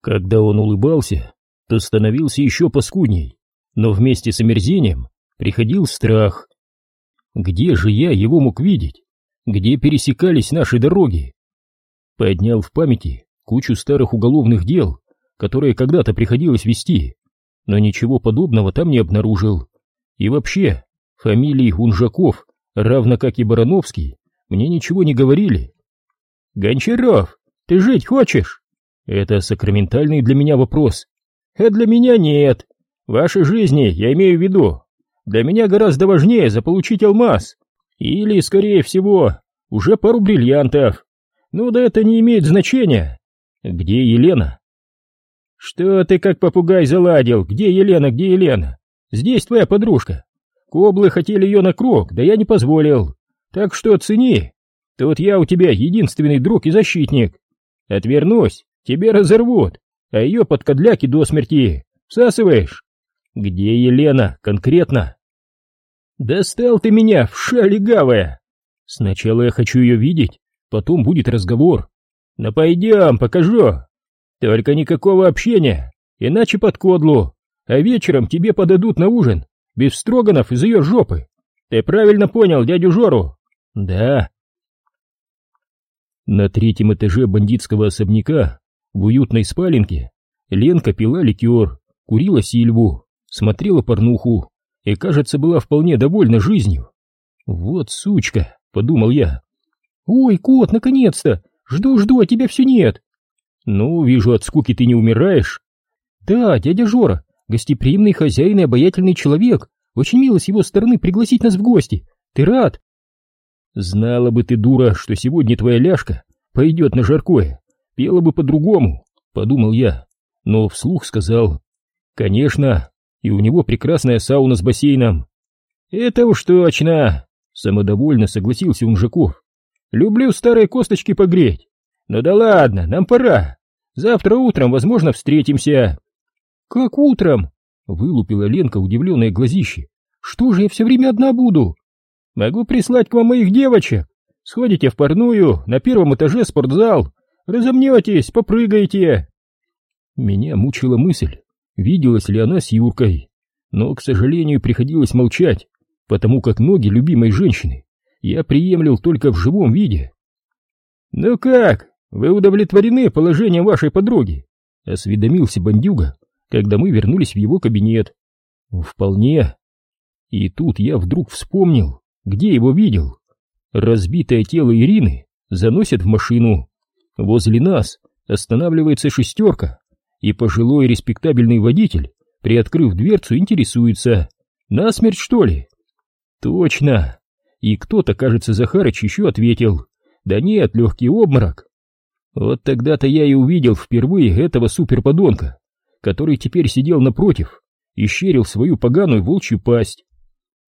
Когда он улыбался, то становился еще паскудней, но вместе с омерзением приходил страх. Где же я его мог видеть? Где пересекались наши дороги? Поднял в памяти кучу старых уголовных дел, которые когда-то приходилось вести, но ничего подобного там не обнаружил. И вообще, фамилии Унжаков, равно как и Барановский, мне ничего не говорили. «Гончаров, ты жить хочешь?» Это сакраментальный для меня вопрос. А для меня нет. Вашей жизни я имею в виду. Для меня гораздо важнее заполучить алмаз. Или, скорее всего, уже пару бриллиантов. Ну да это не имеет значения. Где Елена? Что ты как попугай заладил? Где Елена, где Елена? Здесь твоя подружка. Коблы хотели ее на круг, да я не позволил. Так что оцени. Тут я у тебя единственный друг и защитник. Отвернусь, тебе разорвут, а ее под кадляки до смерти. Всасываешь? Где Елена конкретно? Достал ты меня, вша легавая. Сначала я хочу ее видеть, потом будет разговор. Ну пойдем, покажу. Только никакого общения, иначе под кодлу. А вечером тебе подадут на ужин без строганов из ее жопы. Ты правильно понял дядю Жору? Да. На третьем этаже бандитского особняка, в уютной спаленке, Ленка пила ликер, курила сильву, смотрела порнуху и, кажется, была вполне довольна жизнью. «Вот сучка», — подумал я. «Ой, кот, наконец-то! Жду-жду, а тебя все нет!» «Ну, вижу, от скуки ты не умираешь». «Да, дядя Жора, гостеприимный хозяин и обаятельный человек. Очень мило с его стороны пригласить нас в гости. Ты рад?» «Знала бы ты, дура, что сегодня твоя ляжка пойдет на жаркое. Пела бы по-другому», — подумал я, но вслух сказал. «Конечно, и у него прекрасная сауна с бассейном». «Это уж точно!» — самодовольно согласился Унжаков. «Люблю старые косточки погреть. Ну да ладно, нам пора. Завтра утром, возможно, встретимся». «Как утром?» — вылупила Ленка удивленное глазище. «Что же я все время одна буду?» «Могу прислать к вам моих девочек. Сходите в парную, на первом этаже спортзал. Разомнетесь, попрыгайте». Меня мучила мысль, виделась ли она с Юркой. Но, к сожалению, приходилось молчать, потому как ноги любимой женщины я приемлил только в живом виде. «Ну как, вы удовлетворены положением вашей подруги?» — осведомился бандюга, когда мы вернулись в его кабинет. «Вполне». И тут я вдруг вспомнил, где его видел. Разбитое тело Ирины заносят в машину. Возле нас останавливается шестерка, и пожилой респектабельный водитель, приоткрыв дверцу, интересуется. «Насмерть, что ли?» «Точно!» И кто-то, кажется, Захарыч еще ответил. «Да нет, легкий обморок». Вот тогда-то я и увидел впервые этого суперподонка, который теперь сидел напротив и щерил свою поганую волчью пасть.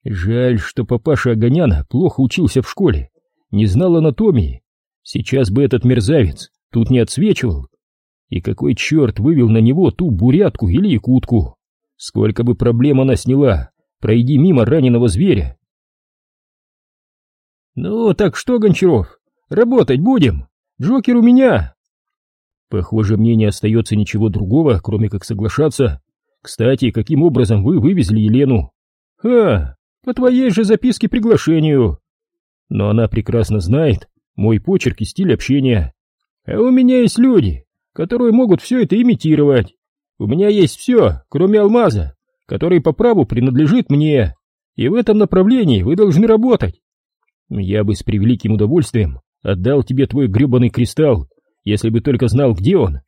Жаль, что папаша Огоняна плохо учился в школе, не знал анатомии. Сейчас бы этот мерзавец тут не отсвечивал. И какой черт вывел на него ту бурятку или якутку? Сколько бы проблем она сняла, пройди мимо раненого зверя. «Ну, так что, Гончаров, работать будем? Джокер у меня!» Похоже, мне не остается ничего другого, кроме как соглашаться. Кстати, каким образом вы вывезли Елену? «Ха, по твоей же записке приглашению!» Но она прекрасно знает мой почерк и стиль общения. А у меня есть люди, которые могут все это имитировать. У меня есть все, кроме алмаза, который по праву принадлежит мне, и в этом направлении вы должны работать. Я бы с превеликим удовольствием отдал тебе твой гребаный кристалл, если бы только знал, где он.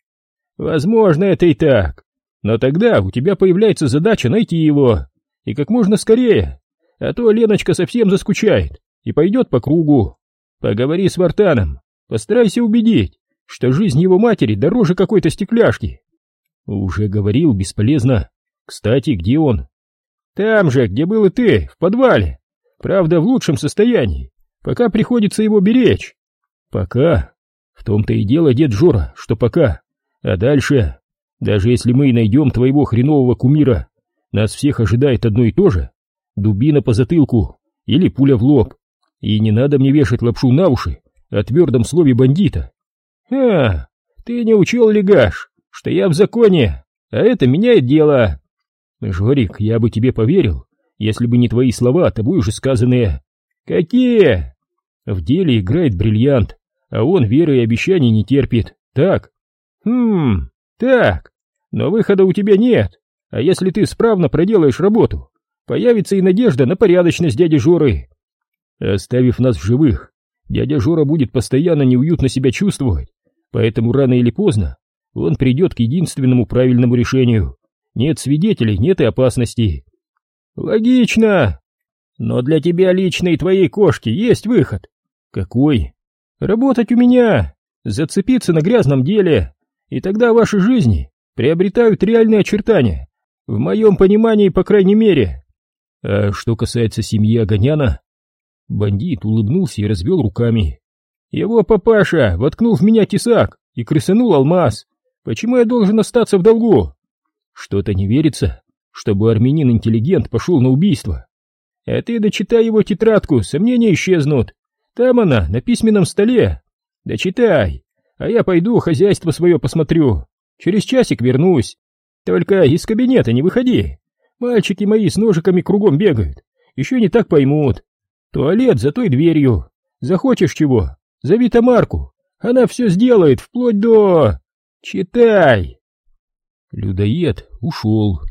Возможно, это и так, но тогда у тебя появляется задача найти его, и как можно скорее, а то Леночка совсем заскучает и пойдет по кругу. Поговори с Вартаном, постарайся убедить, что жизнь его матери дороже какой-то стекляшки. Уже говорил, бесполезно. Кстати, где он? Там же, где был и ты, в подвале. Правда, в лучшем состоянии. Пока приходится его беречь. Пока. В том-то и дело, дед Жора, что пока. А дальше, даже если мы найдем твоего хренового кумира, нас всех ожидает одно и то же. Дубина по затылку или пуля в лоб. И не надо мне вешать лапшу на уши о твердом слове бандита. А, ты не учел, Легаш, что я в законе, а это меняет дело. Жорик, я бы тебе поверил, если бы не твои слова, тобой уже сказанные. Какие? В деле играет бриллиант, а он веры и обещаний не терпит. Так? Хм, так. Но выхода у тебя нет. А если ты справно проделаешь работу, появится и надежда на порядочность дяди Жоры. Оставив нас в живых, дядя Жора будет постоянно неуютно себя чувствовать, поэтому рано или поздно он придет к единственному правильному решению. Нет свидетелей, нет и опасности. Логично. Но для тебя лично и твоей кошки есть выход. Какой? Работать у меня, зацепиться на грязном деле, и тогда ваши жизни приобретают реальные очертания. В моем понимании, по крайней мере. А что касается семьи Огоняна, Бандит улыбнулся и развел руками. Его папаша воткнул в меня тесак и крысанул алмаз. Почему я должен остаться в долгу? Что-то не верится, чтобы армянин-интеллигент пошел на убийство. А ты дочитай его тетрадку, сомнения исчезнут. Там она, на письменном столе. Дочитай, а я пойду хозяйство свое посмотрю. Через часик вернусь. Только из кабинета не выходи. Мальчики мои с ножиками кругом бегают. Еще не так поймут. Туалет за той дверью. Захочешь чего? Зови Тамарку. Она все сделает, вплоть до... Читай. Людоед ушел.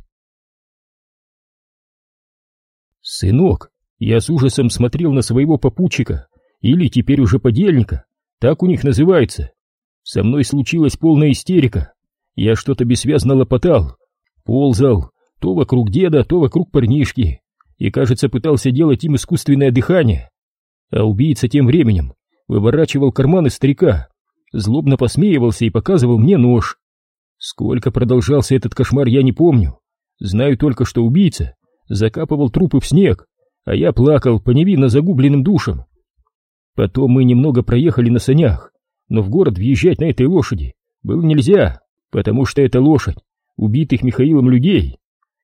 Сынок, я с ужасом смотрел на своего попутчика, или теперь уже подельника, так у них называется. Со мной случилась полная истерика. Я что-то бессвязно лопотал, ползал, то вокруг деда, то вокруг парнишки и, кажется, пытался делать им искусственное дыхание. А убийца тем временем выворачивал карманы старика, злобно посмеивался и показывал мне нож. Сколько продолжался этот кошмар, я не помню. Знаю только, что убийца закапывал трупы в снег, а я плакал по невинно загубленным душам. Потом мы немного проехали на санях, но в город въезжать на этой лошади было нельзя, потому что это лошадь убитых Михаилом людей.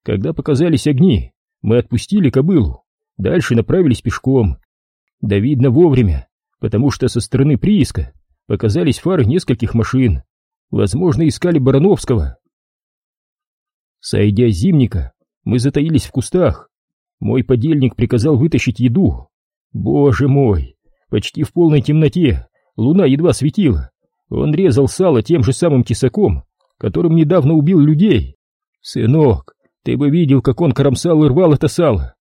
Когда показались огни, мы отпустили кобылу, дальше направились пешком. Да видно вовремя, потому что со стороны прииска показались фары нескольких машин. Возможно, искали Барановского. Сойдя с зимника, мы затаились в кустах. Мой подельник приказал вытащить еду. Боже мой, почти в полной темноте, луна едва светила. Он резал сало тем же самым тесаком, которым недавно убил людей. Сынок, ты бы видел, как он кромсал и рвал это сало.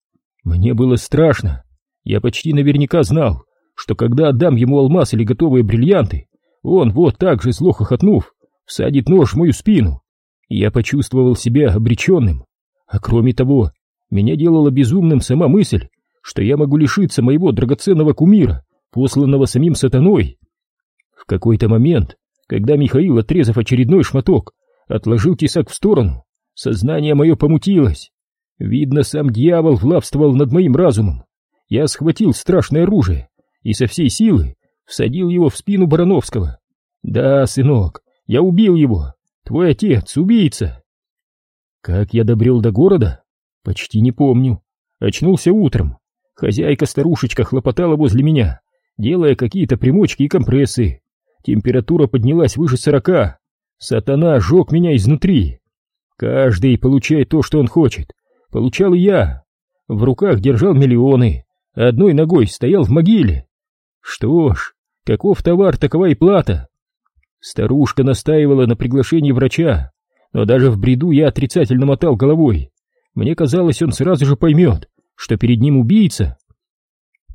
Мне было страшно. Я почти наверняка знал, что когда отдам ему алмаз или готовые бриллианты, он вот так же зло хохотнув, всадит нож в мою спину. Я почувствовал себя обреченным. А кроме того, меня делала безумным сама мысль, что я могу лишиться моего драгоценного кумира, посланного самим сатаной. В какой-то момент, когда Михаил, отрезав очередной шматок, отложил тесак в сторону, Сознание мое помутилось. Видно, сам дьявол влавствовал над моим разумом. Я схватил страшное оружие и со всей силы всадил его в спину Барановского. Да, сынок, я убил его. Твой отец, убийца. Как я добрел до города? Почти не помню. Очнулся утром. Хозяйка-старушечка хлопотала возле меня, делая какие-то примочки и компрессы. Температура поднялась выше сорока. Сатана жег меня изнутри. Каждый получает то, что он хочет. Получал и я. В руках держал миллионы, одной ногой стоял в могиле. Что ж, каков товар, такова и плата. Старушка настаивала на приглашении врача, но даже в бреду я отрицательно мотал головой. Мне казалось, он сразу же поймет, что перед ним убийца.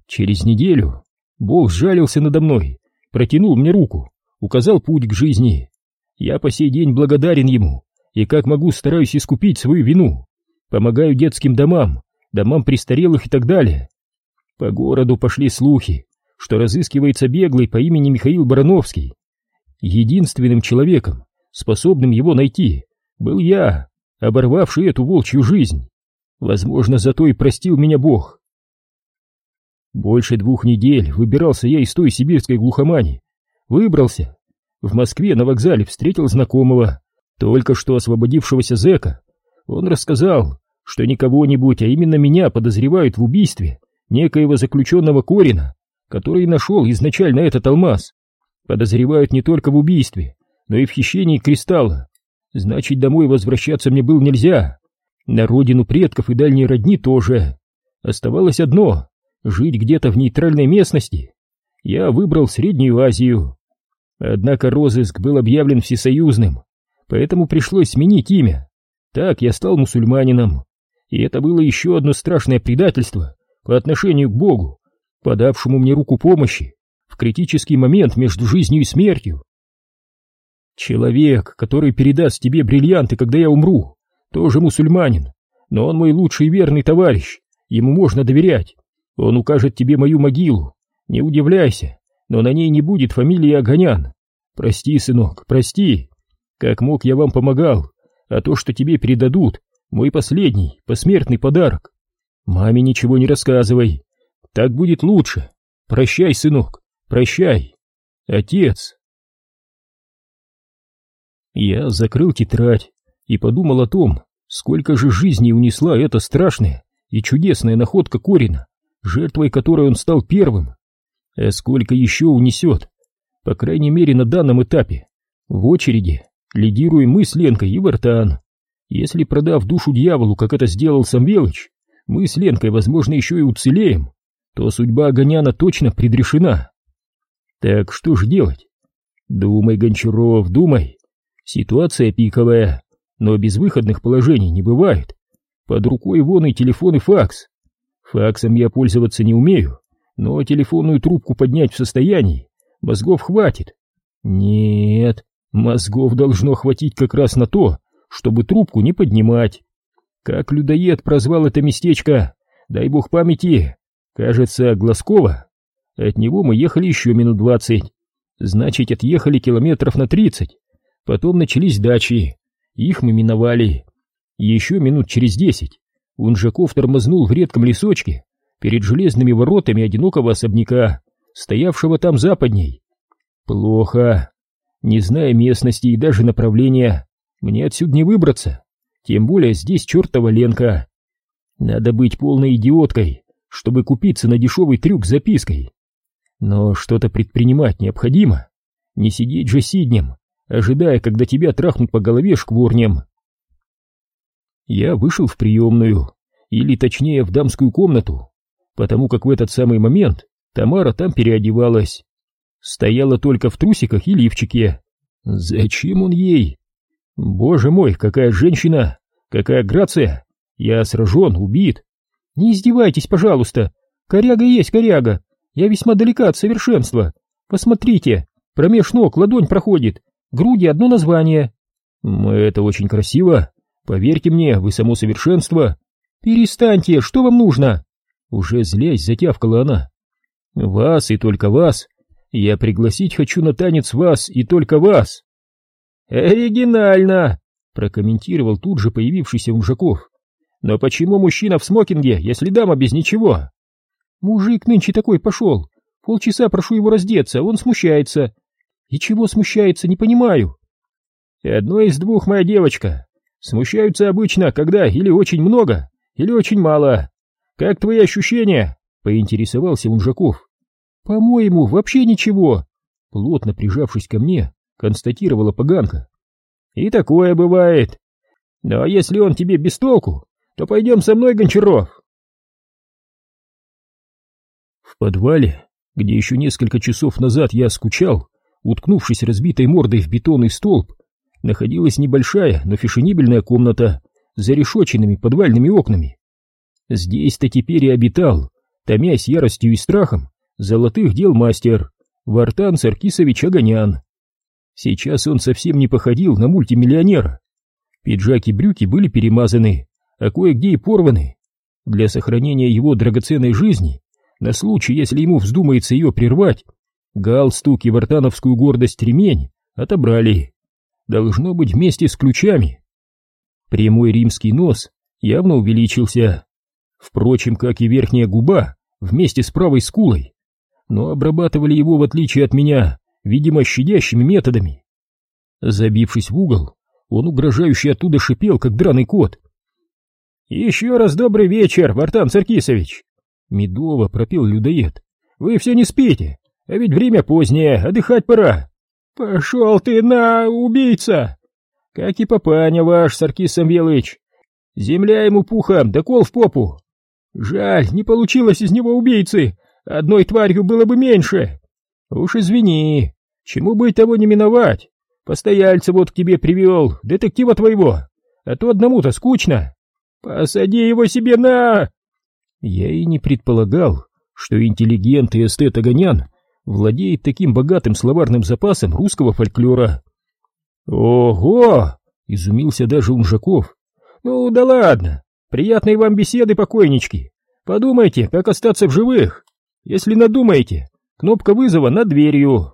Через неделю Бог сжалился надо мной, протянул мне руку, указал путь к жизни. Я по сей день благодарен ему и как могу стараюсь искупить свою вину. Помогаю детским домам, домам престарелых и так далее. По городу пошли слухи, что разыскивается беглый по имени Михаил Барановский. Единственным человеком, способным его найти, был я, оборвавший эту волчью жизнь. Возможно, зато и простил меня Бог. Больше двух недель выбирался я из той сибирской глухомани. Выбрался. В Москве на вокзале встретил знакомого, только что освободившегося зэка. Он рассказал, что не кого-нибудь, а именно меня подозревают в убийстве некоего заключенного Корина, который нашел изначально этот алмаз. Подозревают не только в убийстве, но и в хищении кристалла. Значит, домой возвращаться мне было нельзя. На родину предков и дальней родни тоже. Оставалось одно — жить где-то в нейтральной местности. Я выбрал Среднюю Азию. Однако розыск был объявлен всесоюзным, поэтому пришлось сменить имя. Так я стал мусульманином. И это было еще одно страшное предательство по отношению к Богу, подавшему мне руку помощи в критический момент между жизнью и смертью. Человек, который передаст тебе бриллианты, когда я умру, тоже мусульманин, но он мой лучший и верный товарищ, ему можно доверять. Он укажет тебе мою могилу, не удивляйся, но на ней не будет фамилии Огонян. Прости, сынок, прости. Как мог, я вам помогал, а то, что тебе передадут, мой последний, посмертный подарок. Маме ничего не рассказывай, так будет лучше. Прощай, сынок, прощай. Отец. Я закрыл тетрадь и подумал о том, сколько же жизней унесла эта страшная и чудесная находка Корина, жертвой которой он стал первым. А сколько еще унесет? По крайней мере, на данном этапе. В очереди лидируем мы с Ленкой и Вартан. Если, продав душу дьяволу, как это сделал Самвелыч, мы с Ленкой, возможно, еще и уцелеем, то судьба Огоняна точно предрешена. Так что ж делать? Думай, Гончаров, думай. Ситуация пиковая, но безвыходных положений не бывает. Под рукой вон и телефон и факс. Факсом я пользоваться не умею, но телефонную трубку поднять в состоянии. Мозгов хватит. Нет, мозгов должно хватить как раз на то, чтобы трубку не поднимать. Как людоед прозвал это местечко, дай бог памяти, кажется, Глазкова. От него мы ехали еще минут двадцать. Значит, отъехали километров на тридцать. Потом начались дачи. Их мы миновали. Еще минут через десять Унжаков тормознул в редком лесочке перед железными воротами одинокого особняка, стоявшего там западней. Плохо. Не зная местности и даже направления, мне отсюда не выбраться. Тем более здесь чертова Ленка. Надо быть полной идиоткой, чтобы купиться на дешевый трюк с запиской. Но что-то предпринимать необходимо. Не сидеть же сиднем, ожидая, когда тебя трахнут по голове шкворнем. Я вышел в приемную, или точнее в дамскую комнату, потому как в этот самый момент Тамара там переодевалась. Стояла только в трусиках и лифчике. Зачем он ей? Боже мой, какая женщина! Какая грация! Я сражен, убит. Не издевайтесь, пожалуйста. Коряга есть коряга. Я весьма далека от совершенства. Посмотрите, промеж ног ладонь проходит. Груди одно название. Это очень красиво. Поверьте мне, вы само совершенство. Перестаньте, что вам нужно? Уже злясь, затявкала она. Вас и только вас. Я пригласить хочу на танец вас и только вас. Оригинально, прокомментировал тут же появившийся Унжаков. Но почему мужчина в смокинге, если дама без ничего? Мужик нынче такой пошел. Полчаса прошу его раздеться, он смущается. И чего смущается, не понимаю. Одно из двух, моя девочка. Смущаются обычно, когда или очень много, или очень мало. «Как твои ощущения?» — поинтересовался Унжаков. «По-моему, вообще ничего», — плотно прижавшись ко мне, констатировала поганка. «И такое бывает. Но если он тебе без толку, то пойдем со мной, Гончаров». В подвале, где еще несколько часов назад я скучал, уткнувшись разбитой мордой в бетонный столб, находилась небольшая, но фешенибельная комната с зарешоченными подвальными окнами. Здесь-то теперь и обитал, томясь яростью и страхом, золотых дел мастер, Вартан Саркисович Огонян. Сейчас он совсем не походил на мультимиллионера. Пиджак и брюки были перемазаны, а кое-где и порваны. Для сохранения его драгоценной жизни, на случай, если ему вздумается ее прервать, галстук и вартановскую гордость ремень отобрали. Должно быть вместе с ключами. Прямой римский нос явно увеличился, Впрочем, как и верхняя губа, вместе с правой скулой. Но обрабатывали его, в отличие от меня, видимо, щадящими методами. Забившись в угол, он угрожающе оттуда шипел, как драный кот. «Еще раз добрый вечер, Вартан Царкисович!» Медово пропел людоед. «Вы все не спите, а ведь время позднее, отдыхать пора!» «Пошел ты на, убийца!» Как и папаня ваш, Саркис Самвелыч. Земля ему пухом, да кол в попу. Жаль, не получилось из него убийцы. Одной тварью было бы меньше. Уж извини, чему бы и того не миновать. Постояльца вот к тебе привел, детектива твоего. А то одному-то скучно. Посади его себе на... Я и не предполагал, что интеллигент и эстет Огонян владеет таким богатым словарным запасом русского фольклора. «Ого!» — изумился даже Унжаков. «Ну да ладно, приятной вам беседы, покойнички. Подумайте, как остаться в живых. Если надумаете, кнопка вызова над дверью».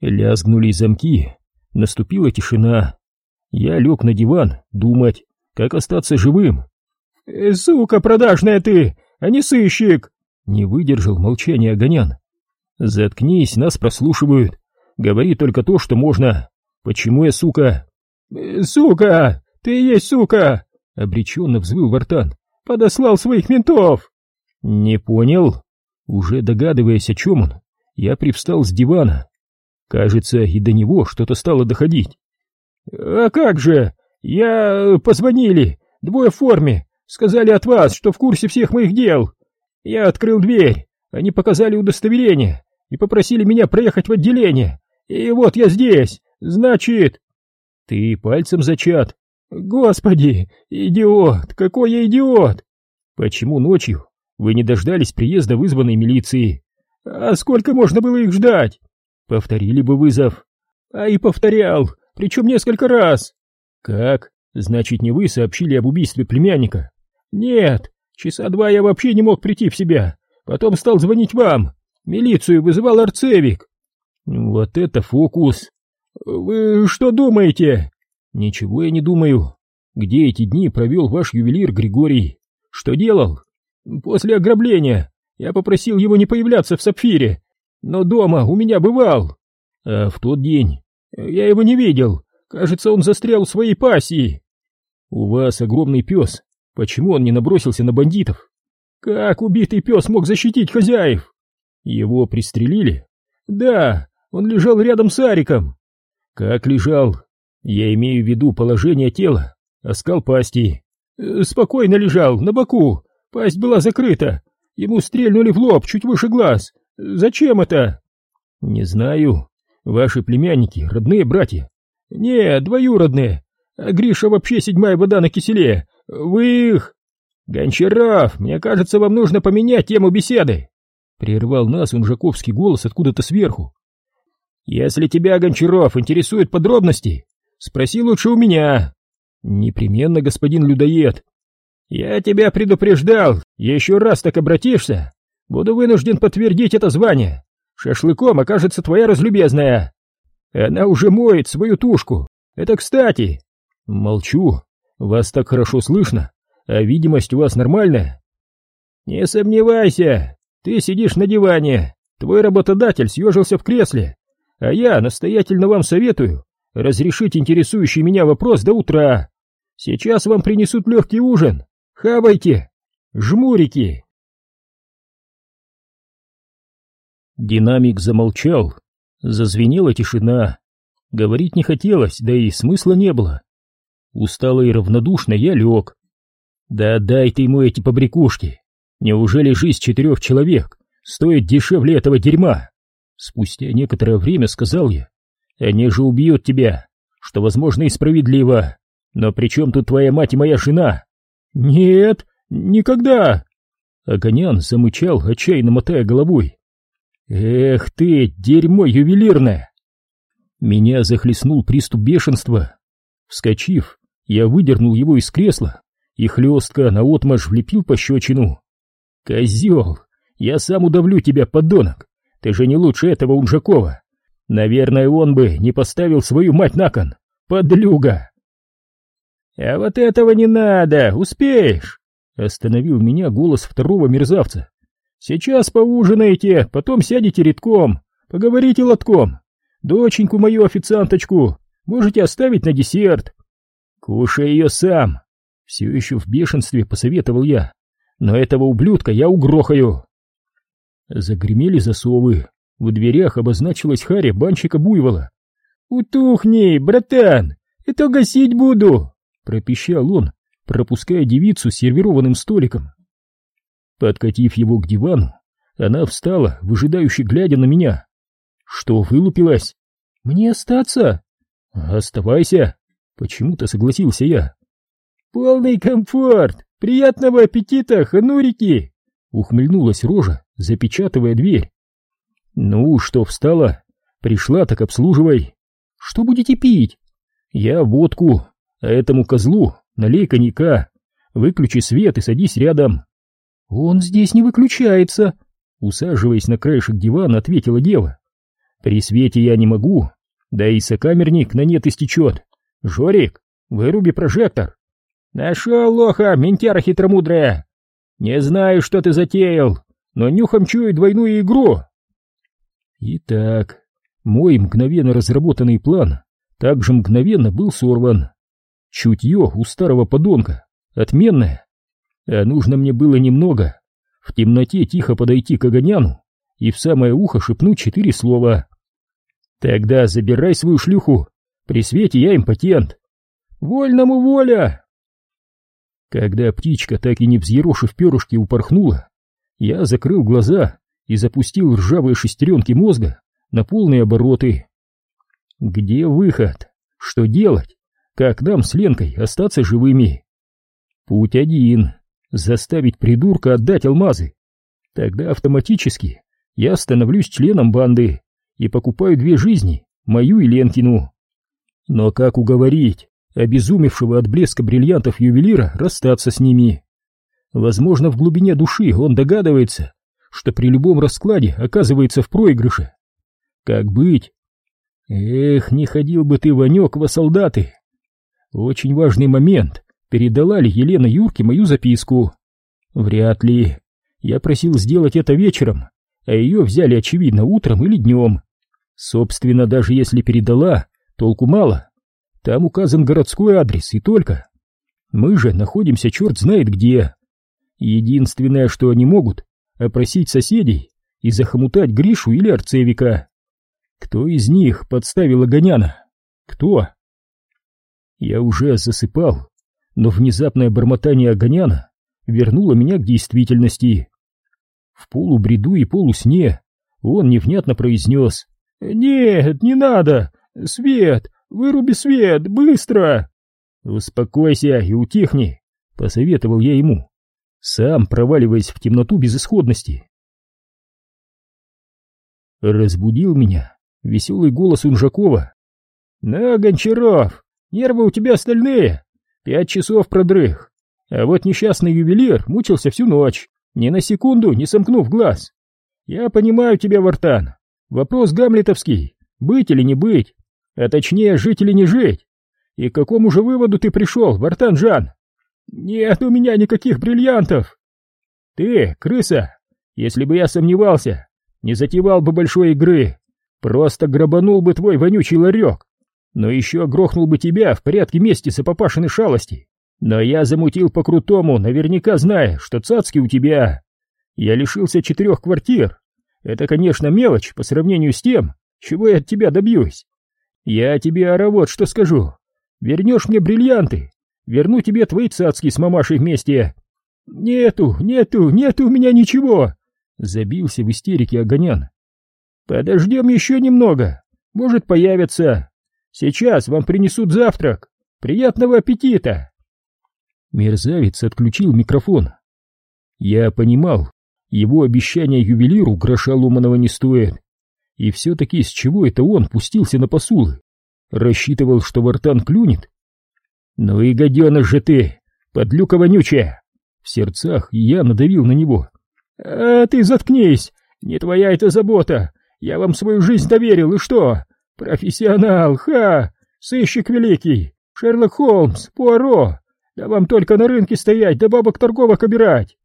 Лязгнули замки, наступила тишина. Я лег на диван думать, как остаться живым. «Э, «Сука продажная ты, а не сыщик!» Не выдержал молчания Огонян. «Заткнись, нас прослушивают. Говори только то, что можно. Почему я сука?» «Э, «Сука! Ты и есть сука!» Обреченно взвыл Вартан. «Подослал своих ментов!» «Не понял?» Уже догадываясь, о чем он, я привстал с дивана. Кажется, и до него что-то стало доходить. «А как же? Я... позвонили. Двое в форме. Сказали от вас, что в курсе всех моих дел. Я открыл дверь. Они показали удостоверение и попросили меня проехать в отделение. И вот я здесь. Значит... Ты пальцем зачат. Господи, идиот, какой я идиот! Почему ночью вы не дождались приезда вызванной милиции? А сколько можно было их ждать? Повторили бы вызов. А и повторял, причем несколько раз. Как? Значит, не вы сообщили об убийстве племянника? Нет, часа два я вообще не мог прийти в себя. Потом стал звонить вам. Милицию вызывал Арцевик. Вот это фокус. Вы что думаете? Ничего я не думаю. Где эти дни провел ваш ювелир Григорий? Что делал? После ограбления я попросил его не появляться в сапфире, но дома у меня бывал. А в тот день я его не видел. Кажется, он застрял в своей пассии. У вас огромный пес. Почему он не набросился на бандитов? Как убитый пес мог защитить хозяев? Его пристрелили? Да, он лежал рядом с Ариком. Как лежал? Я имею в виду положение тела, оскал пасти. Э, спокойно лежал, на боку. Пасть была закрыта. Ему стрельнули в лоб, чуть выше глаз. Зачем это? Не знаю. Ваши племянники, родные братья. Не, двоюродные. А Гриша вообще седьмая вода на киселе. Вы их... Гончаров, мне кажется, вам нужно поменять тему беседы. Прервал нас унжаковский голос откуда-то сверху. Если тебя, Гончаров, интересуют подробности, спроси лучше у меня. Непременно, господин людоед. Я тебя предупреждал, еще раз так обратишься, буду вынужден подтвердить это звание. Шашлыком окажется твоя разлюбезная. Она уже моет свою тушку. Это кстати. Молчу. Вас так хорошо слышно, а видимость у вас нормальная. Не сомневайся, ты сидишь на диване, твой работодатель съежился в кресле, а я настоятельно вам советую разрешить интересующий меня вопрос до утра. Сейчас вам принесут легкий ужин. Хавайте! Жмурики!» Динамик замолчал. Зазвенела тишина. Говорить не хотелось, да и смысла не было. Устало и равнодушно я лег. «Да дай ты ему эти побрякушки!» Неужели жизнь четырех человек стоит дешевле этого дерьма? Спустя некоторое время сказал я. Они же убьют тебя, что, возможно, и справедливо. Но при чем тут твоя мать и моя жена? Нет, никогда. Огонян замычал, отчаянно мотая головой. Эх ты, дерьмо ювелирное! Меня захлестнул приступ бешенства. Вскочив, я выдернул его из кресла и хлестко наотмашь влепил пощечину. «Козел! Я сам удавлю тебя, подонок! Ты же не лучше этого Унжакова! Наверное, он бы не поставил свою мать на кон! Подлюга!» «А вот этого не надо! Успеешь!» Остановил меня голос второго мерзавца. «Сейчас поужинаете, потом сядете редком, поговорите лотком. Доченьку мою официанточку можете оставить на десерт. Кушай ее сам!» Все еще в бешенстве посоветовал я но этого ублюдка я угрохаю. Загремели засовы. В дверях обозначилась Харя банщика Буйвола. «Утухни, братан! это гасить буду!» — пропищал он, пропуская девицу с сервированным столиком. Подкатив его к дивану, она встала, выжидающе глядя на меня. «Что, вылупилась?» «Мне остаться?» «Оставайся!» — почему-то согласился я. «Полный комфорт! Приятного аппетита, ханурики!» — ухмыльнулась рожа, запечатывая дверь. «Ну, что встала? Пришла, так обслуживай. Что будете пить?» «Я водку, а этому козлу налей коньяка. Выключи свет и садись рядом». «Он здесь не выключается», — усаживаясь на краешек дивана, ответила дева. «При свете я не могу, да и сокамерник на нет истечет. Жорик, выруби прожектор». «Нашел лоха, ментяра хитромудрая! Не знаю, что ты затеял, но нюхом чую двойную игру!» Итак, мой мгновенно разработанный план также мгновенно был сорван. Чутье у старого подонка отменное, а нужно мне было немного. В темноте тихо подойти к Огоняну и в самое ухо шепнуть четыре слова. «Тогда забирай свою шлюху, при свете я импотент». «Вольному воля!» Когда птичка, так и не взъерошив перышки, упорхнула, я закрыл глаза и запустил ржавые шестеренки мозга на полные обороты. Где выход? Что делать? Как нам с Ленкой остаться живыми? Путь один — заставить придурка отдать алмазы. Тогда автоматически я становлюсь членом банды и покупаю две жизни, мою и Ленкину. Но как уговорить обезумевшего от блеска бриллиантов ювелира расстаться с ними? Возможно, в глубине души он догадывается, что при любом раскладе оказывается в проигрыше. Как быть? Эх, не ходил бы ты, Ванек, во солдаты. Очень важный момент. Передала ли Елена Юрке мою записку? Вряд ли. Я просил сделать это вечером, а ее взяли, очевидно, утром или днем. Собственно, даже если передала, толку мало. Там указан городской адрес и только. Мы же находимся черт знает где. Единственное, что они могут, опросить соседей и захомутать Гришу или Арцевика. Кто из них подставил Огоняна? Кто? Я уже засыпал, но внезапное бормотание Огоняна вернуло меня к действительности. В полубреду и полусне он невнятно произнес «Нет, не надо! Свет! Выруби свет! Быстро!» «Успокойся и утихни!» — посоветовал я ему сам проваливаясь в темноту безысходности. Разбудил меня веселый голос Унжакова. «На, Гончаров, нервы у тебя остальные. Пять часов продрых. А вот несчастный ювелир мучился всю ночь, ни на секунду не сомкнув глаз. Я понимаю тебя, Вартан. Вопрос гамлетовский, быть или не быть, а точнее, жить или не жить. И к какому же выводу ты пришел, Вартан Жан?» «Нет у меня никаких бриллиантов!» «Ты, крыса, если бы я сомневался, не затевал бы большой игры, просто грабанул бы твой вонючий ларек, но еще грохнул бы тебя в порядке мести за папашины шалости. Но я замутил по-крутому, наверняка зная, что цацки у тебя. Я лишился четырех квартир. Это, конечно, мелочь по сравнению с тем, чего я от тебя добьюсь. Я тебе, ора, вот что скажу. Вернешь мне бриллианты, Верну тебе твои цацки с мамашей вместе. Нету, нету, нету у меня ничего. Забился в истерике Огонян. Подождем еще немного. Может, появится. Сейчас вам принесут завтрак. Приятного аппетита. Мерзавец отключил микрофон. Я понимал, его обещание ювелиру гроша ломаного не стоит. И все-таки с чего это он пустился на посулы? Рассчитывал, что Вартан клюнет? «Ну и гаденыш же ты, подлюка вонючая!» В сердцах я надавил на него. «А ты заткнись! Не твоя это забота! Я вам свою жизнь доверил, и что? Профессионал, ха! Сыщик великий! Шерлок Холмс, Пуаро! Да вам только на рынке стоять, да бабок торговок обирать!»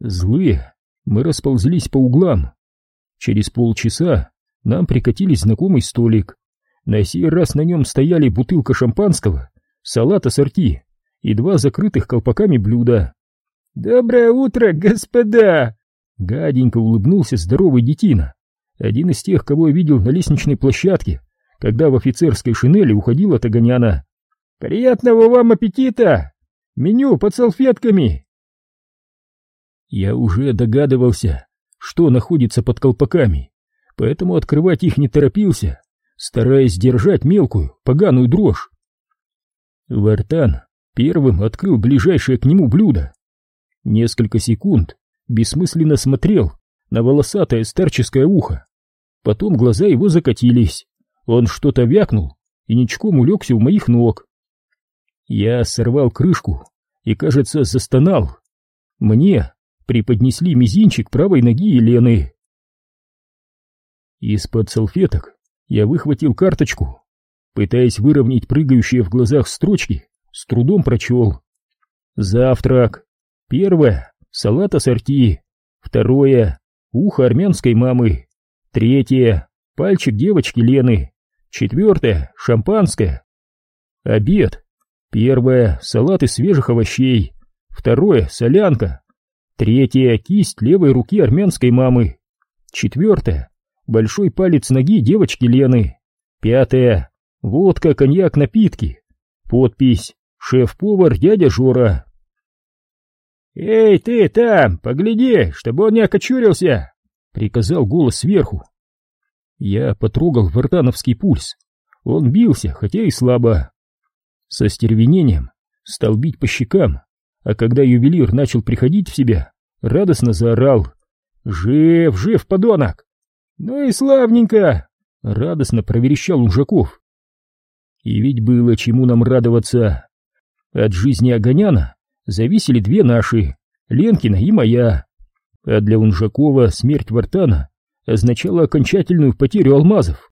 Злые, мы расползлись по углам. Через полчаса нам прикатили знакомый столик. На сей раз на нем стояли бутылка шампанского салат ассорти и два закрытых колпаками блюда. «Доброе утро, господа!» Гаденько улыбнулся здоровый детина, один из тех, кого я видел на лестничной площадке, когда в офицерской шинели уходил от Огоняна. «Приятного вам аппетита! Меню под салфетками!» Я уже догадывался, что находится под колпаками, поэтому открывать их не торопился, стараясь держать мелкую, поганую дрожь. Вартан первым открыл ближайшее к нему блюдо. Несколько секунд бессмысленно смотрел на волосатое старческое ухо. Потом глаза его закатились. Он что-то вякнул и ничком улегся у моих ног. Я сорвал крышку и, кажется, застонал. Мне преподнесли мизинчик правой ноги Елены. Из-под салфеток я выхватил карточку. Пытаясь выровнять прыгающие в глазах строчки, с трудом прочел. Завтрак. Первое — салат ассорти. Второе — ухо армянской мамы. Третье — пальчик девочки Лены. Четвертое — шампанское. Обед. Первое — салат из свежих овощей. Второе — солянка. Третье — кисть левой руки армянской мамы. Четвертое — большой палец ноги девочки Лены. Пятое — водка, коньяк, напитки. Подпись «Шеф-повар дядя Жора». «Эй, ты там, погляди, чтобы он не окочурился!» — приказал голос сверху. Я потрогал вартановский пульс. Он бился, хотя и слабо. Со стервенением стал бить по щекам, а когда ювелир начал приходить в себя, радостно заорал. «Жив, жив, подонок!» «Ну и славненько!» — радостно проверещал Лужаков. И ведь было чему нам радоваться. От жизни Огоняна зависели две наши, Ленкина и моя. А для Унжакова смерть Вартана означала окончательную потерю алмазов.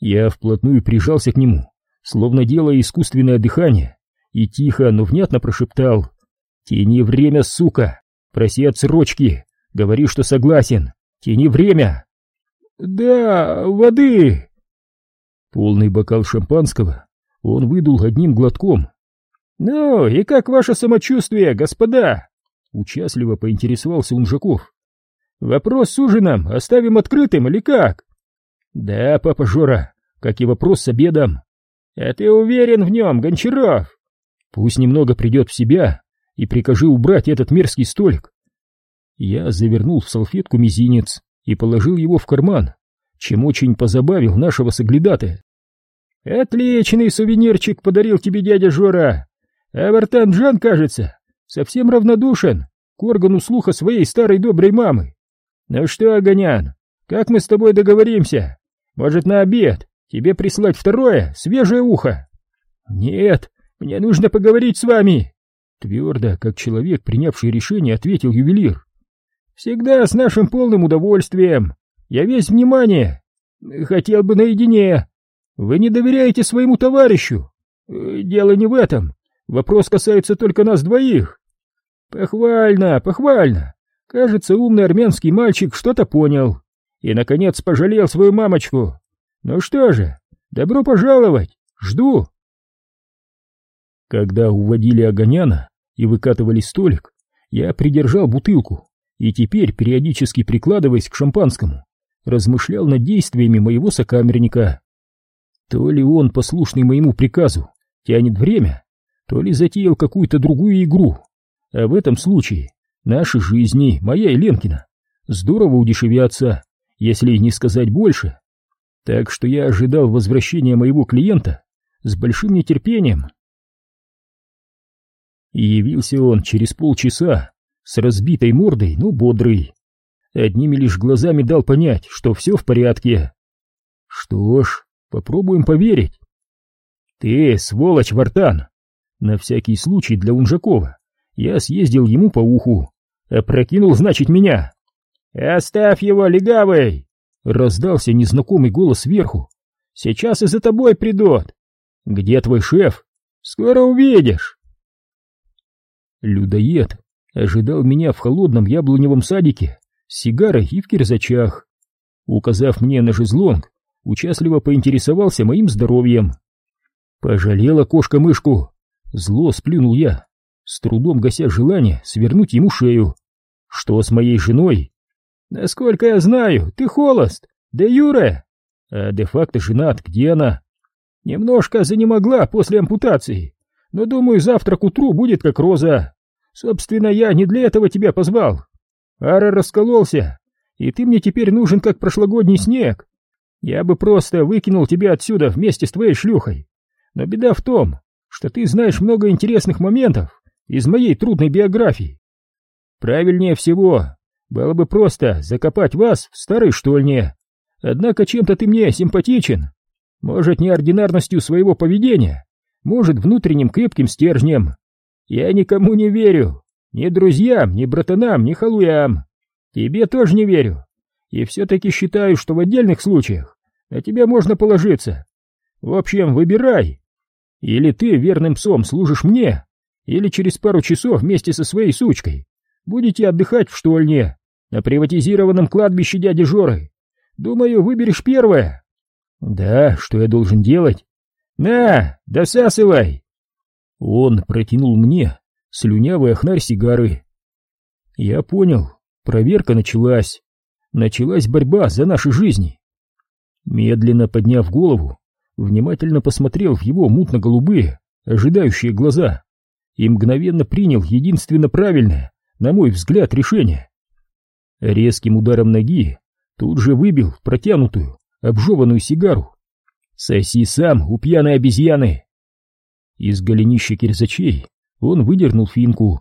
Я вплотную прижался к нему, словно делая искусственное дыхание, и тихо, но внятно прошептал «Тяни время, сука! Проси отсрочки! Говори, что согласен! Тяни время!» «Да, воды!» Полный бокал шампанского он выдул одним глотком. «Ну, и как ваше самочувствие, господа?» Участливо поинтересовался Унжаков. Вопрос с ужином оставим открытым или как? Да, папа Жора, как и вопрос с обедом. А ты уверен в нем, Гончаров? Пусть немного придет в себя и прикажи убрать этот мерзкий столик. Я завернул в салфетку мизинец и положил его в карман, чем очень позабавил нашего соглядатая. «Отличный сувенирчик подарил тебе дядя Жора, Вартан Джан, кажется, совсем равнодушен к органу слуха своей старой доброй мамы. «Ну что, Огонян, как мы с тобой договоримся? Может, на обед тебе прислать второе, свежее ухо?» «Нет, мне нужно поговорить с вами!» Твердо, как человек, принявший решение, ответил ювелир. «Всегда с нашим полным удовольствием. Я весь внимание. Хотел бы наедине. Вы не доверяете своему товарищу. Дело не в этом. Вопрос касается только нас двоих. Похвально, похвально. Кажется, умный армянский мальчик что-то понял и, наконец, пожалел свою мамочку. Ну что же, добро пожаловать, жду. Когда уводили Огоняна и выкатывали столик, я придержал бутылку и теперь, периодически прикладываясь к шампанскому, размышлял над действиями моего сокамерника. То ли он, послушный моему приказу, тянет время, то ли затеял какую-то другую игру, а в этом случае Наши жизни, моя и Ленкина, здорово удешевятся, если не сказать больше. Так что я ожидал возвращения моего клиента с большим нетерпением. И явился он через полчаса, с разбитой мордой, но бодрый. Одними лишь глазами дал понять, что все в порядке. Что ж, попробуем поверить. Ты, сволочь, Вартан! На всякий случай для Унжакова я съездил ему по уху. Опрокинул, значит, меня. «Оставь его, легавый!» Раздался незнакомый голос сверху. «Сейчас и за тобой придут!» «Где твой шеф?» «Скоро увидишь!» Людоед ожидал меня в холодном яблоневом садике с сигарой и в кирзачах. Указав мне на жезлонг, участливо поинтересовался моим здоровьем. Пожалела кошка-мышку. Зло сплюнул я с трудом гася желание свернуть ему шею. «Что с моей женой?» «Насколько я знаю, ты холост, да Юра!» А де-факто женат, где она? Немножко занемогла после ампутации, но, думаю, завтра к утру будет как роза. Собственно, я не для этого тебя позвал. Ара раскололся, и ты мне теперь нужен как прошлогодний снег. Я бы просто выкинул тебя отсюда вместе с твоей шлюхой. Но беда в том, что ты знаешь много интересных моментов из моей трудной биографии. Правильнее всего было бы просто закопать вас в старой штольне. Однако чем-то ты мне симпатичен. Может, неординарностью своего поведения, может, внутренним крепким стержнем. Я никому не верю. Ни друзьям, ни братанам, ни халуям. Тебе тоже не верю. И все-таки считаю, что в отдельных случаях на тебя можно положиться. В общем, выбирай. Или ты верным псом служишь мне, или через пару часов вместе со своей сучкой будете отдыхать в штольне на приватизированном кладбище дяди Жоры. Думаю, выберешь первое. Да, что я должен делать? На, досасывай. Он протянул мне слюнявый охнарь сигары. Я понял, проверка началась. Началась борьба за наши жизни. Медленно подняв голову, внимательно посмотрел в его мутно-голубые, ожидающие глаза и мгновенно принял единственно правильное, на мой взгляд, решение. Резким ударом ноги тут же выбил протянутую, обжеванную сигару. «Соси сам, у пьяной обезьяны!» Из голенища кирзачей он выдернул финку.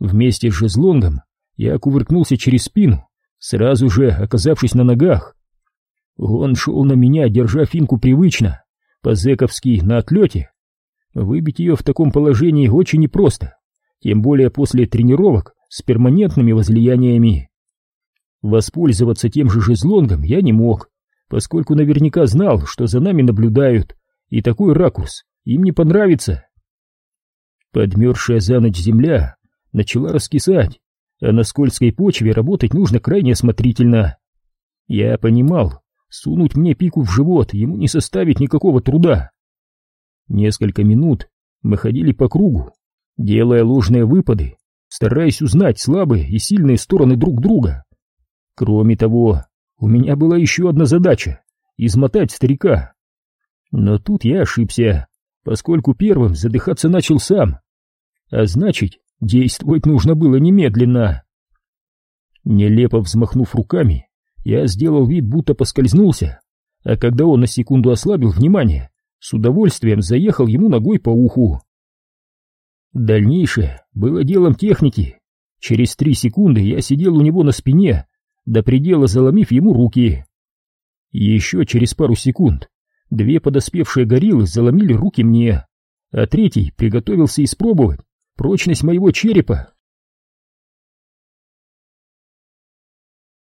Вместе с жезлонгом я кувыркнулся через спину, сразу же оказавшись на ногах. Он шел на меня, держа финку привычно, по-зэковски на отлете. Выбить ее в таком положении очень непросто, тем более после тренировок с перманентными возлияниями. Воспользоваться тем же жезлонгом я не мог, поскольку наверняка знал, что за нами наблюдают, и такой ракурс им не понравится. Подмерзшая за ночь земля начала раскисать, а на скользкой почве работать нужно крайне осмотрительно. Я понимал, сунуть мне пику в живот ему не составит никакого труда. Несколько минут мы ходили по кругу, делая ложные выпады, стараясь узнать слабые и сильные стороны друг друга. Кроме того, у меня была еще одна задача — измотать старика. Но тут я ошибся поскольку первым задыхаться начал сам. А значит, действовать нужно было немедленно. Нелепо взмахнув руками, я сделал вид, будто поскользнулся, а когда он на секунду ослабил внимание, с удовольствием заехал ему ногой по уху. Дальнейшее было делом техники. Через три секунды я сидел у него на спине, до предела заломив ему руки. Еще через пару секунд Две подоспевшие гориллы заломили руки мне, а третий приготовился испробовать прочность моего черепа.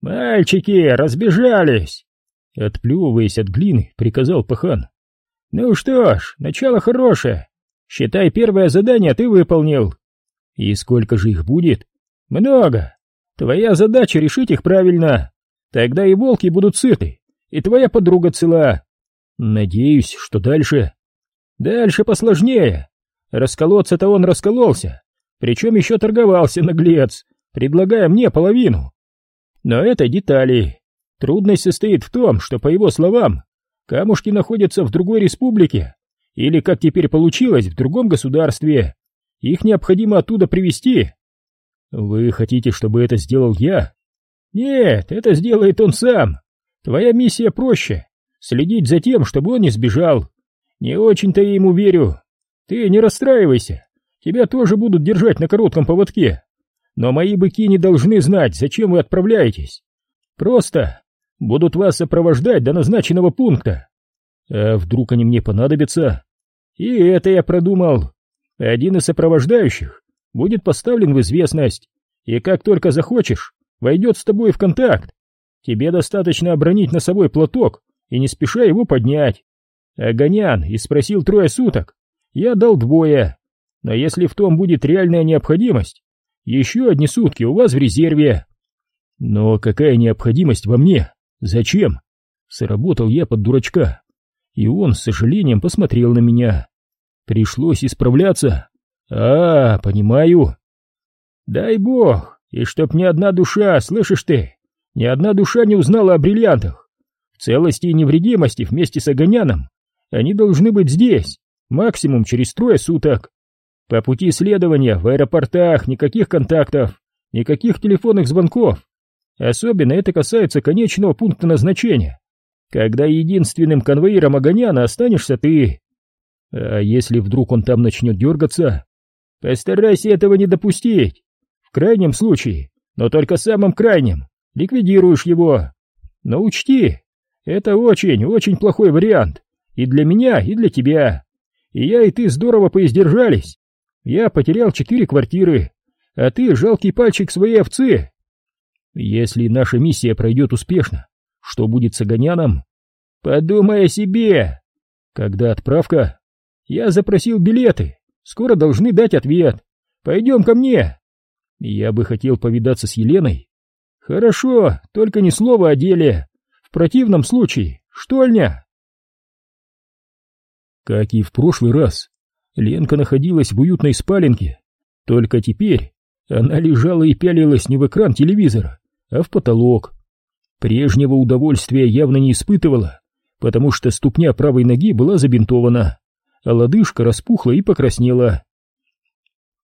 «Мальчики, разбежались!» Отплевываясь от глины, приказал пахан. «Ну что ж, начало хорошее. Считай, первое задание ты выполнил. И сколько же их будет? Много. Твоя задача решить их правильно. Тогда и волки будут сыты, и твоя подруга цела. Надеюсь, что дальше... Дальше посложнее. Расколоться-то он раскололся, причем еще торговался наглец, предлагая мне половину. Но это детали. Трудность состоит в том, что, по его словам, камушки находятся в другой республике, или, как теперь получилось, в другом государстве. Их необходимо оттуда привезти. Вы хотите, чтобы это сделал я? Нет, это сделает он сам. Твоя миссия проще следить за тем, чтобы он не сбежал. Не очень-то я ему верю. Ты не расстраивайся, тебя тоже будут держать на коротком поводке. Но мои быки не должны знать, зачем вы отправляетесь. Просто будут вас сопровождать до назначенного пункта. А вдруг они мне понадобятся? И это я продумал. Один из сопровождающих будет поставлен в известность, и как только захочешь, войдет с тобой в контакт. Тебе достаточно обронить на собой платок и не спеша его поднять. Огонян и спросил трое суток. Я дал двое. Но если в том будет реальная необходимость, еще одни сутки у вас в резерве. Но какая необходимость во мне? Зачем? Сработал я под дурачка. И он с сожалением посмотрел на меня. Пришлось исправляться. А, понимаю. Дай бог, и чтоб ни одна душа, слышишь ты, ни одна душа не узнала о бриллиантах. В целости и невредимости вместе с Огоняном они должны быть здесь, максимум через трое суток. По пути следования в аэропортах никаких контактов, никаких телефонных звонков. Особенно это касается конечного пункта назначения, когда единственным конвоиром Огоняна останешься ты. А если вдруг он там начнет дергаться, постарайся этого не допустить. В крайнем случае, но только самым крайнем, ликвидируешь его. Но учти, это очень-очень плохой вариант. И для меня, и для тебя. И я, и ты здорово поиздержались. Я потерял четыре квартиры, а ты жалкий пальчик своей овцы. Если наша миссия пройдет успешно, что будет с Огоняном? Подумай о себе. Когда отправка? Я запросил билеты, скоро должны дать ответ. Пойдем ко мне. Я бы хотел повидаться с Еленой. Хорошо, только ни слова о деле. В противном случае, штольня. Как и в прошлый раз, Ленка находилась в уютной спаленке, только теперь она лежала и пялилась не в экран телевизора, а в потолок. Прежнего удовольствия явно не испытывала, потому что ступня правой ноги была забинтована, а лодыжка распухла и покраснела.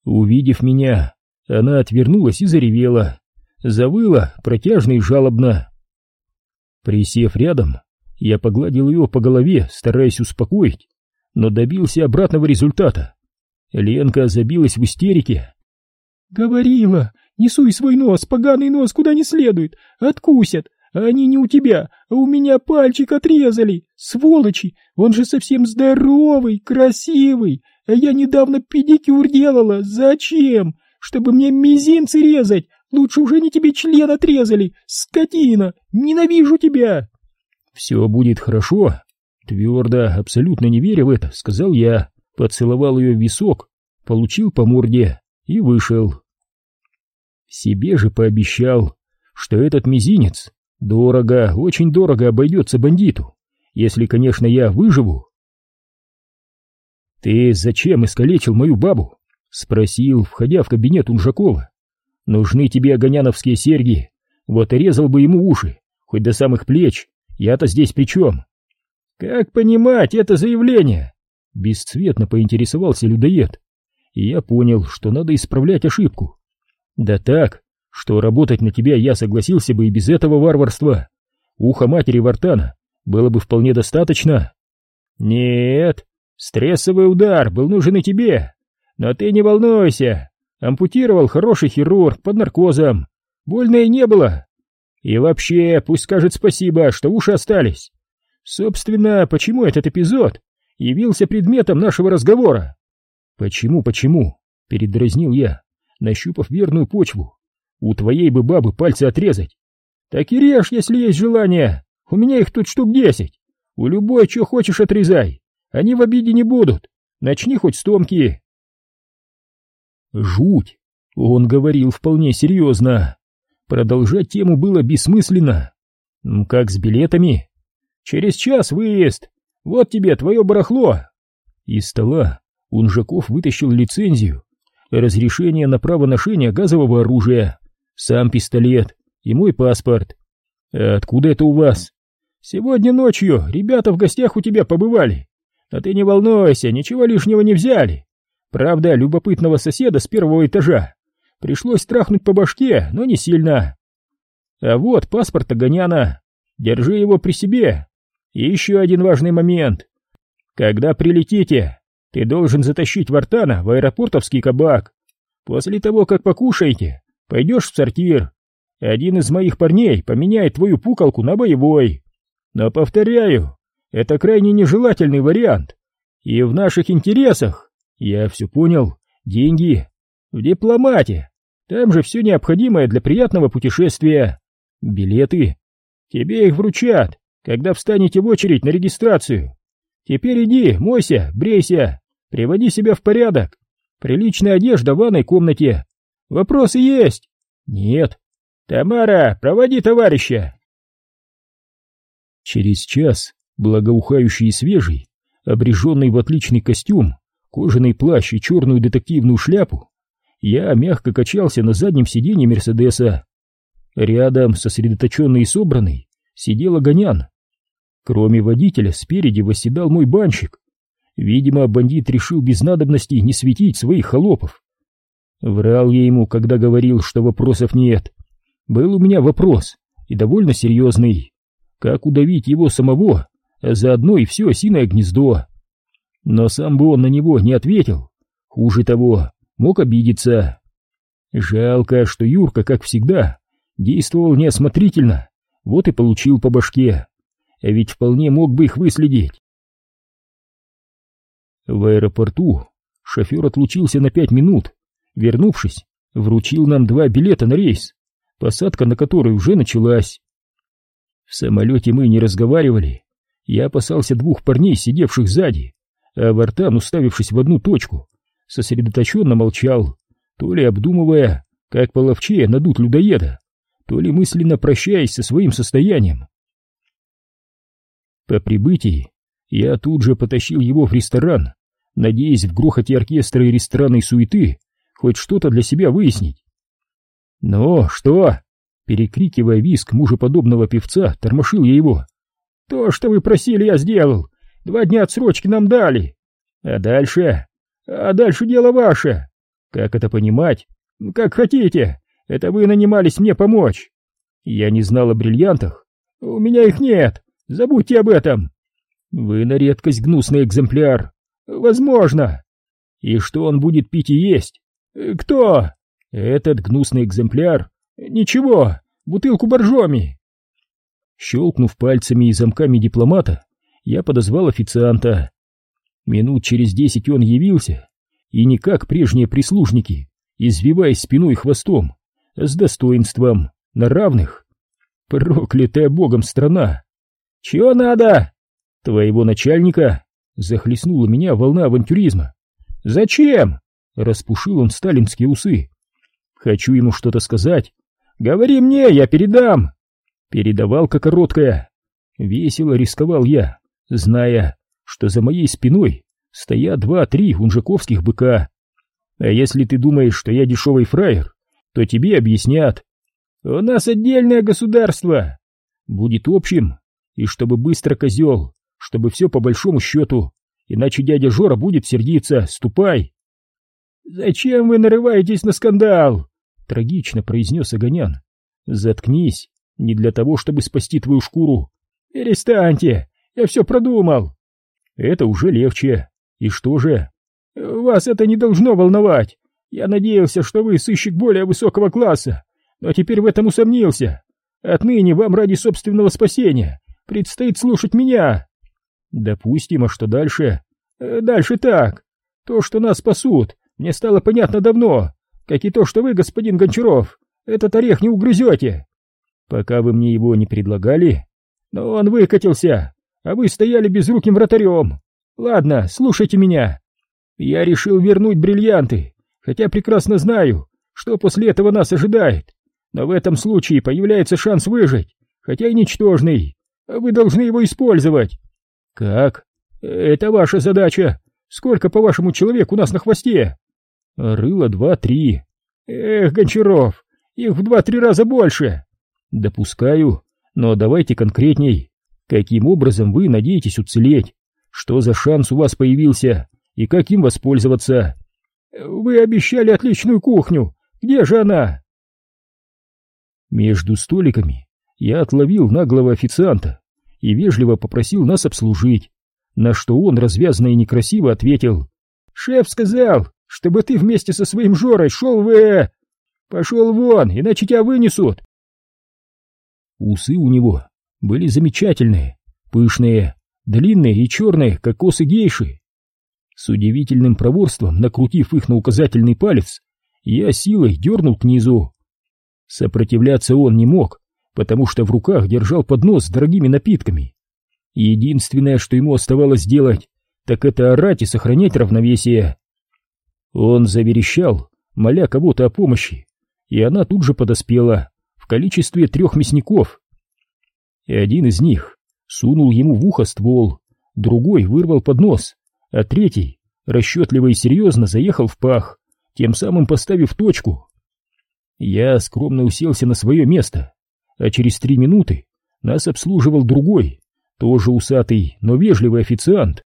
Увидев меня, она отвернулась и заревела, завыла протяжно и жалобно. Присев рядом, я погладил ее по голове, стараясь успокоить, но добился обратного результата. Ленка забилась в истерике. «Говорила, не суй свой нос, поганый нос, куда не следует, откусят, а они не у тебя, а у меня пальчик отрезали, сволочи, он же совсем здоровый, красивый, а я недавно педикюр делала, зачем? Чтобы мне мизинцы резать, лучше уже не тебе член отрезали, скотина, ненавижу тебя!» «Все будет хорошо», Твердо, абсолютно не веря в это, сказал я, поцеловал ее в висок, получил по морде и вышел. Себе же пообещал, что этот мизинец дорого, очень дорого обойдется бандиту, если, конечно, я выживу. «Ты зачем искалечил мою бабу?» — спросил, входя в кабинет Унжакова. «Нужны тебе огоняновские серьги, вот и резал бы ему уши, хоть до самых плеч, я-то здесь при чем?» «Как понимать это заявление?» Бесцветно поинтересовался людоед, и я понял, что надо исправлять ошибку. Да так, что работать на тебя я согласился бы и без этого варварства. Ухо матери Вартана было бы вполне достаточно. Нет, стрессовый удар был нужен и тебе. Но ты не волнуйся, ампутировал хороший хирург под наркозом. Больно и не было. И вообще, пусть скажет спасибо, что уши остались. Собственно, почему этот эпизод явился предметом нашего разговора? Почему, почему? Передразнил я, нащупав верную почву. У твоей бы бабы пальцы отрезать. Так и режь, если есть желание. У меня их тут штук десять. У любой, что хочешь, отрезай. Они в обиде не будут. Начни хоть с Томки. Жуть. Он говорил вполне серьезно. Продолжать тему было бессмысленно. Как с билетами? Через час выезд. Вот тебе твое барахло. Из стола Унжаков вытащил лицензию, разрешение на право ношения газового оружия, сам пистолет и мой паспорт. А откуда это у вас? Сегодня ночью ребята в гостях у тебя побывали. А ты не волнуйся, ничего лишнего не взяли. Правда, любопытного соседа с первого этажа. Пришлось трахнуть по башке, но не сильно. А вот паспорт Огоняна. Держи его при себе. И еще один важный момент. Когда прилетите, ты должен затащить Вартана в аэропортовский кабак. После того, как покушаете, пойдешь в сортир. Один из моих парней поменяет твою пукалку на боевой. Но, повторяю, это крайне нежелательный вариант. И в наших интересах, я все понял, деньги. В дипломате. Там же все необходимое для приятного путешествия. Билеты. Тебе их вручат когда встанете в очередь на регистрацию. Теперь иди, мойся, брейся, приводи себя в порядок. Приличная одежда в ванной комнате. Вопросы есть? Нет. Тамара, проводи товарища. Через час, благоухающий и свежий, обреженный в отличный костюм, кожаный плащ и черную детективную шляпу, я мягко качался на заднем сиденье Мерседеса. Рядом, сосредоточенный и собранный, сидел Огонян Кроме водителя, спереди восседал мой банщик. Видимо, бандит решил без надобности не светить своих холопов. Врал я ему, когда говорил, что вопросов нет. Был у меня вопрос, и довольно серьезный. Как удавить его самого, а заодно и все осиное гнездо. Но сам бы он на него не ответил. Хуже того, мог обидеться. Жалко, что Юрка, как всегда, действовал неосмотрительно, вот и получил по башке. А ведь вполне мог бы их выследить. В аэропорту шофер отлучился на пять минут. Вернувшись, вручил нам два билета на рейс, посадка на который уже началась. В самолете мы не разговаривали. Я опасался двух парней, сидевших сзади, а Вартан, уставившись в одну точку, сосредоточенно молчал, то ли обдумывая, как половчее надуть людоеда, то ли мысленно прощаясь со своим состоянием. По прибытии я тут же потащил его в ресторан, надеясь в грохоте оркестра и ресторанной суеты хоть что-то для себя выяснить. «Ну, что?» Перекрикивая виск мужеподобного певца, тормошил я его. «То, что вы просили, я сделал. Два дня отсрочки нам дали. А дальше? А дальше дело ваше. Как это понимать? Как хотите. Это вы нанимались мне помочь. Я не знал о бриллиантах. У меня их нет. Забудьте об этом. Вы на редкость гнусный экземпляр. Возможно. И что он будет пить и есть? Кто? Этот гнусный экземпляр. Ничего, бутылку боржоми. Щелкнув пальцами и замками дипломата, я подозвал официанта. Минут через десять он явился, и не как прежние прислужники, извиваясь спиной и хвостом, с достоинством, на равных. Проклятая богом страна! Чего надо? Твоего начальника? Захлестнула меня волна авантюризма. Зачем? Распушил он сталинские усы. Хочу ему что-то сказать. Говори мне, я передам. Передавалка короткая. Весело рисковал я, зная, что за моей спиной стоят два-три унжаковских быка. А если ты думаешь, что я дешевый фраер, то тебе объяснят. У нас отдельное государство. Будет общим, и чтобы быстро козел, чтобы все по большому счету, иначе дядя Жора будет сердиться, ступай. «Зачем вы нарываетесь на скандал?» — трагично произнес Огонян. «Заткнись, не для того, чтобы спасти твою шкуру. Перестаньте, я все продумал». «Это уже легче. И что же?» «Вас это не должно волновать. Я надеялся, что вы сыщик более высокого класса, но теперь в этом усомнился. Отныне вам ради собственного спасения предстоит слушать меня». «Допустим, а что дальше?» э, «Дальше так. То, что нас спасут, мне стало понятно давно, как и то, что вы, господин Гончаров, этот орех не угрызете. Пока вы мне его не предлагали, но он выкатился, а вы стояли безруким вратарем. Ладно, слушайте меня. Я решил вернуть бриллианты, хотя прекрасно знаю, что после этого нас ожидает. Но в этом случае появляется шанс выжить, хотя и ничтожный. Вы должны его использовать. Как? Это ваша задача. Сколько, по-вашему, человек у нас на хвосте? Рыло два-три. Эх, Гончаров, их в два-три раза больше. Допускаю, но давайте конкретней. Каким образом вы надеетесь уцелеть? Что за шанс у вас появился и как им воспользоваться? Вы обещали отличную кухню. Где же она? Между столиками я отловил наглого официанта и вежливо попросил нас обслужить, на что он развязно и некрасиво ответил. «Шеф сказал, чтобы ты вместе со своим Жорой шел в... Э, пошел вон, иначе тебя вынесут!» Усы у него были замечательные, пышные, длинные и черные, как косы гейши. С удивительным проворством, накрутив их на указательный палец, я силой дернул к низу. Сопротивляться он не мог, потому что в руках держал поднос с дорогими напитками. Единственное, что ему оставалось делать, так это орать и сохранять равновесие. Он заверещал, моля кого-то о помощи, и она тут же подоспела в количестве трех мясников. И один из них сунул ему в ухо ствол, другой вырвал поднос, а третий, расчетливо и серьезно, заехал в пах, тем самым поставив точку. Я скромно уселся на свое место, а через три минуты нас обслуживал другой, тоже усатый, но вежливый официант.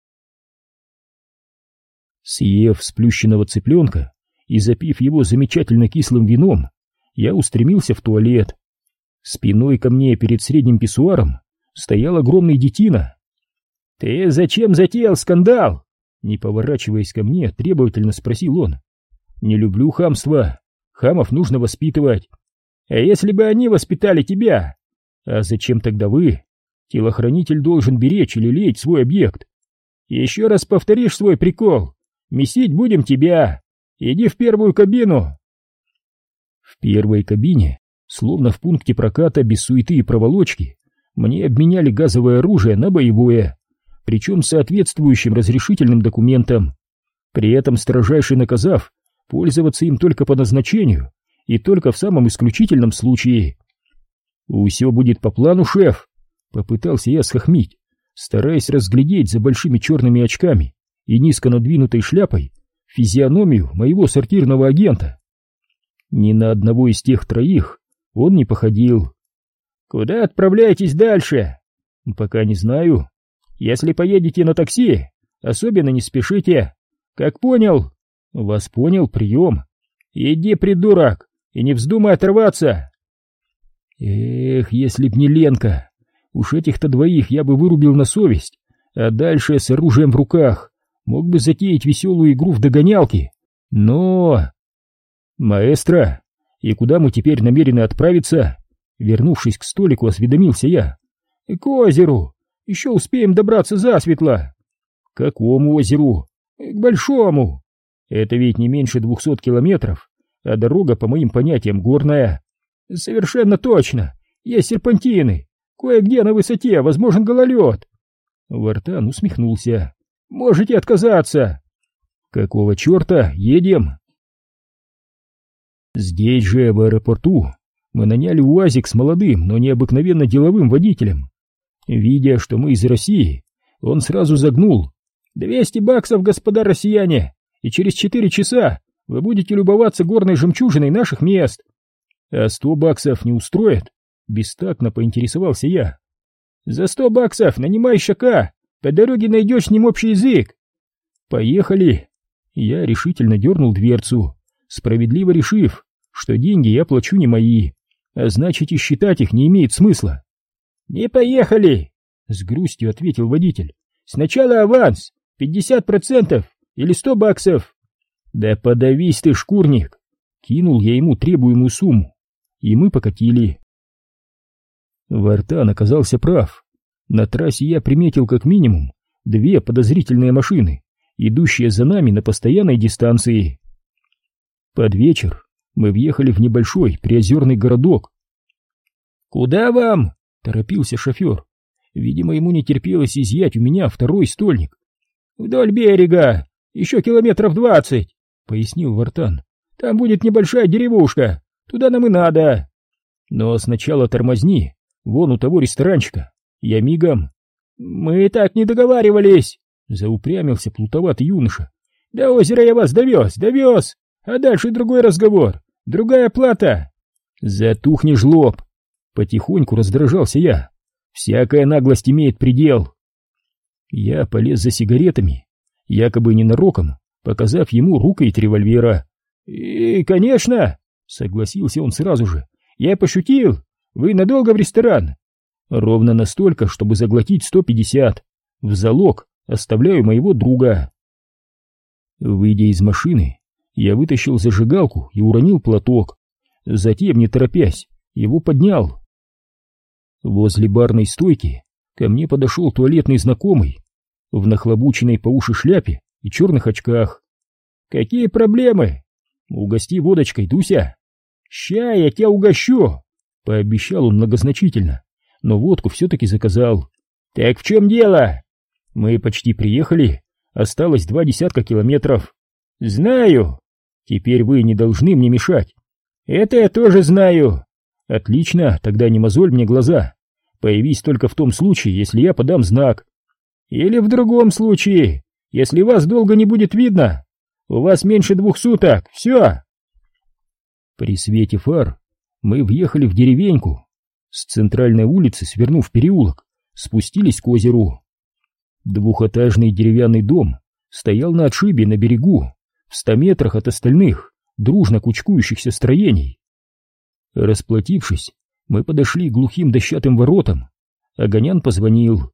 Съев сплющенного цыпленка и запив его замечательно кислым вином, я устремился в туалет. Спиной ко мне перед средним писсуаром стоял огромный детина. «Ты зачем затеял скандал?» Не поворачиваясь ко мне, требовательно спросил он. «Не люблю хамство. Хамов нужно воспитывать. А если бы они воспитали тебя? А зачем тогда вы? Телохранитель должен беречь или леять свой объект. Еще раз повторишь свой прикол. Месить будем тебя. Иди в первую кабину. В первой кабине, словно в пункте проката без суеты и проволочки, мне обменяли газовое оружие на боевое, причем соответствующим разрешительным документом, при этом строжайше наказав пользоваться им только по назначению и только в самом исключительном случае. «Все будет по плану, шеф!» — попытался я схохмить, стараясь разглядеть за большими черными очками и низко надвинутой шляпой физиономию моего сортирного агента. Ни на одного из тех троих он не походил. «Куда отправляетесь дальше?» «Пока не знаю. Если поедете на такси, особенно не спешите. Как понял?» «Вас понял, прием. Иди, придурок, и не вздумай отрываться!» Эх, если б не Ленка! Уж этих-то двоих я бы вырубил на совесть, а дальше с оружием в руках мог бы затеять веселую игру в догонялки. Но... Маэстро, и куда мы теперь намерены отправиться? Вернувшись к столику, осведомился я. К озеру. Еще успеем добраться засветло. К какому озеру? К большому. Это ведь не меньше двухсот километров, а дорога, по моим понятиям, горная. Совершенно точно. Есть серпантины. Кое-где на высоте возможен гололед. Вартан усмехнулся. Можете отказаться. Какого черта? Едем. Здесь же, в аэропорту, мы наняли УАЗик с молодым, но необыкновенно деловым водителем. Видя, что мы из России, он сразу загнул. «Двести баксов, господа россияне, и через четыре часа вы будете любоваться горной жемчужиной наших мест. А сто баксов не устроит? Бестактно поинтересовался я. За сто баксов нанимай щака, по дороге найдешь с ним общий язык. Поехали. Я решительно дернул дверцу, справедливо решив, что деньги я плачу не мои, а значит и считать их не имеет смысла. Не поехали, с грустью ответил водитель. Сначала аванс, пятьдесят процентов или сто баксов. Да подавись ты, шкурник! Кинул я ему требуемую сумму и мы покатили. Вартан оказался прав. На трассе я приметил как минимум две подозрительные машины, идущие за нами на постоянной дистанции. Под вечер мы въехали в небольшой приозерный городок. «Куда вам?» — торопился шофер. Видимо, ему не терпелось изъять у меня второй стольник. «Вдоль берега, еще километров двадцать», — пояснил Вартан. «Там будет небольшая деревушка, Туда нам и надо. Но сначала тормозни, вон у того ресторанчика. Я мигом. Мы так не договаривались, заупрямился плутоватый юноша. До озера я вас довез, довез. А дальше другой разговор, другая плата. Затухни жлоб. Потихоньку раздражался я. Всякая наглость имеет предел. Я полез за сигаретами, якобы ненароком, показав ему рукоять револьвера. «И, конечно!» Согласился он сразу же. Я пошутил. Вы надолго в ресторан? Ровно настолько, чтобы заглотить сто пятьдесят. В залог оставляю моего друга. Выйдя из машины, я вытащил зажигалку и уронил платок. Затем, не торопясь, его поднял. Возле барной стойки ко мне подошел туалетный знакомый в нахлобученной по уши шляпе и черных очках. «Какие проблемы?» «Угости водочкой, Дуся!» «Ща я тебя угощу!» — пообещал он многозначительно, но водку все-таки заказал. «Так в чем дело?» «Мы почти приехали, осталось два десятка километров». «Знаю! Теперь вы не должны мне мешать». «Это я тоже знаю!» «Отлично, тогда не мозоль мне глаза. Появись только в том случае, если я подам знак». «Или в другом случае, если вас долго не будет видно. У вас меньше двух суток, все!» При свете фар мы въехали в деревеньку. С центральной улицы, свернув переулок, спустились к озеру. Двухэтажный деревянный дом стоял на отшибе на берегу, в ста метрах от остальных, дружно кучкующихся строений. Расплатившись, мы подошли к глухим дощатым воротам. Огонян позвонил.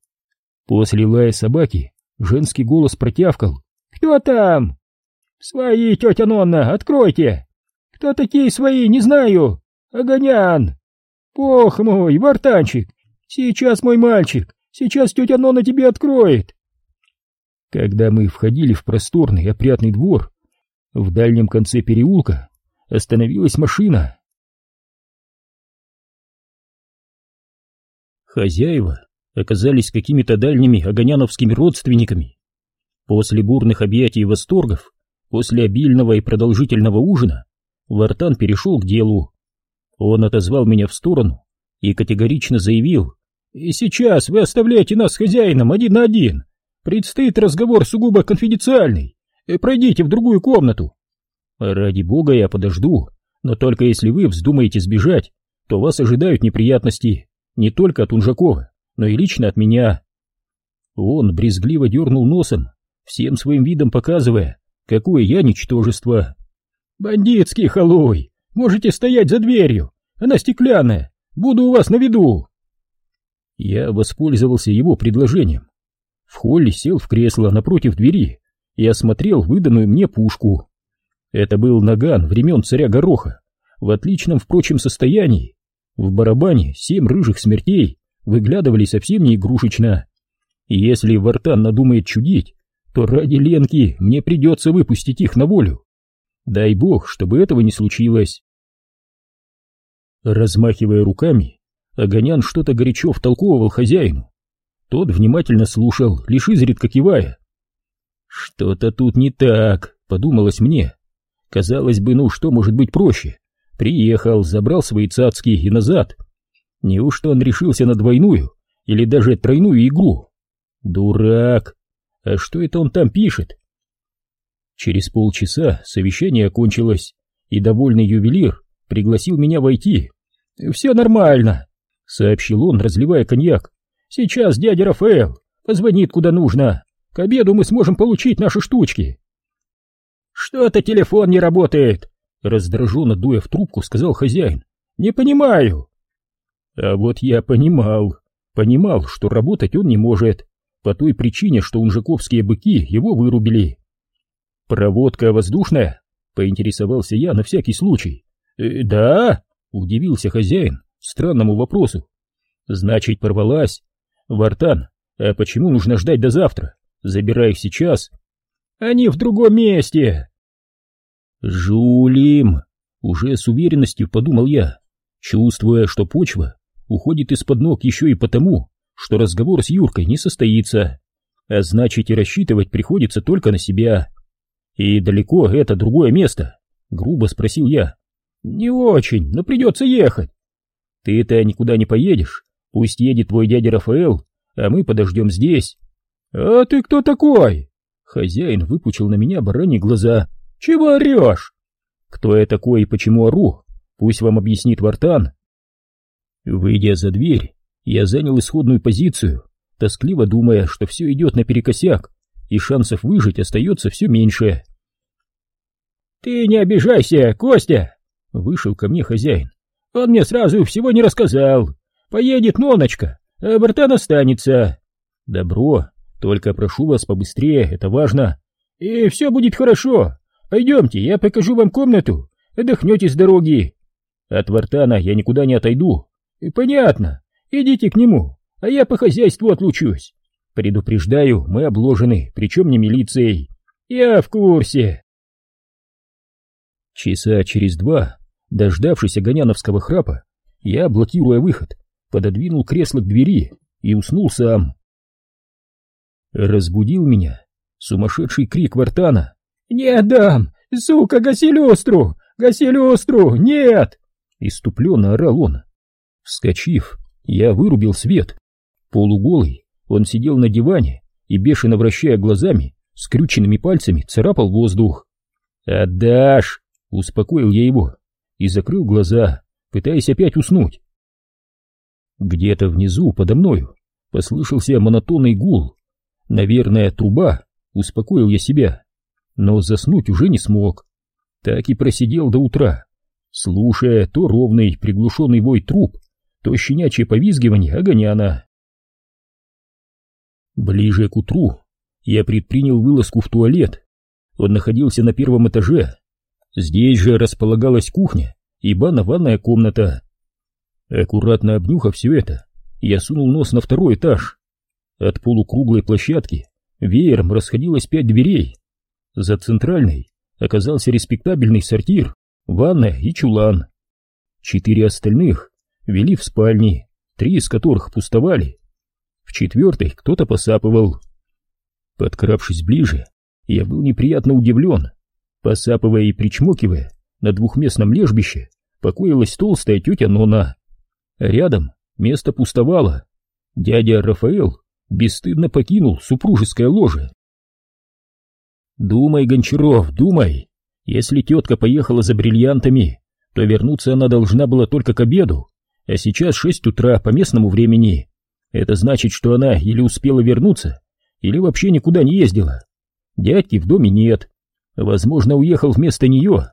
После лая собаки женский голос протявкал. «Кто там?» «Свои, тетя Нонна, откройте!» «Кто такие свои, не знаю!» «Огонян!» «Бог мой, вартанчик! Сейчас, мой мальчик, сейчас тетя Нонна тебе откроет!» Когда мы входили в просторный опрятный двор, в дальнем конце переулка остановилась машина. Хозяева оказались какими-то дальними огоняновскими родственниками. После бурных объятий и восторгов, после обильного и продолжительного ужина, Вартан перешел к делу. Он отозвал меня в сторону и категорично заявил, «И сейчас вы оставляете нас с хозяином один на один. Предстоит разговор сугубо конфиденциальный. Э, пройдите в другую комнату». «Ради бога я подожду, но только если вы вздумаете сбежать, то вас ожидают неприятности не только от Унжакова, но и лично от меня. Он брезгливо дернул носом, всем своим видом показывая, какое я ничтожество. «Бандитский халуй! Можете стоять за дверью! Она стеклянная! Буду у вас на виду!» Я воспользовался его предложением. В холле сел в кресло напротив двери и осмотрел выданную мне пушку. Это был наган времен царя Гороха, в отличном, впрочем, состоянии. В барабане семь рыжих смертей выглядывали совсем не игрушечно. И если Вартан надумает чудить, то ради Ленки мне придется выпустить их на волю. Дай бог, чтобы этого не случилось. Размахивая руками, Огонян что-то горячо втолковывал хозяину. Тот внимательно слушал, лишь изредка кивая. «Что-то тут не так», — подумалось мне. Казалось бы, ну что может быть проще? Приехал, забрал свои цацки и назад. Неужто он решился на двойную или даже тройную игру? Дурак! А что это он там пишет? Через полчаса совещание окончилось, и довольный ювелир пригласил меня войти. «Все нормально», — сообщил он, разливая коньяк. «Сейчас дядя Рафаэл позвонит куда нужно. К обеду мы сможем получить наши штучки». «Что-то телефон не работает», — раздраженно дуя в трубку, сказал хозяин. «Не понимаю». А вот я понимал, понимал, что работать он не может, по той причине, что унжаковские быки его вырубили. «Проводка воздушная?» — поинтересовался я на всякий случай. «Э, «Да?» — удивился хозяин странному вопросу. «Значит, порвалась. Вартан, а почему нужно ждать до завтра? Забирай их сейчас». «Они в другом месте!» «Жулим!» — уже с уверенностью подумал я, чувствуя, что почва уходит из-под ног еще и потому, что разговор с Юркой не состоится, а значит и рассчитывать приходится только на себя. «И далеко это другое место?» — грубо спросил я. «Не очень, но придется ехать». «Ты-то никуда не поедешь, пусть едет твой дядя Рафаэл, а мы подождем здесь». «А ты кто такой?» Хозяин выпучил на меня бараньи глаза. «Чего орешь?» «Кто я такой и почему ору? Пусть вам объяснит Вартан». Выйдя за дверь, я занял исходную позицию, тоскливо думая, что все идет наперекосяк, и шансов выжить остается все меньше. «Ты не обижайся, Костя!» — вышел ко мне хозяин. «Он мне сразу всего не рассказал. Поедет Ноночка, а Бартан останется». «Добро, только прошу вас побыстрее, это важно. И все будет хорошо. Пойдемте, я покажу вам комнату, отдохнете с дороги. От Вартана я никуда не отойду, «Понятно. Идите к нему, а я по хозяйству отлучусь. Предупреждаю, мы обложены, причем не милицией. Я в курсе». Часа через два, дождавшись Огоняновского храпа, я, блокируя выход, пододвинул кресло к двери и уснул сам. Разбудил меня сумасшедший крик Вартана. «Не отдам! Сука, гаси люстру! Гаси люстру! Нет!» Иступленно орал он. Вскочив, я вырубил свет. Полуголый, он сидел на диване и, бешено вращая глазами, скрюченными пальцами царапал воздух. «Отдашь!» — успокоил я его и закрыл глаза, пытаясь опять уснуть. Где-то внизу, подо мною, Послышался монотонный гул. Наверное, труба, успокоил я себя. Но заснуть уже не смог. Так и просидел до утра, слушая то ровный приглушенный вой труб, то щенячье повизгивание огоняна. Ближе к утру я предпринял вылазку в туалет. Он находился на первом этаже. Здесь же располагалась кухня и банно-ванная комната. Аккуратно обнюхав все это, я сунул нос на второй этаж. От полукруглой площадки веером расходилось пять дверей. За центральной оказался респектабельный сортир, ванная и чулан. Четыре остальных вели в спальни, три из которых пустовали. В четвертой кто-то посапывал. Подкравшись ближе, я был неприятно удивлен. Посапывая и причмокивая, на двухместном лежбище покоилась толстая тетя Нона. Рядом место пустовало. Дядя Рафаэл бесстыдно покинул супружеское ложе. «Думай, Гончаров, думай. Если тетка поехала за бриллиантами, то вернуться она должна была только к обеду, а сейчас шесть утра по местному времени. Это значит, что она или успела вернуться, или вообще никуда не ездила. Дядьки в доме нет. Возможно, уехал вместо нее.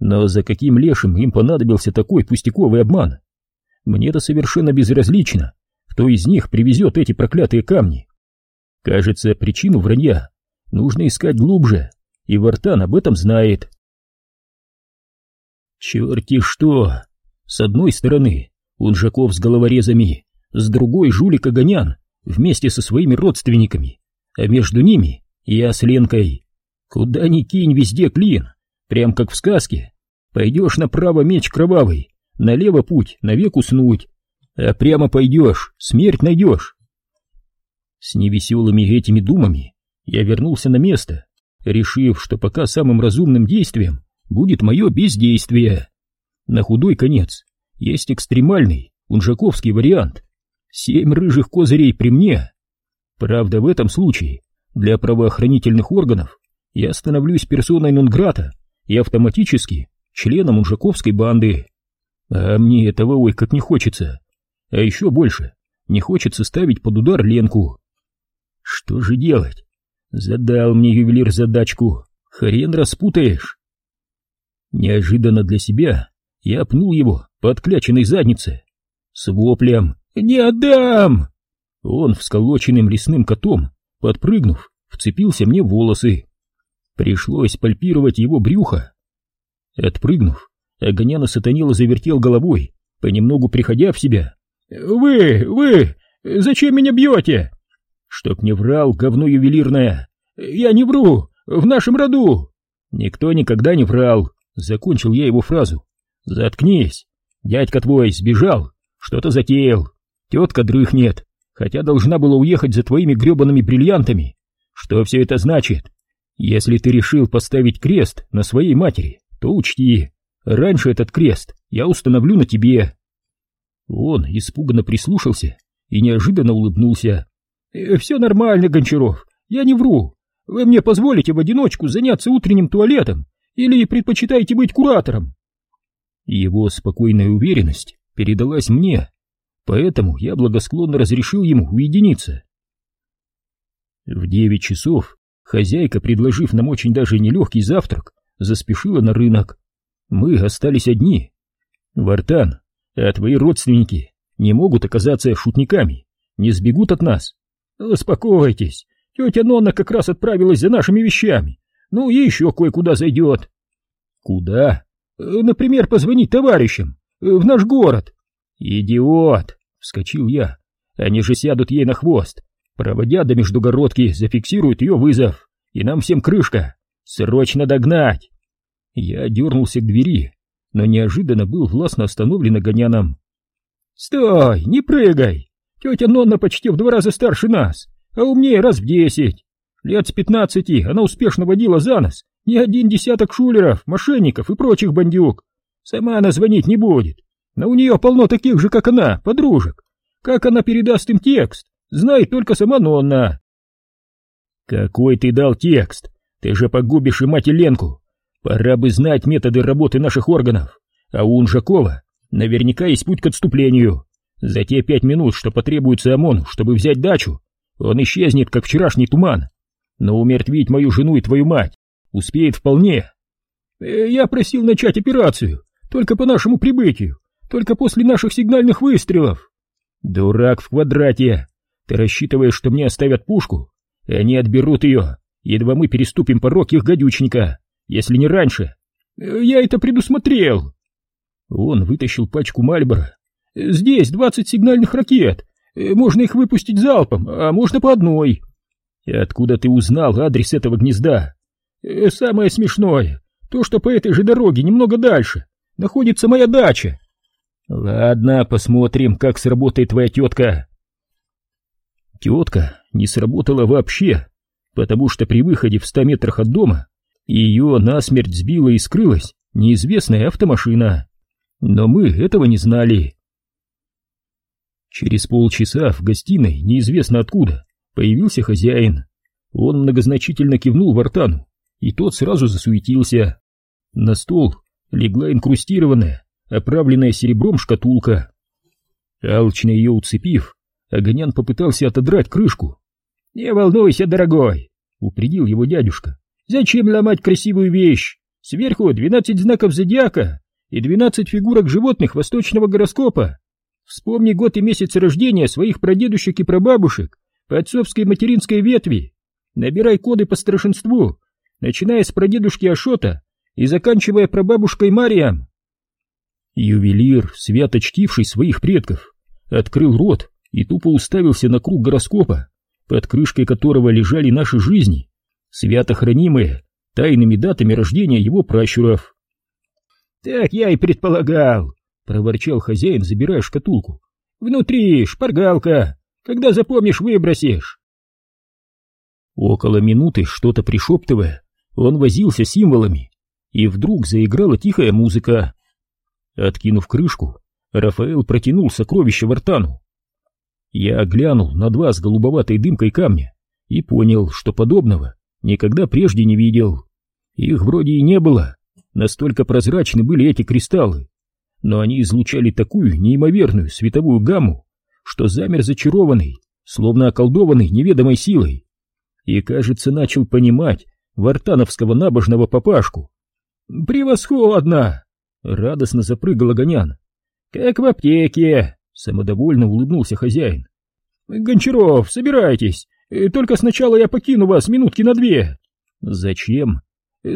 Но за каким лешим им понадобился такой пустяковый обман? Мне-то совершенно безразлично, кто из них привезет эти проклятые камни. Кажется, причину вранья нужно искать глубже, и Вартан об этом знает. Черти что! С одной стороны, Унжаков с головорезами, с другой жулик Огонян вместе со своими родственниками, а между ними я с Ленкой. Куда ни кинь, везде клин, прям как в сказке. Пойдешь направо меч кровавый, налево путь, навек уснуть, а прямо пойдешь, смерть найдешь. С невеселыми этими думами я вернулся на место, решив, что пока самым разумным действием будет мое бездействие. На худой конец есть экстремальный, унжаковский вариант. Семь рыжих козырей при мне. Правда, в этом случае для правоохранительных органов я становлюсь персоной нон-грата и автоматически членом унжаковской банды. А мне этого ой как не хочется. А еще больше не хочется ставить под удар Ленку. Что же делать? Задал мне ювелир задачку, хрен распутаешь. Неожиданно для себя я пнул его по откляченной заднице. С воплем «Не отдам!» Он всколоченным лесным котом, подпрыгнув, вцепился мне в волосы. Пришлось пальпировать его брюхо. Отпрыгнув, Огоняна сатанила завертел головой, понемногу приходя в себя. «Вы, вы, зачем меня бьете?» «Чтоб не врал, говно ювелирное!» «Я не вру! В нашем роду!» «Никто никогда не врал!» Закончил я его фразу. «Заткнись! Дядька твой сбежал, что-то затеял, тетка дрыхнет, хотя должна была уехать за твоими гребаными бриллиантами. Что все это значит? Если ты решил поставить крест на своей матери, то учти, раньше этот крест я установлю на тебе». Он испуганно прислушался и неожиданно улыбнулся. «Э, «Все нормально, Гончаров, я не вру. Вы мне позволите в одиночку заняться утренним туалетом или предпочитаете быть куратором?» Его спокойная уверенность передалась мне, поэтому я благосклонно разрешил ему уединиться. В девять часов хозяйка, предложив нам очень даже нелегкий завтрак, заспешила на рынок. Мы остались одни. Вартан, а твои родственники не могут оказаться шутниками, не сбегут от нас. Успокойтесь, тетя Нонна как раз отправилась за нашими вещами. Ну и еще кое-куда зайдет. Куда? Э, например, позвонить товарищам э, в наш город. Идиот, вскочил я. Они же сядут ей на хвост. Проводя до междугородки, зафиксируют ее вызов. И нам всем крышка. Срочно догнать. Я дернулся к двери, но неожиданно был властно остановлен огоняном. «Стой, не прыгай! Тетя Нонна почти в два раза старше нас, а умнее раз в десять. Лет с пятнадцати она успешно водила за нос не один десяток шулеров, мошенников и прочих бандюк. Сама она звонить не будет, но у нее полно таких же, как она, подружек. Как она передаст им текст, знает только сама Нонна». «Какой ты дал текст? Ты же погубишь и мать и Ленку. Пора бы знать методы работы наших органов, а у Унжакова наверняка есть путь к отступлению. За те пять минут, что потребуется ОМОНу, чтобы взять дачу, он исчезнет, как вчерашний туман. Но умертвить мою жену и твою мать успеет вполне. Э, я просил начать операцию, только по нашему прибытию, только после наших сигнальных выстрелов. Дурак в квадрате. Ты рассчитываешь, что мне оставят пушку? И они отберут ее, едва мы переступим порог их гадючника, если не раньше. Э, я это предусмотрел. Он вытащил пачку Мальбора. Здесь двадцать сигнальных ракет. Э, можно их выпустить залпом, а можно по одной. И откуда ты узнал адрес этого гнезда? Э, самое смешное, то, что по этой же дороге немного дальше находится моя дача. Ладно, посмотрим, как сработает твоя тетка. Тетка не сработала вообще, потому что при выходе в ста метрах от дома ее насмерть сбила и скрылась неизвестная автомашина. Но мы этого не знали. Через полчаса в гостиной, неизвестно откуда, появился хозяин. Он многозначительно кивнул Вартану, и тот сразу засуетился. На стол легла инкрустированная, оправленная серебром шкатулка. Алчно ее уцепив, Огонян попытался отодрать крышку. — Не волнуйся, дорогой, — упредил его дядюшка. — Зачем ломать красивую вещь? Сверху двенадцать знаков зодиака и двенадцать фигурок животных восточного гороскопа. Вспомни год и месяц рождения своих прадедушек и прабабушек по отцовской и материнской ветви. Набирай коды по старшинству, начиная с прадедушки Ашота и заканчивая прабабушкой Мариам. Ювелир, свято чтивший своих предков, открыл рот и тупо уставился на круг гороскопа, под крышкой которого лежали наши жизни, свято хранимые тайными датами рождения его пращуров. «Так я и предполагал», — проворчал хозяин, забирая шкатулку. «Внутри шпаргалка, когда запомнишь, выбросишь». Около минуты, что-то пришептывая, он возился символами, и вдруг заиграла тихая музыка. Откинув крышку, Рафаэл протянул сокровище артану. Я глянул на два с голубоватой дымкой камня и понял, что подобного никогда прежде не видел. Их вроде и не было, настолько прозрачны были эти кристаллы, но они излучали такую неимоверную световую гамму, что замер зачарованный, словно околдованный неведомой силой, и, кажется, начал понимать вартановского набожного папашку. «Превосходно!» — радостно запрыгал огонян. «Как в аптеке!» — самодовольно улыбнулся хозяин. «Гончаров, собирайтесь! Только сначала я покину вас минутки на две!» «Зачем?»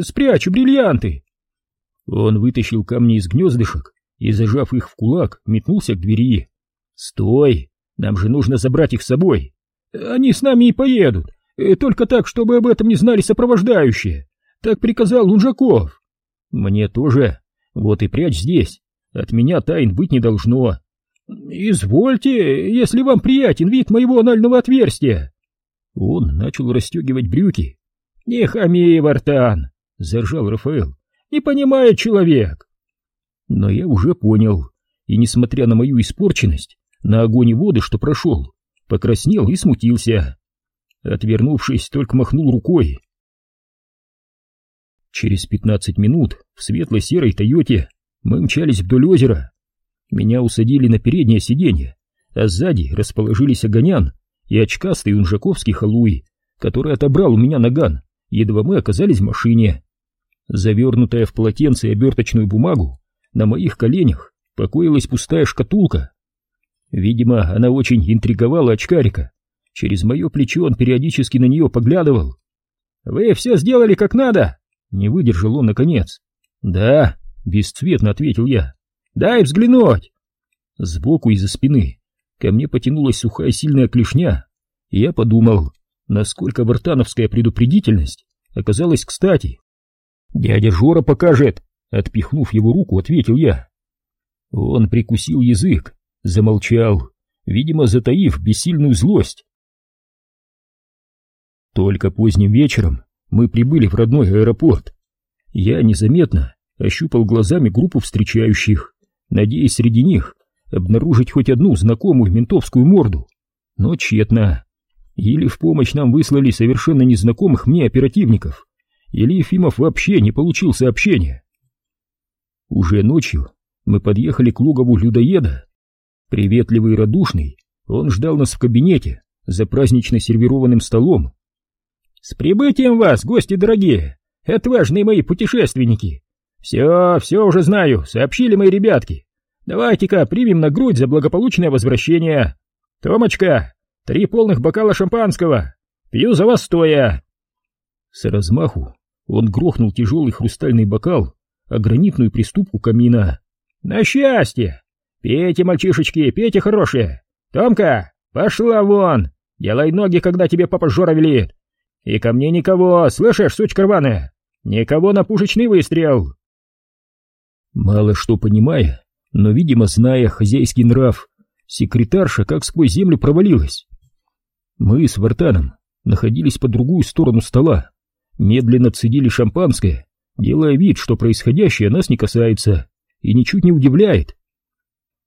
«Спрячу бриллианты!» Он вытащил камни из гнездышек и, зажав их в кулак, метнулся к двери. «Стой! Нам же нужно забрать их с собой!» «Они с нами и поедут, только так, чтобы об этом не знали сопровождающие. Так приказал Лунжаков!» Мне тоже. Вот и прячь здесь. От меня тайн быть не должно. Извольте, если вам приятен вид моего анального отверстия. Он начал расстегивать брюки. Не хами, Вартан, заржал Рафаэл. Не понимает человек. Но я уже понял. И несмотря на мою испорченность, на огонь и воды, что прошел, покраснел и смутился. Отвернувшись, только махнул рукой. Через пятнадцать минут в светло-серой Тойоте мы мчались вдоль озера. Меня усадили на переднее сиденье, а сзади расположились Огонян и очкастый унжаковский халуй, который отобрал у меня наган, едва мы оказались в машине. Завернутая в полотенце и оберточную бумагу, на моих коленях покоилась пустая шкатулка. Видимо, она очень интриговала очкарика. Через мое плечо он периодически на нее поглядывал. «Вы все сделали как надо?» Не выдержал он наконец. «Да», — бесцветно ответил я. «Дай взглянуть!» Сбоку из-за спины ко мне потянулась сухая сильная клешня, и я подумал, насколько вартановская предупредительность оказалась кстати. «Дядя Жора покажет!» — отпихнув его руку, ответил я. Он прикусил язык, замолчал, видимо, затаив бессильную злость. Только поздним вечером мы прибыли в родной аэропорт. Я незаметно ощупал глазами группу встречающих, надеясь среди них обнаружить хоть одну знакомую ментовскую морду. Но тщетно. Или в помощь нам выслали совершенно незнакомых мне оперативников, или Ефимов вообще не получил сообщения. Уже ночью мы подъехали к логову людоеда. Приветливый и радушный, он ждал нас в кабинете за празднично сервированным столом. «С прибытием вас, гости дорогие! Отважные мои путешественники! Все, все уже знаю, сообщили мои ребятки. Давайте-ка примем на грудь за благополучное возвращение. Томочка, три полных бокала шампанского. Пью за вас стоя!» С размаху он грохнул тяжелый хрустальный бокал о гранитную приступку камина. «На счастье! Пейте, мальчишечки, пейте хорошие! Томка, пошла вон! Делай ноги, когда тебе папа Жора велит! И ко мне никого, слышишь, сучка рваная? Никого на пушечный выстрел!» Мало что понимая, но, видимо, зная хозяйский нрав, секретарша как сквозь землю провалилась. Мы с Вартаном находились по другую сторону стола, медленно цедили шампанское, делая вид, что происходящее нас не касается и ничуть не удивляет.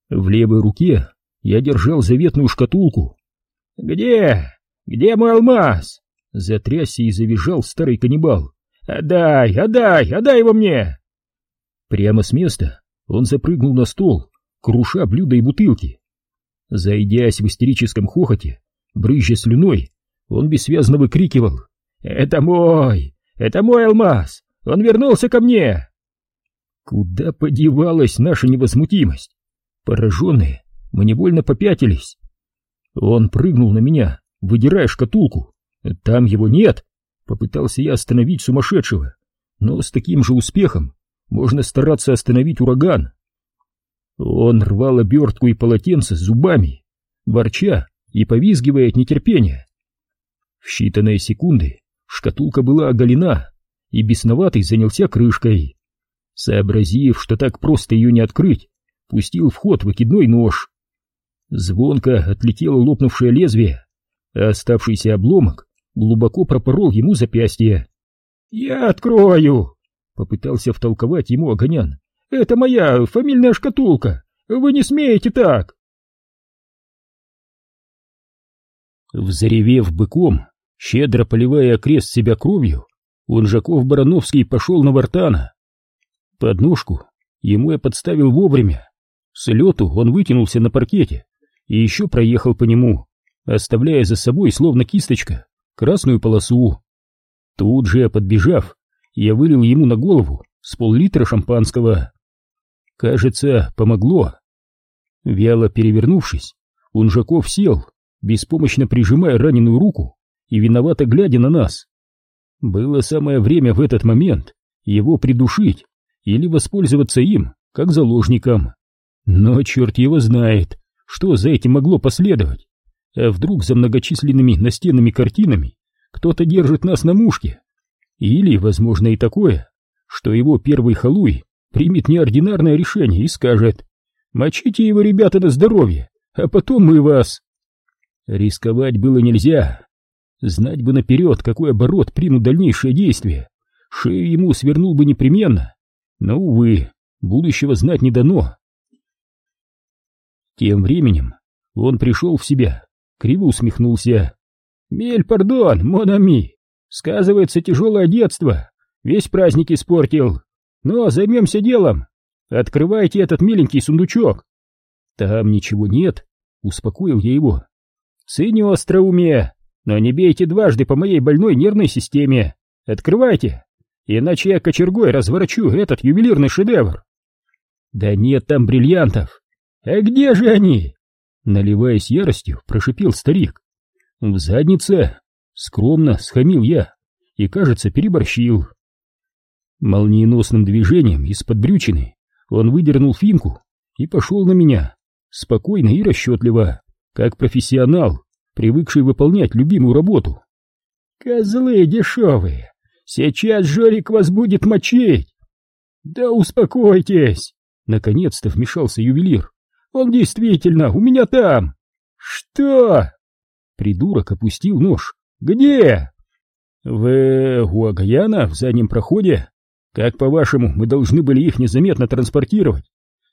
В левой руке я держал заветную шкатулку. «Где? Где мой алмаз?» Затрясся и завизжал старый каннибал. «Отдай, отдай, отдай его мне!» Прямо с места он запрыгнул на стол, круша блюда и бутылки. Зайдясь в истерическом хохоте, брызжа слюной, он бессвязно выкрикивал. «Это мой! Это мой алмаз! Он вернулся ко мне!» Куда подевалась наша невозмутимость? Пораженные, мы невольно попятились. Он прыгнул на меня, выдирая шкатулку. Там его нет. Попытался я остановить сумасшедшего, но с таким же успехом можно стараться остановить ураган. Он рвал обертку и полотенце зубами, ворча и повизгивая от нетерпения. В считанные секунды шкатулка была оголена, и бесноватый занялся крышкой. Сообразив, что так просто ее не открыть, пустил в ход выкидной нож. Звонко отлетело лопнувшее лезвие, а оставшийся обломок глубоко пропорол ему запястье. «Я открою!» — попытался втолковать ему Огонян. «Это моя фамильная шкатулка! Вы не смеете так!» Взревев быком, щедро поливая окрест себя кровью, Унжаков-Барановский пошел на Вартана. Подножку ему я подставил вовремя. С лету он вытянулся на паркете и еще проехал по нему, оставляя за собой, словно кисточка, красную полосу. Тут же, подбежав, я вылил ему на голову с пол-литра шампанского. Кажется, помогло. Вяло перевернувшись, Унжаков сел, беспомощно прижимая раненую руку и виновато глядя на нас. Было самое время в этот момент его придушить или воспользоваться им, как заложником. Но черт его знает, что за этим могло последовать. А вдруг за многочисленными настенными картинами кто-то держит нас на мушке? Или, возможно, и такое, что его первый халуй примет неординарное решение и скажет «Мочите его, ребята, на здоровье, а потом мы вас». Рисковать было нельзя. Знать бы наперед, какой оборот примут дальнейшие действия. Шею ему свернул бы непременно. Но, увы, будущего знать не дано. Тем временем он пришел в себя, криво усмехнулся. «Мель, пардон, монами! Сказывается тяжелое детство, весь праздник испортил. Но займемся делом. Открывайте этот миленький сундучок». «Там ничего нет», — успокоил я его. «Ценю остроумие, но не бейте дважды по моей больной нервной системе. Открывайте, иначе я кочергой разворачу этот ювелирный шедевр». «Да нет там бриллиантов». «А где же они?» Наливаясь яростью, прошипел старик. «В заднице!» Скромно схамил я и, кажется, переборщил. Молниеносным движением из-под брючины он выдернул финку и пошел на меня, спокойно и расчетливо, как профессионал, привыкший выполнять любимую работу. «Козлы дешевые! Сейчас Жорик вас будет мочить!» «Да успокойтесь!» Наконец-то вмешался ювелир. «Он действительно у меня там!» «Что?» Придурок опустил нож «Где?» «В Гуагаяна, в заднем проходе. Как, по-вашему, мы должны были их незаметно транспортировать?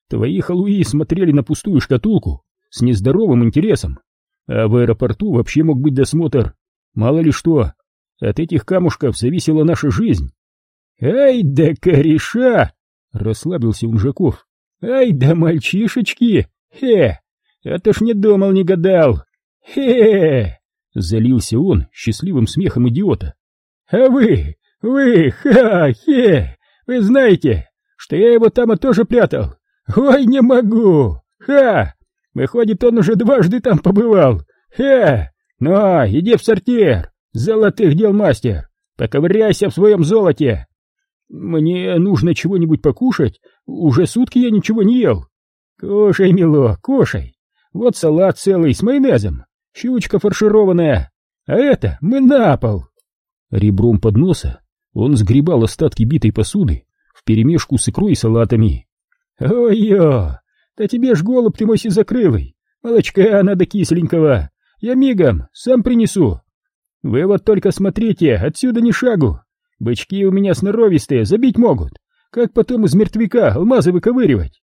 Твои халуи смотрели на пустую шкатулку с нездоровым интересом. А в аэропорту вообще мог быть досмотр. Мало ли что, от этих камушков зависела наша жизнь». «Ай да кореша!» — расслабился Унжаков. «Ай да мальчишечки! Хе! Это ж не думал, не гадал! Хе-хе!» Залился он счастливым смехом идиота. «А вы, вы, ха-хе! Вы знаете, что я его там тоже прятал? Ой, не могу! Ха! Выходит, он уже дважды там побывал! Ха! Ну, иди в сортир, золотых дел мастер! Поковыряйся в своем золоте!» «Мне нужно чего-нибудь покушать, уже сутки я ничего не ел». «Кушай, мило, кушай. Вот салат целый с майонезом, щучка фаршированная, а это мы на пол!» Ребром подноса он сгребал остатки битой посуды вперемешку с икрой и салатами. «Ой-ё, да тебе ж голубь ты мой закрылый, молочка надо кисленького, я мигом сам принесу. Вы вот только смотрите, отсюда ни шагу, бычки у меня сноровистые, забить могут, как потом из мертвяка алмазы выковыривать?»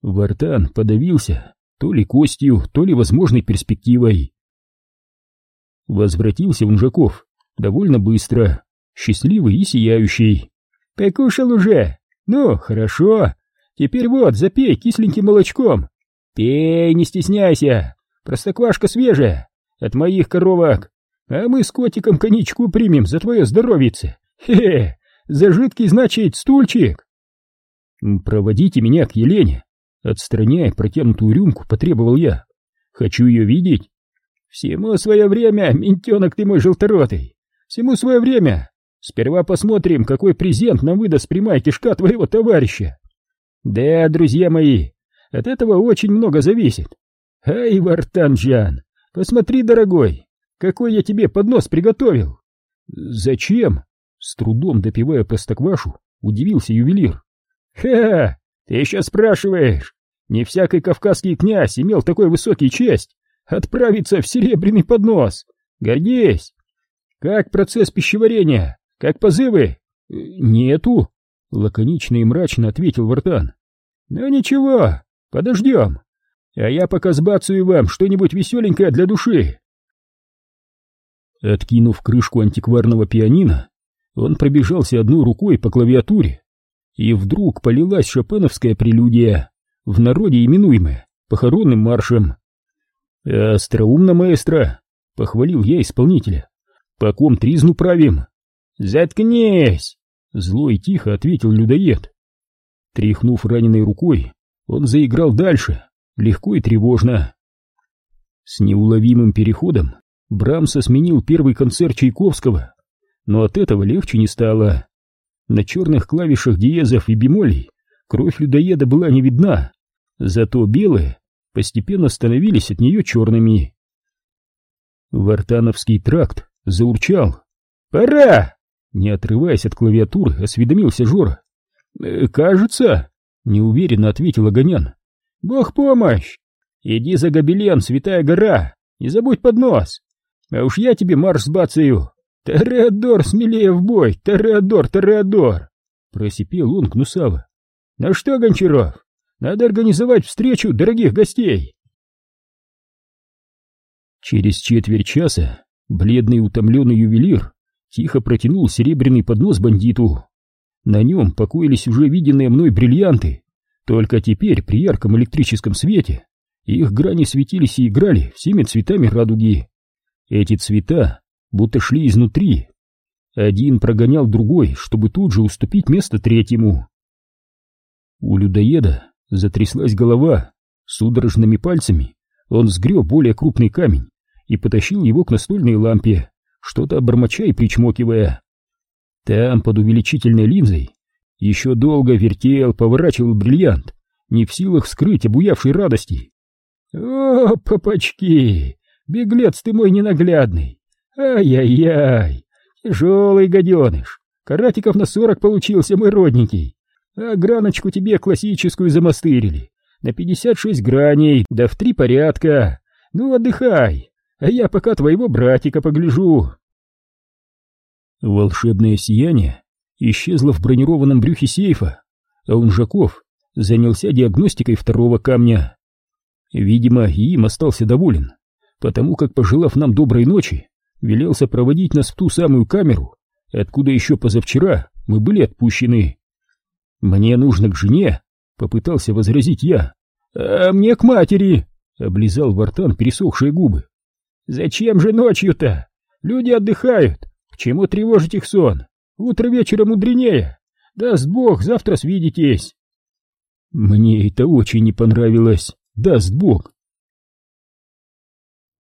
Вартан подавился то ли костью, то ли возможной перспективой. Возвратился Унжаков довольно быстро, счастливый и сияющий. «Покушал уже? Ну, хорошо. Теперь вот, запей кисленьким молочком. Пей, не стесняйся. Простоквашка свежая, от моих коровок. А мы с котиком коньячку примем за твое здоровице. Хе-хе, за жидкий, значит, стульчик». «Проводите меня к Елене», отстраняя протянутую рюмку, потребовал я. «Хочу ее видеть». «Всему свое время, ментенок ты мой желторотый. Всему свое время. Сперва посмотрим, какой презент нам выдаст прямая кишка твоего товарища. Да, друзья мои, от этого очень много зависит. Ай, Вартанджан, посмотри, дорогой, какой я тебе поднос приготовил. Зачем? С трудом допивая простоквашу, удивился ювелир. Ха, ты еще спрашиваешь? Не всякий кавказский князь имел такой высокий честь отправиться в серебряный поднос. Гордись, как процесс пищеварения? Как позывы? Э, нету, лаконично и мрачно ответил Вартан. Ну ничего, подождем. А я пока сбацаю вам что-нибудь веселенькое для души. Откинув крышку антикварного пианино, он пробежался одной рукой по клавиатуре, и вдруг полилась шопеновская прелюдия, в народе именуемая похоронным маршем. «Остроумно, маэстро!» — похвалил я исполнителя. По ком тризну правим? Заткнись! Зло и тихо ответил людоед. Тряхнув раненой рукой, он заиграл дальше, легко и тревожно. С неуловимым переходом Брамса сменил первый концерт Чайковского, но от этого легче не стало. На черных клавишах диезов и бемолей кровь людоеда была не видна, зато белые постепенно становились от нее черными. Вартановский тракт заурчал. «Пора!» Не отрываясь от клавиатуры, осведомился Жора. «Э, «Кажется», — неуверенно ответил Огонян. «Бог помощь! Иди за гобелен, святая гора, не забудь поднос! А уж я тебе марш сбацаю! Тореадор, смелее в бой! Тореадор, Тореадор!» Просипел он гнусаво. «Ну что, Гончаров, надо организовать встречу дорогих гостей!» Через четверть часа Бледный утомленный ювелир тихо протянул серебряный поднос бандиту. На нем покоились уже виденные мной бриллианты, только теперь при ярком электрическом свете их грани светились и играли всеми цветами радуги. Эти цвета будто шли изнутри. Один прогонял другой, чтобы тут же уступить место третьему. У людоеда затряслась голова, судорожными пальцами он сгреб более крупный камень и потащил его к настольной лампе, что-то бормоча и причмокивая. Там, под увеличительной линзой, еще долго вертел, поворачивал бриллиант, не в силах скрыть обуявшей радости. «О, папочки! Беглец ты мой ненаглядный! Ай-яй-яй! Тяжелый гаденыш! Каратиков на сорок получился, мой родненький! А граночку тебе классическую замастырили! На пятьдесят шесть граней, да в три порядка! Ну, отдыхай! а я пока твоего братика погляжу. Волшебное сияние исчезло в бронированном брюхе сейфа, а Унжаков занялся диагностикой второго камня. Видимо, им остался доволен, потому как, пожелав нам доброй ночи, велелся проводить нас в ту самую камеру, откуда еще позавчера мы были отпущены. «Мне нужно к жене», — попытался возразить я. «А мне к матери», — облизал Вартан пересохшие губы. «Зачем же ночью-то? Люди отдыхают. Чему тревожить их сон? Утро вечера мудренее. Даст Бог, завтра свидитесь». Мне это очень не понравилось. Даст Бог.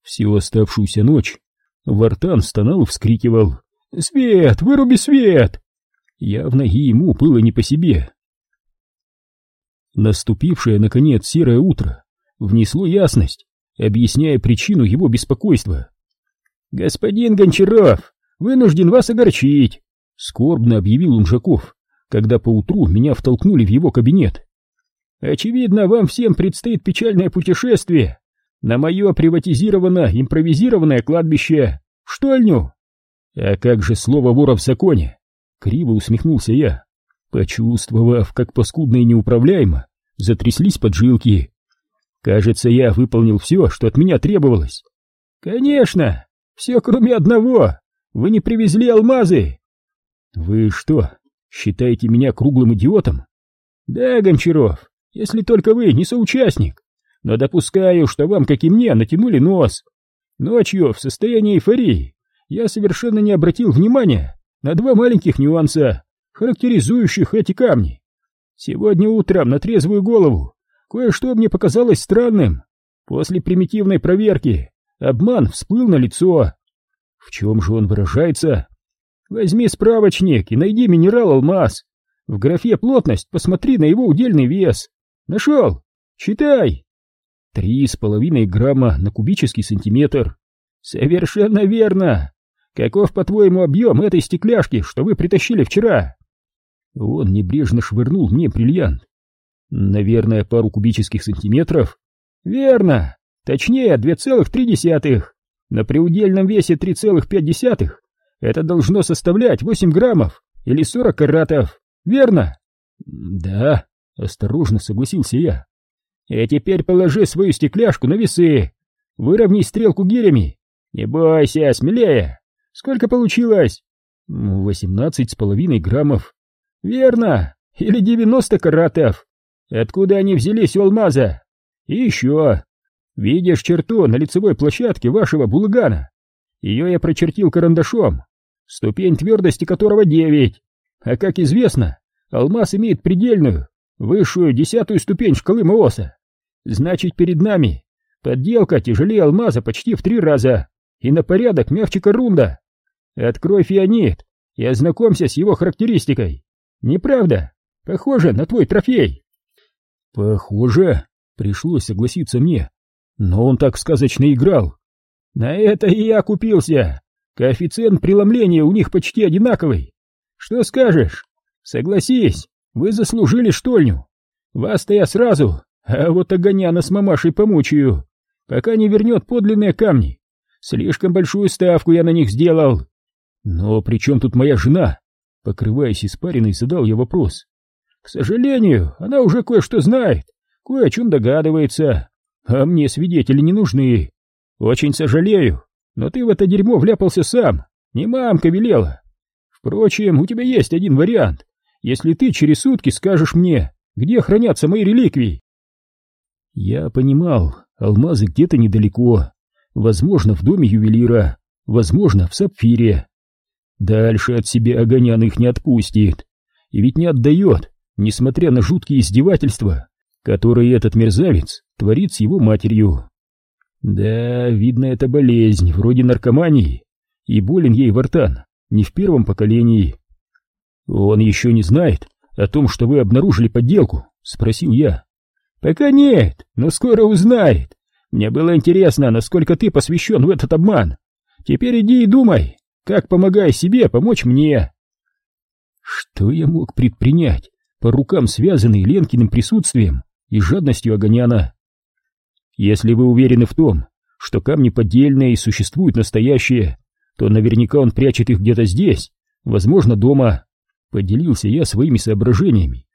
Всю оставшуюся ночь Вартан стонал и вскрикивал. «Свет! Выруби свет!» Явно и ему было не по себе. Наступившее, наконец, серое утро внесло ясность, объясняя причину его беспокойства. «Господин Гончаров, вынужден вас огорчить», — скорбно объявил Унжаков, когда поутру меня втолкнули в его кабинет. «Очевидно, вам всем предстоит печальное путешествие на мое приватизированное импровизированное кладбище, штольню». «А как же слово вора в законе?» — криво усмехнулся я, почувствовав, как паскудно и неуправляемо затряслись поджилки. Кажется, я выполнил все, что от меня требовалось. Конечно, все кроме одного. Вы не привезли алмазы. Вы что, считаете меня круглым идиотом? Да, Гончаров, если только вы не соучастник. Но допускаю, что вам, как и мне, натянули нос. Ночью, в состоянии эйфории, я совершенно не обратил внимания на два маленьких нюанса, характеризующих эти камни. Сегодня утром на трезвую голову Кое-что мне показалось странным. После примитивной проверки обман всплыл на лицо. В чем же он выражается? Возьми справочник и найди минерал алмаз. В графе плотность посмотри на его удельный вес. Нашел? Считай. Три с половиной грамма на кубический сантиметр. Совершенно верно. Каков, по-твоему, объем этой стекляшки, что вы притащили вчера? Он небрежно швырнул мне бриллиант. Наверное, пару кубических сантиметров. Верно. Точнее, 2,3. На приудельном весе 3,5 это должно составлять 8 граммов или 40 каратов. Верно? Да, осторожно согласился я. И теперь положи свою стекляшку на весы. Выровняй стрелку гирями. Не бойся, смелее. Сколько получилось? Восемнадцать с половиной граммов. Верно. Или девяносто каратов. Откуда они взялись у алмаза? И еще. Видишь черту на лицевой площадке вашего булыгана? Ее я прочертил карандашом, ступень твердости которого девять. А как известно, алмаз имеет предельную, высшую десятую ступень шкалы Мооса. Значит, перед нами подделка тяжелее алмаза почти в три раза и на порядок мягче корунда. Открой фианит и ознакомься с его характеристикой. Неправда? Похоже на твой трофей. Похоже, пришлось согласиться мне. Но он так сказочно играл. На это и я купился. Коэффициент преломления у них почти одинаковый. Что скажешь? Согласись, вы заслужили штольню. Вас-то я сразу, а вот Огоняна с мамашей помучаю, пока не вернет подлинные камни. Слишком большую ставку я на них сделал. Но при чем тут моя жена? Покрываясь испариной, задал я вопрос. К сожалению, она уже кое-что знает, кое о чем догадывается, а мне свидетели не нужны. Очень сожалею, но ты в это дерьмо вляпался сам, не мамка велела. Впрочем, у тебя есть один вариант, если ты через сутки скажешь мне, где хранятся мои реликвии. Я понимал, алмазы где-то недалеко, возможно, в доме ювелира, возможно, в сапфире. Дальше от себя Огонян их не отпустит, и ведь не отдает, несмотря на жуткие издевательства, которые этот мерзавец творит с его матерью. Да, видно, это болезнь, вроде наркомании, и болен ей Вартан не в первом поколении. Он еще не знает о том, что вы обнаружили подделку, спросил я. Пока нет, но скоро узнает. Мне было интересно, насколько ты посвящен в этот обман. Теперь иди и думай, как, помогая себе, помочь мне. Что я мог предпринять, по рукам связанный Ленкиным присутствием и жадностью Огоняна. Если вы уверены в том, что камни поддельные и существуют настоящие, то наверняка он прячет их где-то здесь, возможно, дома. Поделился я своими соображениями.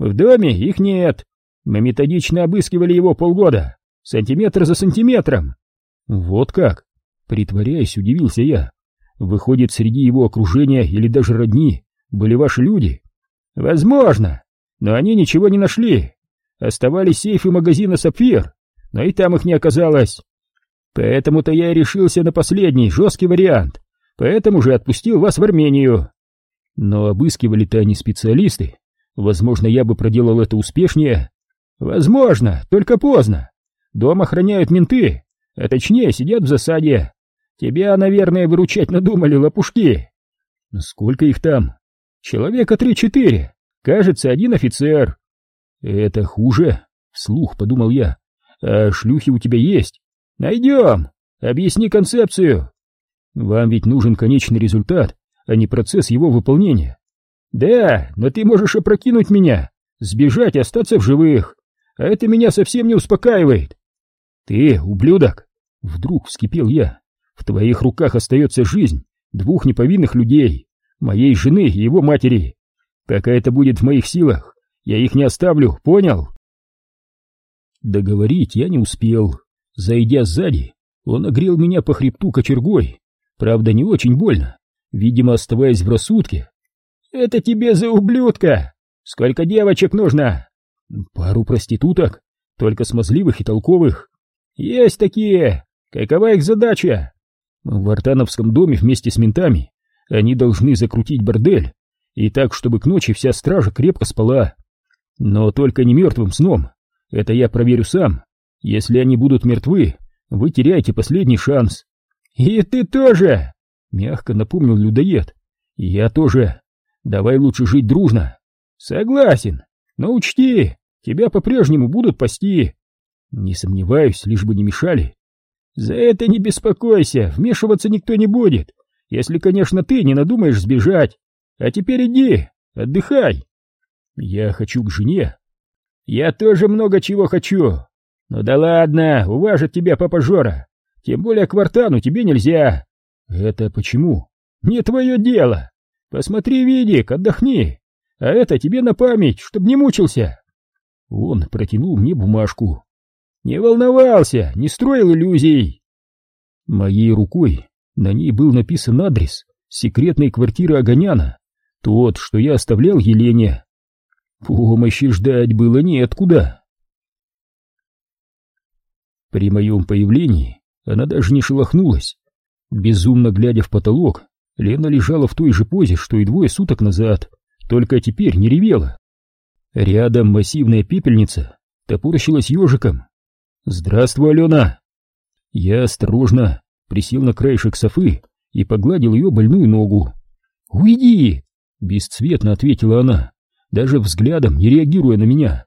В доме их нет. Мы методично обыскивали его полгода, сантиметр за сантиметром. Вот как? Притворяясь, удивился я. Выходит, среди его окружения или даже родни были ваши люди? Возможно, но они ничего не нашли. Оставались сейфы магазина «Сапфир», но и там их не оказалось. Поэтому-то я и решился на последний, жесткий вариант, поэтому же отпустил вас в Армению. Но обыскивали-то они специалисты. Возможно, я бы проделал это успешнее. Возможно, только поздно. Дом охраняют менты, а точнее сидят в засаде. Тебя, наверное, выручать надумали лопушки. Сколько их там? Человека три-четыре. Кажется, один офицер. Это хуже, вслух подумал я. А шлюхи у тебя есть? Найдем. Объясни концепцию. Вам ведь нужен конечный результат, а не процесс его выполнения. Да, но ты можешь опрокинуть меня, сбежать остаться в живых. А это меня совсем не успокаивает. Ты, ублюдок, вдруг вскипел я. В твоих руках остается жизнь двух неповинных людей, моей жены и его матери. Пока это будет в моих силах, я их не оставлю, понял? Договорить я не успел. Зайдя сзади, он огрел меня по хребту кочергой. Правда, не очень больно, видимо, оставаясь в рассудке. «Это тебе за ублюдка! Сколько девочек нужно?» «Пару проституток, только смазливых и толковых. Есть такие! Какова их задача?» В Артановском доме вместе с ментами они должны закрутить бордель, и так, чтобы к ночи вся стража крепко спала. Но только не мертвым сном. Это я проверю сам. Если они будут мертвы, вы теряете последний шанс. И ты тоже, мягко напомнил людоед. Я тоже. Давай лучше жить дружно. Согласен. Но учти, тебя по-прежнему будут пасти. Не сомневаюсь, лишь бы не мешали. За это не беспокойся, вмешиваться никто не будет. Если, конечно, ты не надумаешь сбежать. А теперь иди, отдыхай. Я хочу к жене. Я тоже много чего хочу. Ну да ладно, уважит тебя папа Жора. Тем более к Вартану тебе нельзя. Это почему? Не твое дело. Посмотри видик, отдохни. А это тебе на память, чтоб не мучился. Он протянул мне бумажку. Не волновался, не строил иллюзий. Моей рукой на ней был написан адрес секретной квартиры Огоняна, тот, что я оставлял Елене. Помощи ждать было неоткуда. При моем появлении она даже не шелохнулась. Безумно глядя в потолок, Лена лежала в той же позе, что и двое суток назад, только теперь не ревела. Рядом массивная пепельница топорщилась ежиком. «Здравствуй, Алена!» Я осторожно присел на краешек софы и погладил ее больную ногу. «Уйди!» — бесцветно ответила она, даже взглядом не реагируя на меня.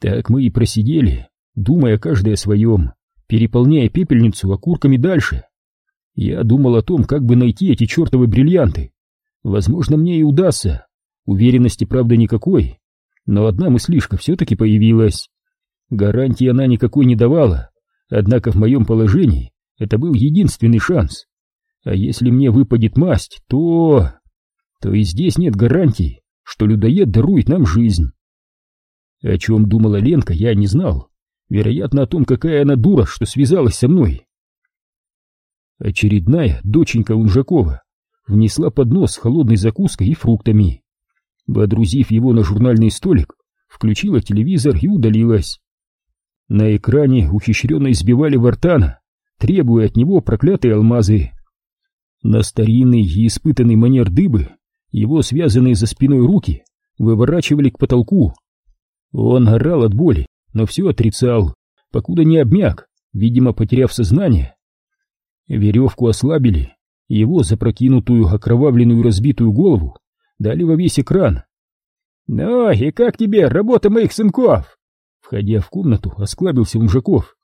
Так мы и просидели, думая каждый о своем, переполняя пепельницу окурками дальше. Я думал о том, как бы найти эти чертовы бриллианты. Возможно, мне и удастся. Уверенности, правда, никакой. Но одна мыслишка все-таки появилась. Гарантии она никакой не давала, однако в моем положении это был единственный шанс. А если мне выпадет масть, то... То и здесь нет гарантий, что людоед дарует нам жизнь. О чем думала Ленка, я не знал. Вероятно, о том, какая она дура, что связалась со мной. Очередная доченька Унжакова внесла поднос с холодной закуской и фруктами. Водрузив его на журнальный столик, включила телевизор и удалилась. На экране ухищренно избивали Вартана, требуя от него проклятые алмазы. На старинный и испытанный манер дыбы его связанные за спиной руки выворачивали к потолку. Он орал от боли, но все отрицал, покуда не обмяк, видимо, потеряв сознание. Веревку ослабили, его запрокинутую, окровавленную, разбитую голову дали во весь экран. «Ну и как тебе работа моих сынков?» Входя в комнату, осклабился Умжаков.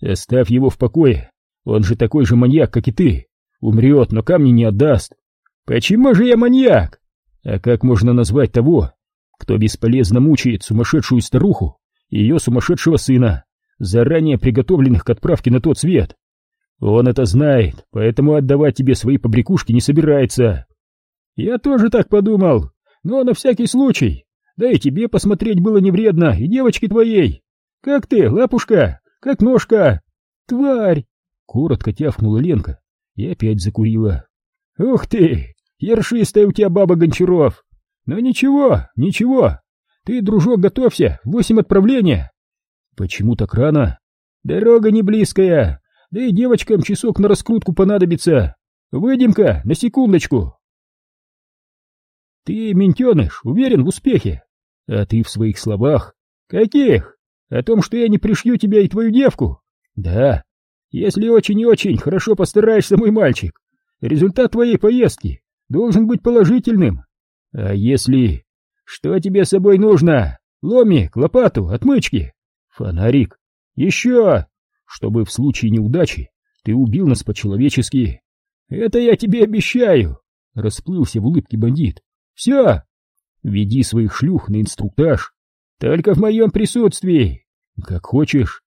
«Оставь его в покое, он же такой же маньяк, как и ты. Умрет, но камни не отдаст. Почему же я маньяк? А как можно назвать того, кто бесполезно мучает сумасшедшую старуху и ее сумасшедшего сына, заранее приготовленных к отправке на тот свет? Он это знает, поэтому отдавать тебе свои побрякушки не собирается. Я тоже так подумал, но на всякий случай. Да и тебе посмотреть было не вредно, и девочке твоей. Как ты, лапушка? Как ножка? Тварь! Коротко тявкнула Ленка и опять закурила. «Ух ты! Ершистая у тебя баба Гончаров! Но ничего, ничего! Ты, дружок, готовься, восемь отправления!» Почему так рано? Дорога не близкая, да и девочкам часок на раскрутку понадобится. Выйдем-ка на секундочку. Ты, ментеныш, уверен в успехе? А ты в своих словах? Каких? О том, что я не пришью тебя и твою девку? Да. Если очень и очень хорошо постараешься, мой мальчик, результат твоей поездки должен быть положительным. А если... Что тебе с собой нужно? Ломик, лопату, отмычки, фонарик. Еще! Чтобы в случае неудачи ты убил нас по-человечески. Это я тебе обещаю! Расплылся в улыбке бандит. Все! Веди своих шлюх на инструктаж. Только в моем присутствии. Как хочешь.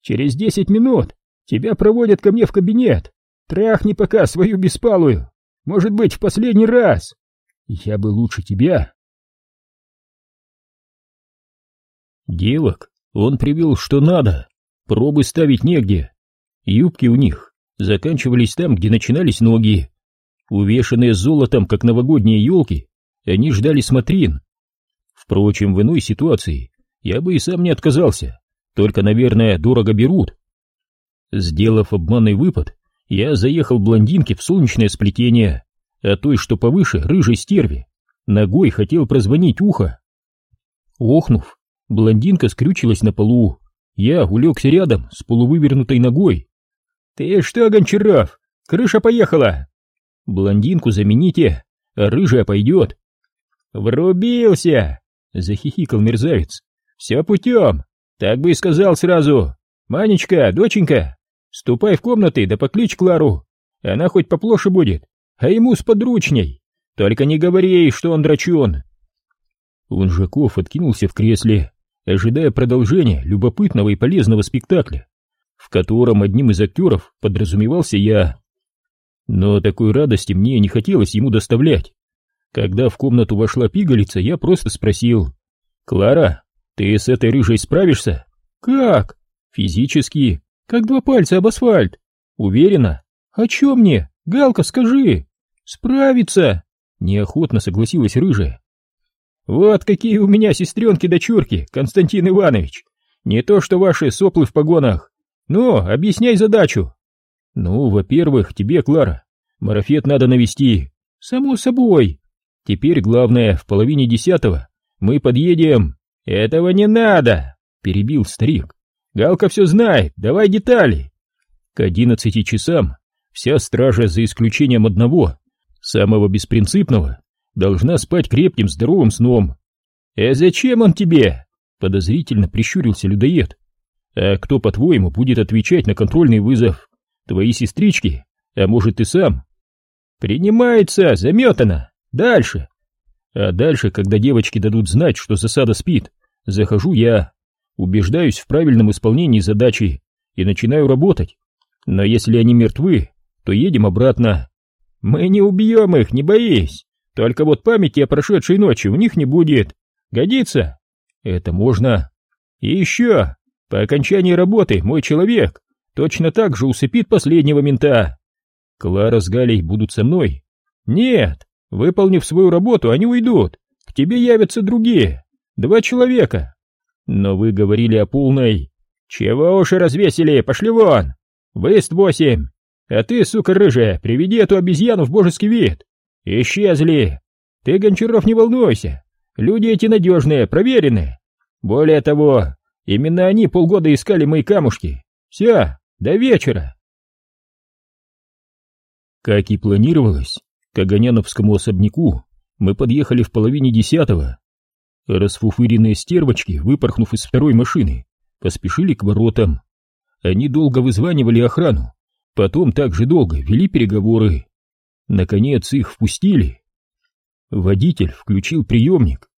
Через десять минут тебя проводят ко мне в кабинет. Трахни пока свою беспалую. Может быть, в последний раз. Я бы лучше тебя. Девок он привел что надо. Пробы ставить негде. Юбки у них заканчивались там, где начинались ноги. Увешанные золотом, как новогодние елки, они ждали смотрин. Впрочем, в иной ситуации я бы и сам не отказался, только, наверное, дорого берут. Сделав обманный выпад, я заехал блондинке в солнечное сплетение, а той, что повыше, рыжей стерви, ногой хотел прозвонить ухо. Охнув, блондинка скрючилась на полу, я улегся рядом с полувывернутой ногой. «Ты что, Гончаров, крыша поехала!» «Блондинку замените, а рыжая пойдет!» «Врубился!» — захихикал мерзавец. «Все путем! Так бы и сказал сразу! Манечка, доченька, ступай в комнаты да покличь Клару! Она хоть поплоше будет, а ему с подручней! Только не говори ей, что он драчун!» Унжаков откинулся в кресле, ожидая продолжения любопытного и полезного спектакля, в котором одним из актеров подразумевался я. Но такой радости мне не хотелось ему доставлять. Когда в комнату вошла пигалица, я просто спросил. «Клара, ты с этой рыжей справишься?» «Как?» «Физически. Как два пальца об асфальт». «Уверена?» «О чем мне? Галка, скажи!» «Справиться!» Неохотно согласилась рыжая. «Вот какие у меня сестренки-дочурки, Константин Иванович! Не то что ваши соплы в погонах! Ну, объясняй задачу!» «Ну, во-первых, тебе, Клара, марафет надо навести!» «Само собой!» Теперь главное, в половине десятого мы подъедем. Этого не надо, перебил старик. Галка все знает, давай детали. К одиннадцати часам вся стража, за исключением одного, самого беспринципного, должна спать крепким здоровым сном. «Э, зачем он тебе?» — подозрительно прищурился людоед. «А кто, по-твоему, будет отвечать на контрольный вызов? Твои сестрички? А может, ты сам?» «Принимается, заметано!» Дальше. А дальше, когда девочки дадут знать, что засада спит, захожу я, убеждаюсь в правильном исполнении задачи и начинаю работать. Но если они мертвы, то едем обратно. Мы не убьем их, не боись. Только вот памяти о прошедшей ночи у них не будет. Годится? Это можно. И еще, по окончании работы мой человек точно так же усыпит последнего мента. Клара с Галей будут со мной? Нет, Выполнив свою работу, они уйдут. К тебе явятся другие. Два человека. Но вы говорили о полной. Чего уж и развесили, пошли вон. Выезд восемь. А ты, сука рыжая, приведи эту обезьяну в божеский вид. Исчезли. Ты, Гончаров, не волнуйся. Люди эти надежные, проверенные. Более того, именно они полгода искали мои камушки. Все, до вечера. Как и планировалось, к Огоняновскому особняку мы подъехали в половине десятого. Расфуфыренные стервочки, выпорхнув из второй машины, поспешили к воротам. Они долго вызванивали охрану, потом также долго вели переговоры. Наконец их впустили. Водитель включил приемник.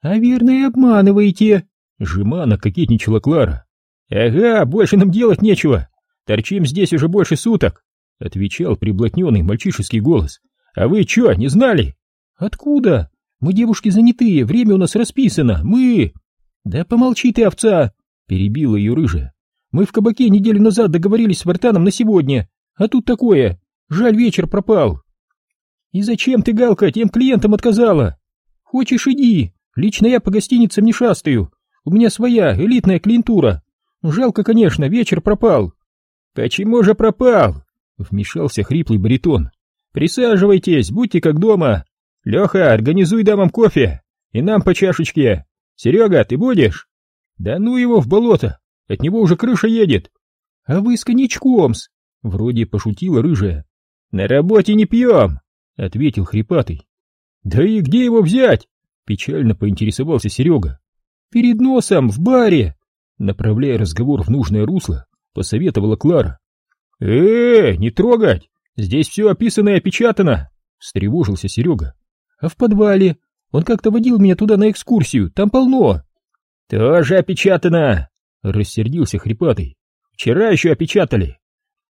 «А верно и обманываете!» Жеманно кокетничала Клара. «Ага, больше нам делать нечего! Торчим здесь уже больше суток!» Отвечал приблотненный мальчишеский голос. А вы что, не знали? Откуда? Мы девушки занятые, время у нас расписано, мы... Да помолчи ты, овца, перебила ее рыжая. Мы в кабаке неделю назад договорились с Вартаном на сегодня, а тут такое. Жаль, вечер пропал. И зачем ты, Галка, тем клиентам отказала? Хочешь, иди. Лично я по гостиницам не шастаю. У меня своя элитная клиентура. Жалко, конечно, вечер пропал. Почему же пропал? Вмешался хриплый баритон. Присаживайтесь, будьте как дома. Леха, организуй дамам кофе. И нам по чашечке. Серега, ты будешь? Да ну его в болото. От него уже крыша едет. А вы с коньячком-с. Вроде пошутила рыжая. На работе не пьем, ответил хрипатый. Да и где его взять? Печально поинтересовался Серега. Перед носом, в баре. Направляя разговор в нужное русло, посоветовала Клара. «Э, не трогать! Здесь все описано и опечатано!» — встревожился Серега. «А в подвале? Он как-то водил меня туда на экскурсию, там полно!» «Тоже опечатано!» — рассердился хрипатый. «Вчера еще опечатали.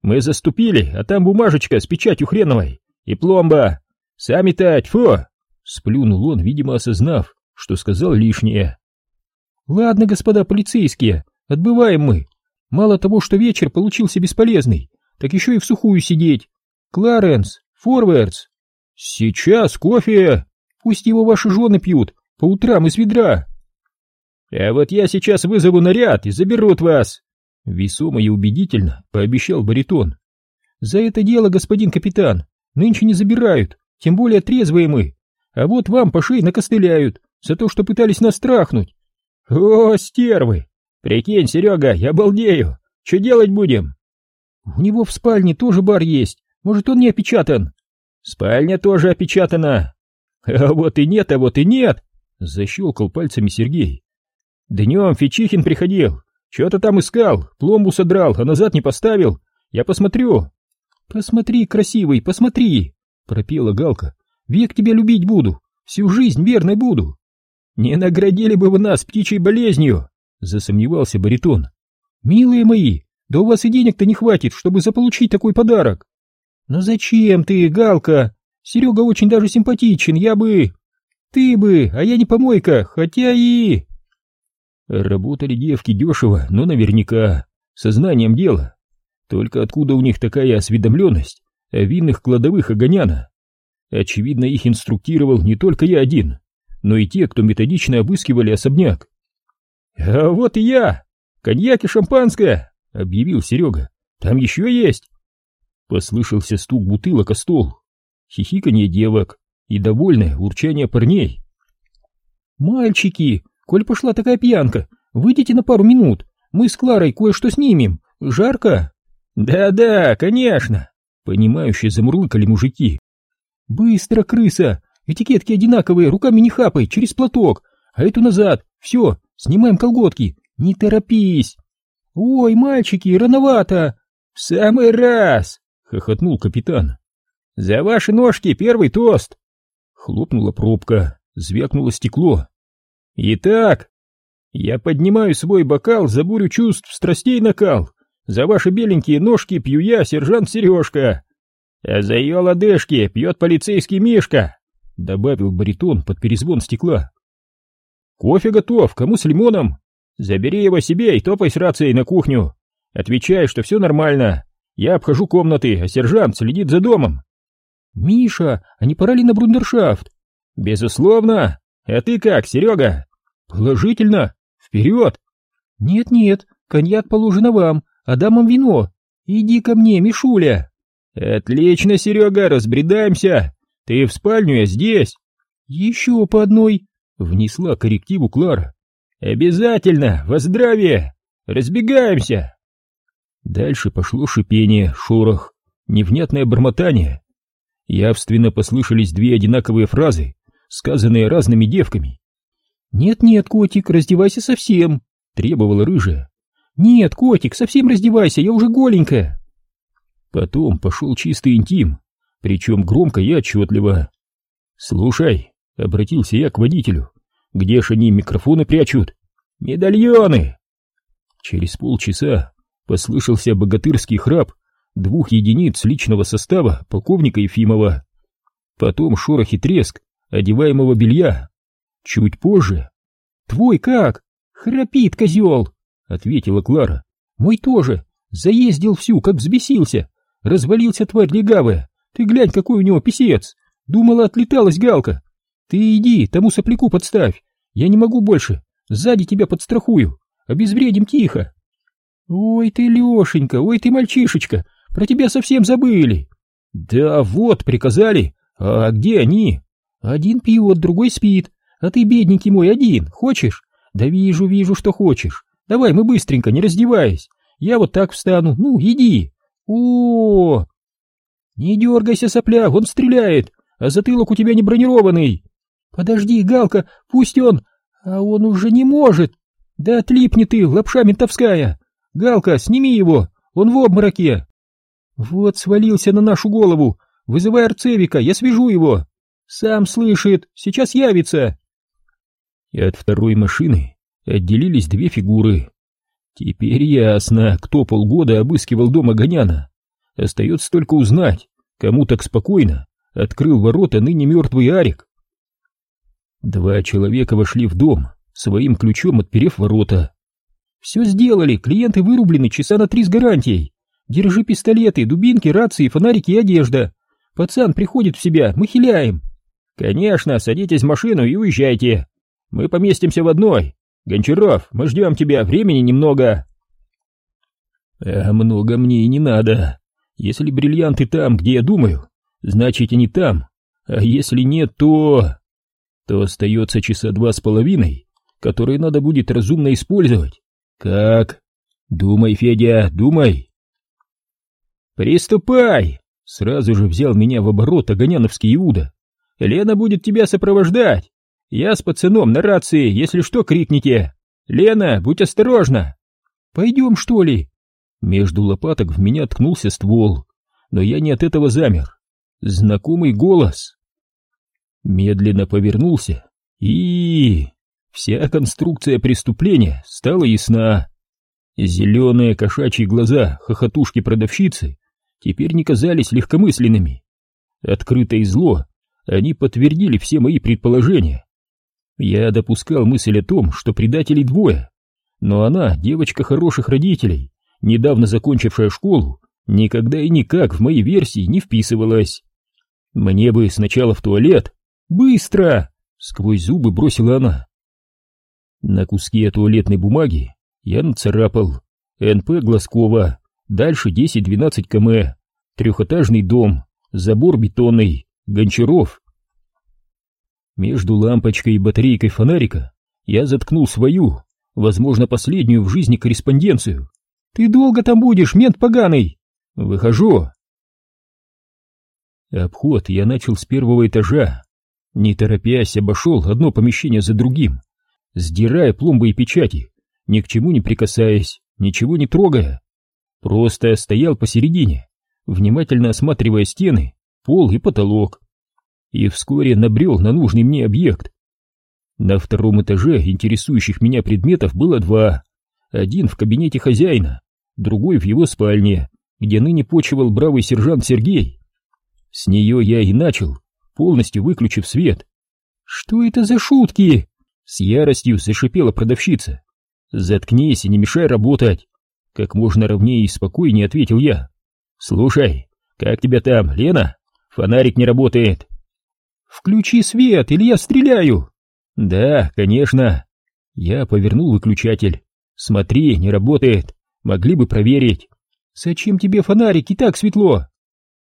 Мы заступили, а там бумажечка с печатью хреновой и пломба. Сами-то, тьфу!» Сплюнул он, видимо, осознав, что сказал лишнее. «Ладно, господа полицейские, отбываем мы. Мало того, что вечер получился бесполезный, так еще и в сухую сидеть. Кларенс, форвардс!» «Сейчас кофе!» «Пусть его ваши жены пьют, по утрам из ведра!» «А вот я сейчас вызову наряд и заберут вас!» Весомо и убедительно пообещал баритон. «За это дело, господин капитан, нынче не забирают, тем более трезвые мы. А вот вам по шее накостыляют за то, что пытались нас трахнуть. О, стервы! Прикинь, Серега, я балдею. Что делать будем? У него в спальне тоже бар есть. Может, он не опечатан? Спальня тоже опечатана. А вот и нет, а вот и нет. Защелкал пальцами Сергей. Днем Фичихин приходил. Что-то там искал, пломбу содрал, а назад не поставил. Я посмотрю. Посмотри, красивый, посмотри, пропела Галка. Век тебя любить буду, всю жизнь верной буду. Не наградили бы вы нас птичьей болезнью, засомневался баритон. Милые мои, да у вас и денег-то не хватит, чтобы заполучить такой подарок. Но зачем ты, Галка? Серега очень даже симпатичен, я бы... Ты бы, а я не помойка, хотя и... Работали девки дешево, но наверняка, сознанием дела. Только откуда у них такая осведомленность о винных кладовых Огоняна? Очевидно, их инструктировал не только я один, но и те, кто методично обыскивали особняк. «А вот и я! Коньяк и шампанское!» — объявил Серега. «Там еще есть!» Послышался стук бутылок о стол, хихиканье девок и довольное урчание парней. «Мальчики, коль пошла такая пьянка, выйдите на пару минут, мы с Кларой кое-что снимем, жарко?» «Да-да, конечно!» — понимающие замурлыкали мужики. «Быстро, крыса! Этикетки одинаковые, руками не хапай, через платок, а эту назад, все, снимаем колготки, не торопись!» «Ой, мальчики, рановато!» «В самый раз!» — хохотнул капитан. «За ваши ножки первый тост!» Хлопнула пробка, звякнуло стекло. «Итак, я поднимаю свой бокал за бурю чувств, страстей накал. За ваши беленькие ножки пью я, сержант Сережка. А за ее лодыжки пьет полицейский Мишка, добавил баритон под перезвон стекла. Кофе готов, кому с лимоном? Забери его себе и топай с рацией на кухню. Отвечай, что все нормально. Я обхожу комнаты, а сержант следит за домом. Миша, а не пора ли на брундершафт? Безусловно. А ты как, Серега? Положительно. Вперед. Нет-нет, коньяк положено вам, а дамам вино. Иди ко мне, Мишуля. «Отлично, Серега, разбредаемся! Ты в спальню, я здесь!» «Еще по одной!» — внесла коррективу Клара. «Обязательно! Во здравие! Разбегаемся!» Дальше пошло шипение, шорох, невнятное бормотание. Явственно послышались две одинаковые фразы, сказанные разными девками. «Нет-нет, котик, раздевайся совсем!» — требовала рыжая. «Нет, котик, совсем раздевайся, я уже голенькая!» Потом пошел чистый интим, причем громко и отчетливо. «Слушай», — обратился я к водителю, — «где ж они микрофоны прячут?» «Медальоны!» Через полчаса послышался богатырский храп двух единиц личного состава полковника Ефимова. Потом шорох и треск одеваемого белья. Чуть позже. «Твой как? Храпит, козел!» — ответила Клара. «Мой тоже. Заездил всю, как взбесился. Развалился тварь легавая. Ты глянь, какой у него писец. Думала, отлеталась галка. Ты иди, тому сопляку подставь. Я не могу больше. Сзади тебя подстрахую, обезвредим тихо. Ой ты, Лешенька, ой ты, мальчишечка, про тебя совсем забыли. Да вот, приказали. А где они? Один пьет, другой спит. А ты, бедненький мой, один. Хочешь? Да вижу, вижу, что хочешь. Давай, мы быстренько, не раздеваясь. Я вот так встану. Ну, иди. О, -о, -о, Не дергайся, сопляк, он стреляет, а затылок у тебя не бронированный. Подожди, Галка, пусть он... А он уже не может. Да отлипни ты, лапша ментовская. Галка, сними его, он в обмороке. Вот свалился на нашу голову. Вызывай Арцевика, я свяжу его. Сам слышит, сейчас явится. И от второй машины отделились две фигуры. Теперь ясно, кто полгода обыскивал дом Огоняна. Остается только узнать, кому так спокойно открыл ворота ныне мертвый Арик. Два человека вошли в дом, своим ключом отперев ворота. «Все сделали, клиенты вырублены часа на три с гарантией. Держи пистолеты, дубинки, рации, фонарики и одежда. Пацан приходит в себя, мы хиляем». «Конечно, садитесь в машину и уезжайте. Мы поместимся в одной. Гончаров, мы ждем тебя, времени немного». «А много мне и не надо. Если бриллианты там, где я думаю, значит они там. А если нет, то...» то остается часа два с половиной, которые надо будет разумно использовать. Как? Думай, Федя, думай. Приступай! Сразу же взял меня в оборот Огоняновский Иуда. Лена будет тебя сопровождать. Я с пацаном на рации, если что, крикните. Лена, будь осторожна. Пойдем, что ли? Между лопаток в меня ткнулся ствол, но я не от этого замер. Знакомый голос медленно повернулся и... Вся конструкция преступления стала ясна. Зеленые кошачьи глаза хохотушки-продавщицы теперь не казались легкомысленными. Открытое зло, они подтвердили все мои предположения. Я допускал мысль о том, что предателей двое, но она, девочка хороших родителей, недавно закончившая школу, никогда и никак в мои версии не вписывалась. Мне бы сначала в туалет, «Быстро!» — сквозь зубы бросила она. На куске туалетной бумаги я нацарапал НП Глазкова, дальше 10-12 км, трехэтажный дом, забор бетонный, Гончаров. Между лампочкой и батарейкой фонарика я заткнул свою, возможно, последнюю в жизни корреспонденцию. «Ты долго там будешь, мент поганый?» «Выхожу». Обход я начал с первого этажа, не торопясь, обошел одно помещение за другим, сдирая пломбы и печати, ни к чему не прикасаясь, ничего не трогая. Просто стоял посередине, внимательно осматривая стены, пол и потолок. И вскоре набрел на нужный мне объект. На втором этаже интересующих меня предметов было два. Один в кабинете хозяина, другой в его спальне, где ныне почивал бравый сержант Сергей. С нее я и начал, полностью выключив свет. «Что это за шутки?» С яростью зашипела продавщица. «Заткнись и не мешай работать!» Как можно ровнее и спокойнее ответил я. «Слушай, как тебя там, Лена? Фонарик не работает!» «Включи свет, или я стреляю!» «Да, конечно!» Я повернул выключатель. «Смотри, не работает. Могли бы проверить». «Зачем тебе фонарик, и так светло?»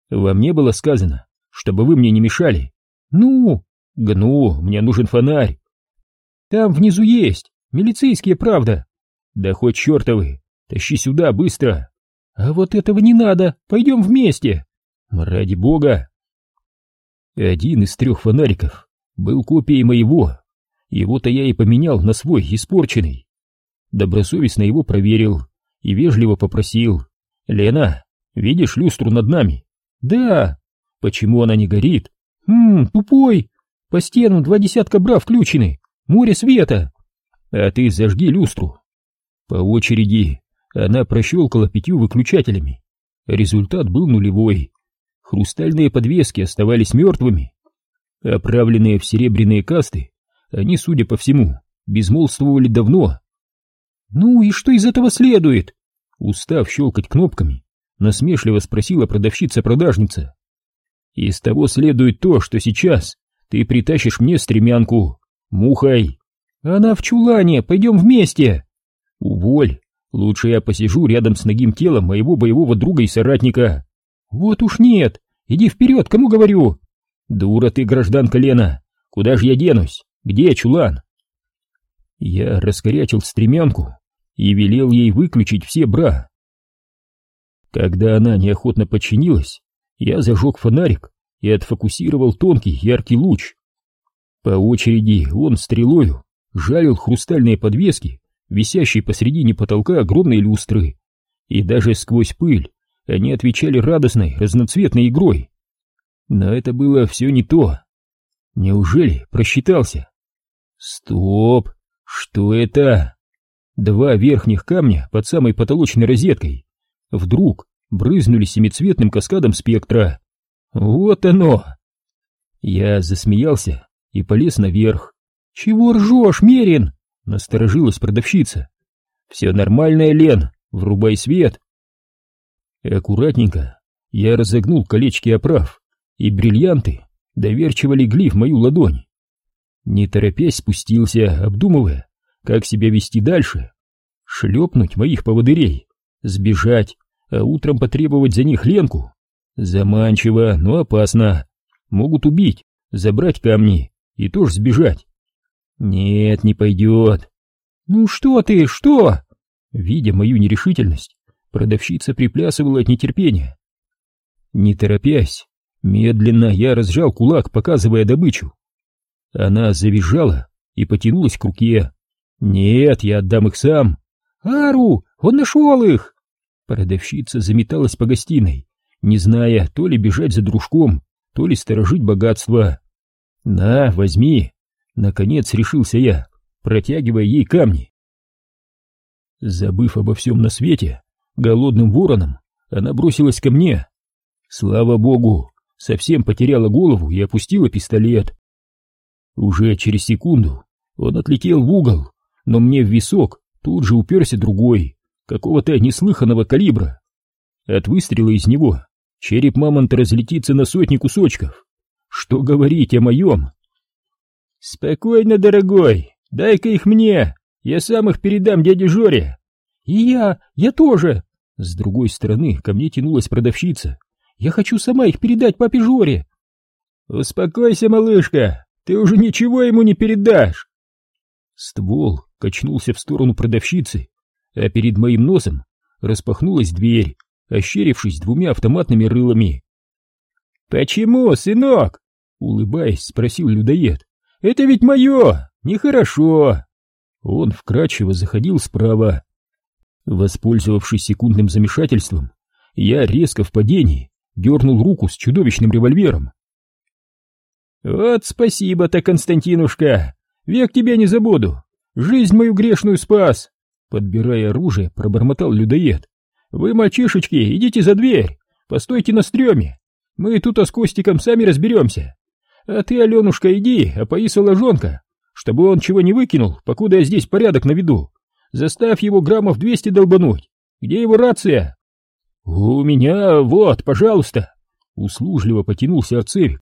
«Вам не было сказано, чтобы вы мне не мешали. Ну, гну, мне нужен фонарь. Там внизу есть, милицейские, правда. Да хоть чертовы, тащи сюда быстро. А вот этого не надо, пойдем вместе. Ради бога. Один из трех фонариков был копией моего. Его-то я и поменял на свой, испорченный. Добросовестно его проверил и вежливо попросил. «Лена, видишь люстру над нами?» «Да», Почему она не горит? Хм, тупой. По стенам два десятка бра включены. Море света. А ты зажги люстру. По очереди она прощелкала пятью выключателями. Результат был нулевой. Хрустальные подвески оставались мертвыми. Оправленные в серебряные касты, они, судя по всему, безмолвствовали давно. «Ну и что из этого следует?» Устав щелкать кнопками, насмешливо спросила продавщица-продажница. Из того следует то, что сейчас ты притащишь мне стремянку, мухой. Она в чулане, пойдем вместе. Уволь, лучше я посижу рядом с ногим телом моего боевого друга и соратника. Вот уж нет, иди вперед, кому говорю. Дура ты, гражданка Лена, куда же я денусь? Где чулан? Я раскорячил стремянку и велел ей выключить все бра. Когда она неохотно подчинилась, я зажег фонарик и отфокусировал тонкий яркий луч. По очереди он стрелою жалил хрустальные подвески, висящие посредине потолка огромной люстры, и даже сквозь пыль они отвечали радостной, разноцветной игрой. Но это было все не то. Неужели просчитался? Стоп! Что это? Два верхних камня под самой потолочной розеткой вдруг брызнули семицветным каскадом спектра. Вот оно! Я засмеялся и полез наверх. «Чего ржешь, Мерин?» — насторожилась продавщица. «Все нормально, Лен, врубай свет». Аккуратненько я разогнул колечки оправ, и бриллианты доверчиво легли в мою ладонь. Не торопясь спустился, обдумывая, как себя вести дальше. Шлепнуть моих поводырей, сбежать, а утром потребовать за них Ленку. Заманчиво, но опасно. Могут убить, забрать камни и тоже сбежать. Нет, не пойдет. Ну что ты, что? Видя мою нерешительность, продавщица приплясывала от нетерпения. Не торопясь, медленно я разжал кулак, показывая добычу. Она завизжала и потянулась к руке. «Нет, я отдам их сам». «Ару, он нашел их!» Продавщица заметалась по гостиной, не зная, то ли бежать за дружком, то ли сторожить богатство. «На, возьми!» Наконец решился я, протягивая ей камни. Забыв обо всем на свете, голодным вороном, она бросилась ко мне. Слава богу, совсем потеряла голову и опустила пистолет. Уже через секунду он отлетел в угол, но мне в висок тут же уперся другой, какого-то неслыханного калибра. От выстрела из него череп мамонта разлетится на сотни кусочков. Что говорить о моем? «Спокойно, дорогой, дай-ка их мне, я сам их передам дяде Жоре». «И я, я тоже!» С другой стороны ко мне тянулась продавщица. «Я хочу сама их передать папе Жоре». «Успокойся, малышка, ты уже ничего ему не передашь!» Ствол качнулся в сторону продавщицы, а перед моим носом распахнулась дверь, ощерившись двумя автоматными рылами. «Почему, сынок?» — улыбаясь, спросил людоед. «Это ведь мое! Нехорошо!» Он вкрадчиво заходил справа. Воспользовавшись секундным замешательством, я резко в падении дернул руку с чудовищным револьвером. «Вот спасибо-то, Константинушка! Век тебя не забуду! Жизнь мою грешную спас!» Подбирая оружие, пробормотал людоед. «Вы, мальчишечки, идите за дверь! Постойте на стреме! Мы тут с Костиком сами разберемся! А ты, Аленушка, иди, опои соложонка, чтобы он чего не выкинул, покуда я здесь порядок наведу! Заставь его граммов двести долбануть! Где его рация?» «У меня, вот, пожалуйста!» Услужливо потянулся Арцевик.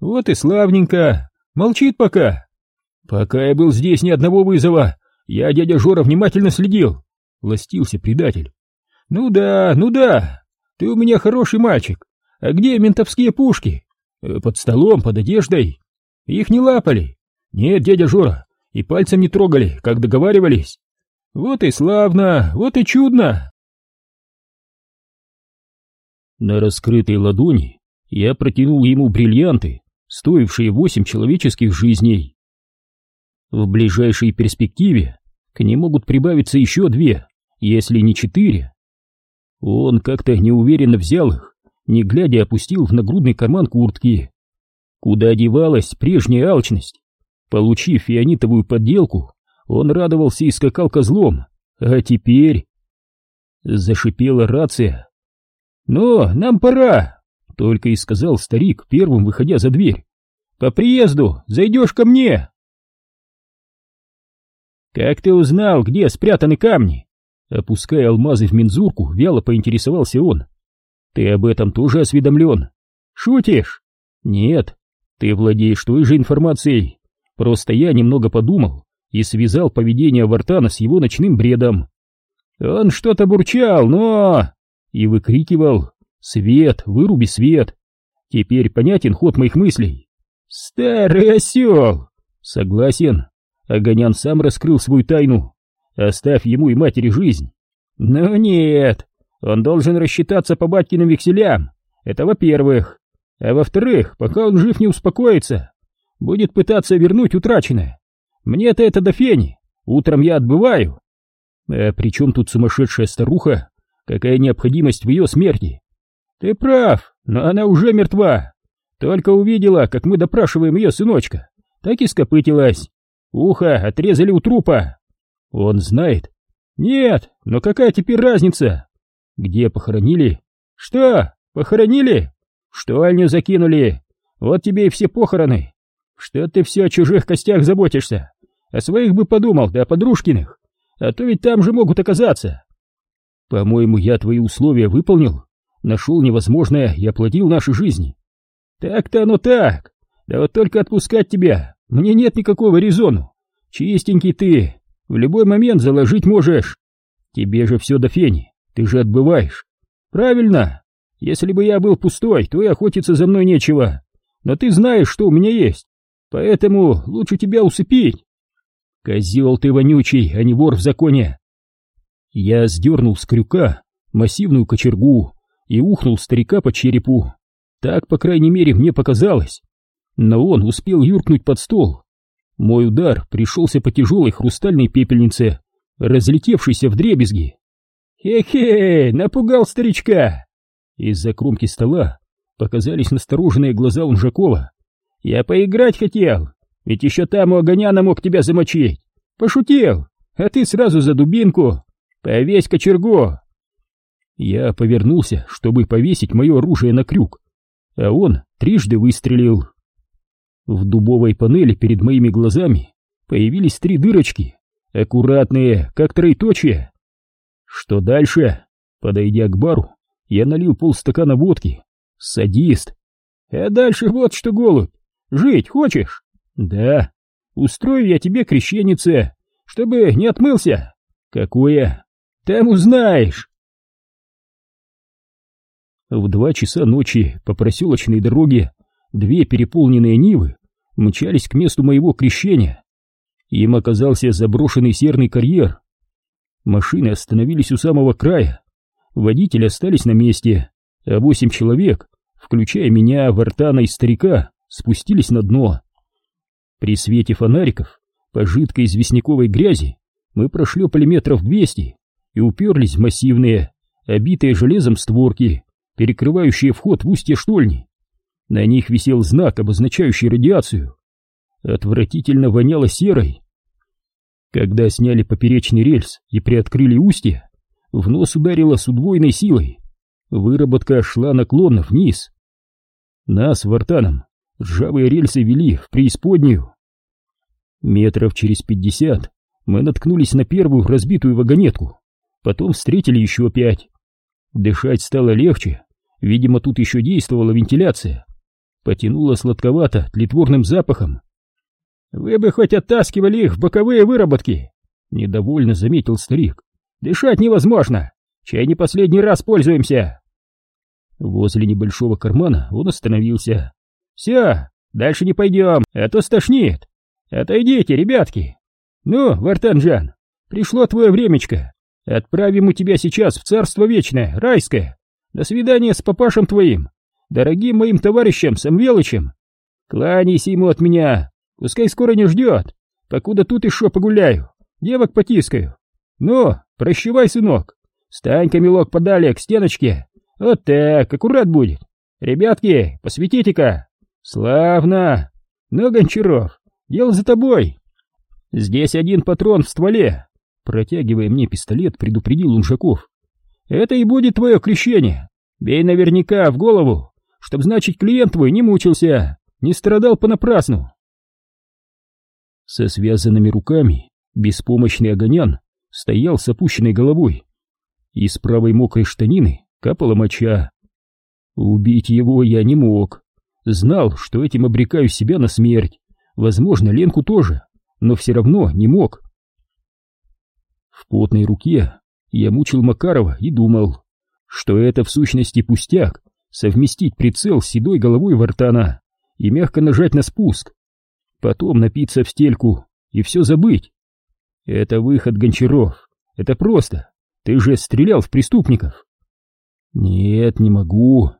Вот и славненько. Молчит пока. Пока я был здесь ни одного вызова. Я, дядя Жора, внимательно следил. Ластился предатель. Ну да, ну да. Ты у меня хороший мальчик. А где ментовские пушки? Э, под столом, под одеждой. Их не лапали. Нет, дядя Жора, и пальцем не трогали, как договаривались. Вот и славно, вот и чудно. На раскрытой ладони я протянул ему бриллианты, стоившие восемь человеческих жизней. В ближайшей перспективе к ним могут прибавиться еще две, если не четыре. Он как-то неуверенно взял их, не глядя опустил в нагрудный карман куртки. Куда девалась прежняя алчность? Получив фианитовую подделку, он радовался и скакал козлом, а теперь... Зашипела рация. «Но, нам пора!» Только и сказал старик, первым выходя за дверь. «По приезду зайдешь ко мне!» «Как ты узнал, где спрятаны камни?» Опуская алмазы в мензурку, вяло поинтересовался он. «Ты об этом тоже осведомлен?» «Шутишь?» «Нет, ты владеешь той же информацией. Просто я немного подумал, и связал поведение Вартана с его ночным бредом. Он что-то бурчал, но... И выкрикивал «Свет! Выруби свет!» Теперь понятен ход моих мыслей. «Старый осел!» «Согласен. Огонян сам раскрыл свою тайну. Оставь ему и матери жизнь». «Ну нет, он должен рассчитаться по батькиным векселям. Это во-первых. А во-вторых, пока он жив не успокоится, будет пытаться вернуть утраченное. Мне-то это до фени. Утром я отбываю, а при чем тут сумасшедшая старуха? Какая необходимость в ее смерти? Ты прав, но она уже мертва. Только увидела, как мы допрашиваем ее сыночка. Так и скопытилась. Ухо отрезали у трупа. Он знает? Нет, но какая теперь разница? Где похоронили? Что, похоронили? Штольню закинули. Вот тебе и все похороны. Что ты все о чужих костях заботишься? О своих бы подумал, да о подружкиных а то ведь там же могут оказаться. По-моему, я твои условия выполнил, нашел невозможное и оплатил наши жизни. Так-то оно так, да вот только отпускать тебя мне нет никакого резону. Чистенький ты, в любой момент заложить можешь. Тебе же все до фени, ты же отбываешь. Правильно, если бы я был пустой, то и охотиться за мной нечего. Но ты знаешь, что у меня есть, поэтому лучше тебя усыпить. Козел ты вонючий, а не вор в законе. Я сдернул с крюка массивную кочергу и ухнул старика по черепу. Так, по крайней мере, мне показалось. Но он успел юркнуть под стол. Мой удар пришелся по тяжелой хрустальной пепельнице, разлетевшейся в дребезги. «Хе-хе, напугал старичка!» Из-за кромки стола показались настороженные глаза Унжакова. «Я поиграть хотел, ведь еще там у Огоняна мог тебя замочить. Пошутил, а ты сразу за дубинку. Повесь кочергу. Я повернулся, чтобы повесить мое оружие на крюк, а он трижды выстрелил. В дубовой панели перед моими глазами появились три дырочки, аккуратные, как троеточие. Что дальше? Подойдя к бару, я налил полстакана водки. Садист. А дальше вот что, голубь, жить хочешь? Да. Устрою я тебе крещенице, чтобы не отмылся. Какое? Там узнаешь. В два часа ночи по проселочной дороге две переполненные Нивы мчались к месту моего крещения. Им оказался заброшенный серный карьер. Машины остановились у самого края. Водители остались на месте, а восемь человек, включая меня, Вартана и старика, спустились на дно. При свете фонариков, по жидкой известняковой грязи, мы прошлепали метров двести и уперлись в массивные, обитые железом створки, перекрывающие вход в устье штольни. На них висел знак, обозначающий радиацию. Отвратительно воняло серой. Когда сняли поперечный рельс и приоткрыли устье, в нос ударило с удвоенной силой. Выработка шла наклонно вниз. Нас, вартаном, Ржавые рельсы вели в преисподнюю. Метров через пятьдесят мы наткнулись на первую разбитую вагонетку, потом встретили еще пять. Дышать стало легче, видимо, тут еще действовала вентиляция. Потянуло сладковато, тлетворным запахом. «Вы бы хоть оттаскивали их в боковые выработки!» — недовольно заметил старик. «Дышать невозможно! Чай не последний раз пользуемся!» Возле небольшого кармана он остановился. Все, дальше не пойдем, а то стошнит. Отойдите, ребятки. Ну, Вартанжан, пришло твое времечко. Отправим мы тебя сейчас в царство вечное, райское. До свидания с папашем твоим, дорогим моим товарищем Самвелычем. Кланяйся ему от меня, пускай скоро не ждет, покуда тут еще погуляю, девок потискаю. Ну, прощавай, сынок, стань-ка, милок, подали к стеночке. Вот так, аккурат будет. Ребятки, посветите-ка. «Славно! Ну, Гончаров, дело за тобой! Здесь один патрон в стволе!» Протягивая мне пистолет, предупредил Луншаков. «Это и будет твое крещение! Бей наверняка в голову, чтоб, значит, клиент твой не мучился, не страдал понапрасну!» Со связанными руками беспомощный огонян стоял с опущенной головой. Из правой мокрой штанины капала моча. Убить его я не мог. Знал, что этим обрекаю себя на смерть. Возможно, Ленку тоже. но все равно не мог. В потной руке я мучил Макарова и думал, что это в сущности пустяк совместить прицел с седой головой Вартана и мягко нажать на спуск, потом напиться в стельку и все забыть. Это выход Гончаров, это просто, ты же стрелял в преступников. Нет, не могу.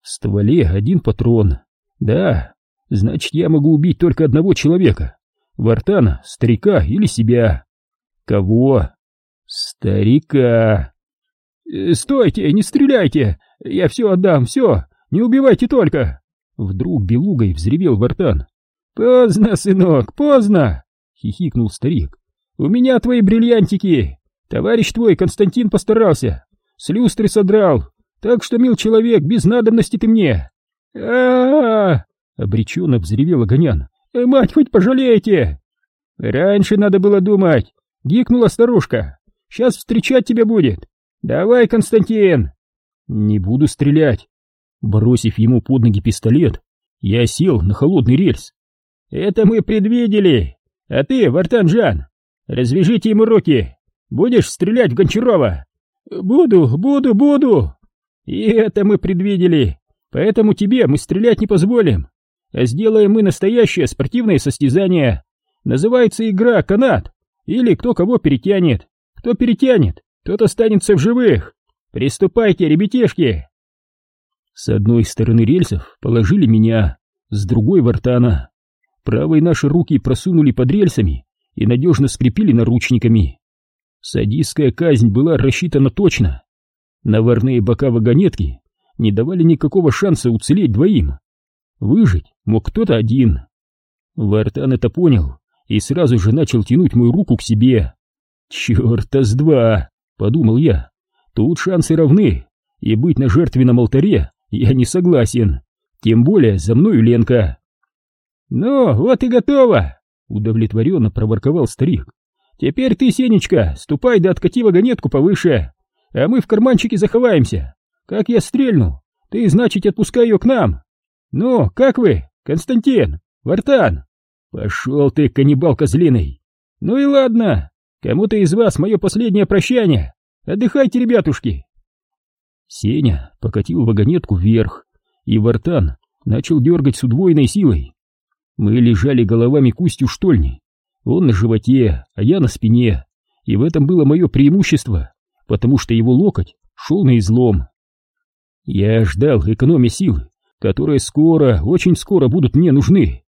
В стволе один патрон, да, значит я могу убить только одного человека, Вартана, старика или себя. Кого? Старика. Э, «Стойте, не стреляйте! Я все отдам, все! Не убивайте только!» Вдруг белугой взревел Вартан. «Поздно, сынок, поздно!» — хихикнул старик. «У меня твои бриллиантики! Товарищ твой, Константин, постарался! С люстры содрал! Так что, мил человек, без надобности ты мне!» а обреченно взревел Огонян. «Э, «Мать, хоть пожалеете!» «Раньше надо было думать!» — гикнула старушка. «Сейчас встречать тебя будет! «Давай, Константин!» «Не буду стрелять!» Бросив ему под ноги пистолет, я сел на холодный рельс. «Это мы предвидели! А ты, Вартанжан, развяжите ему руки! Будешь стрелять в Гончарова?» «Буду, буду, буду!» «И это мы предвидели, поэтому тебе мы стрелять не позволим, а сделаем мы настоящее спортивное состязание. Называется игра «Канат» или «Кто кого перетянет». Кто перетянет, тот останется в живых. Приступайте, ребятишки!» С одной стороны рельсов положили меня, с другой — Вартана. Правой наши руки просунули под рельсами и надежно скрепили наручниками. Садистская казнь была рассчитана точно. Наварные бока вагонетки не давали никакого шанса уцелеть двоим. Выжить мог кто-то один. Вартан это понял и сразу же начал тянуть мою руку к себе. Черта с два! подумал я. Тут шансы равны, и быть на жертвенном алтаре я не согласен. Тем более за мною Ленка. «Ну, вот и готово!» — удовлетворенно проворковал старик. «Теперь ты, Сенечка, ступай да откати вагонетку повыше, а мы в карманчике заховаемся. Как я стрельну, ты, значит, отпускай ее к нам. Ну, как вы, Константин, Вартан?» «Пошел ты, каннибал козлиный!» «Ну и ладно, Кому-то из вас мое последнее прощание. Отдыхайте, ребятушки. Сеня покатил вагонетку вверх, и Вартан начал дергать с удвоенной силой. Мы лежали головами к устью штольни. Он на животе, а я на спине. И в этом было мое преимущество, потому что его локоть шел на излом. Я ждал экономии силы, которые скоро, очень скоро будут мне нужны.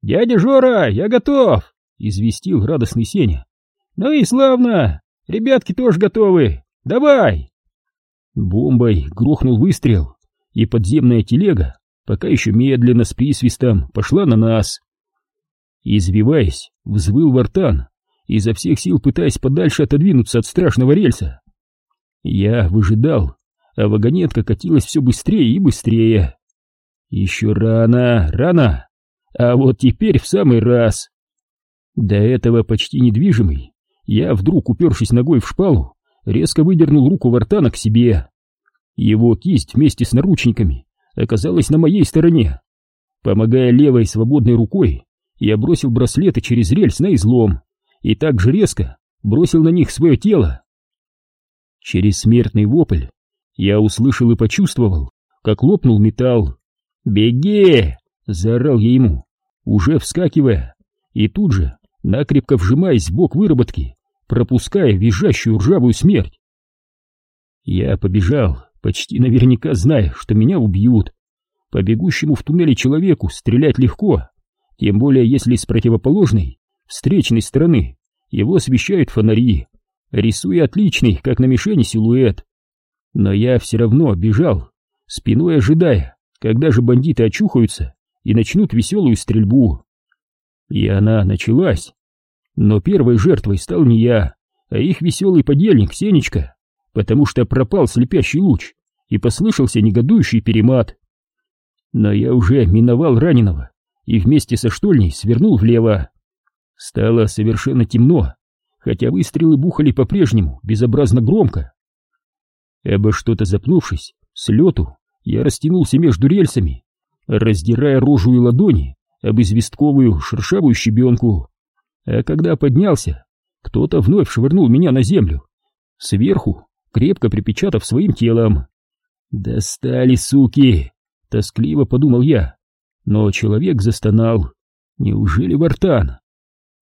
«Дядя Жора, я готов!» — известил радостный Сеня. «Ну и славно! Ребятки тоже готовы! Давай!» Бомбой грохнул выстрел, и подземная телега, пока еще медленно с присвистом, пошла на нас. Извиваясь, взвыл вартан, изо всех сил пытаясь подальше отодвинуться от страшного рельса. Я выжидал, а вагонетка катилась все быстрее и быстрее. Еще рано, рано, а вот теперь в самый раз. До этого почти недвижимый, я, вдруг упершись ногой в шпалу, резко выдернул руку Вартана к себе. Его кисть вместе с наручниками оказалась на моей стороне. Помогая левой свободной рукой, я бросил браслеты через рельс на излом и так же резко бросил на них свое тело. Через смертный вопль я услышал и почувствовал, как лопнул металл. «Беги!» — заорал я ему, уже вскакивая, и тут же накрепко вжимаясь в бок выработки, пропуская визжащую ржавую смерть. Я побежал, почти наверняка зная, что меня убьют. По бегущему в туннеле человеку стрелять легко, тем более если с противоположной, встречной стороны, его освещают фонари, рисуя отличный, как на мишени, силуэт. Но я все равно бежал, спиной ожидая, когда же бандиты очухаются и начнут веселую стрельбу. И она началась. Но первой жертвой стал не я, а их веселый подельник Сенечка, потому что пропал слепящий луч и послышался негодующий перемат. Но я уже миновал раненого и вместе со штольней свернул влево. Стало совершенно темно, хотя выстрелы бухали по-прежнему, безобразно громко. Обо что-то запнувшись, с лету я растянулся между рельсами, раздирая рожу и ладони об известковую шершавую щебенку. А когда поднялся, кто-то вновь швырнул меня на землю, сверху, крепко припечатав своим телом. «Достали, суки!» — тоскливо подумал я. Но человек застонал. «Неужели Вартан?»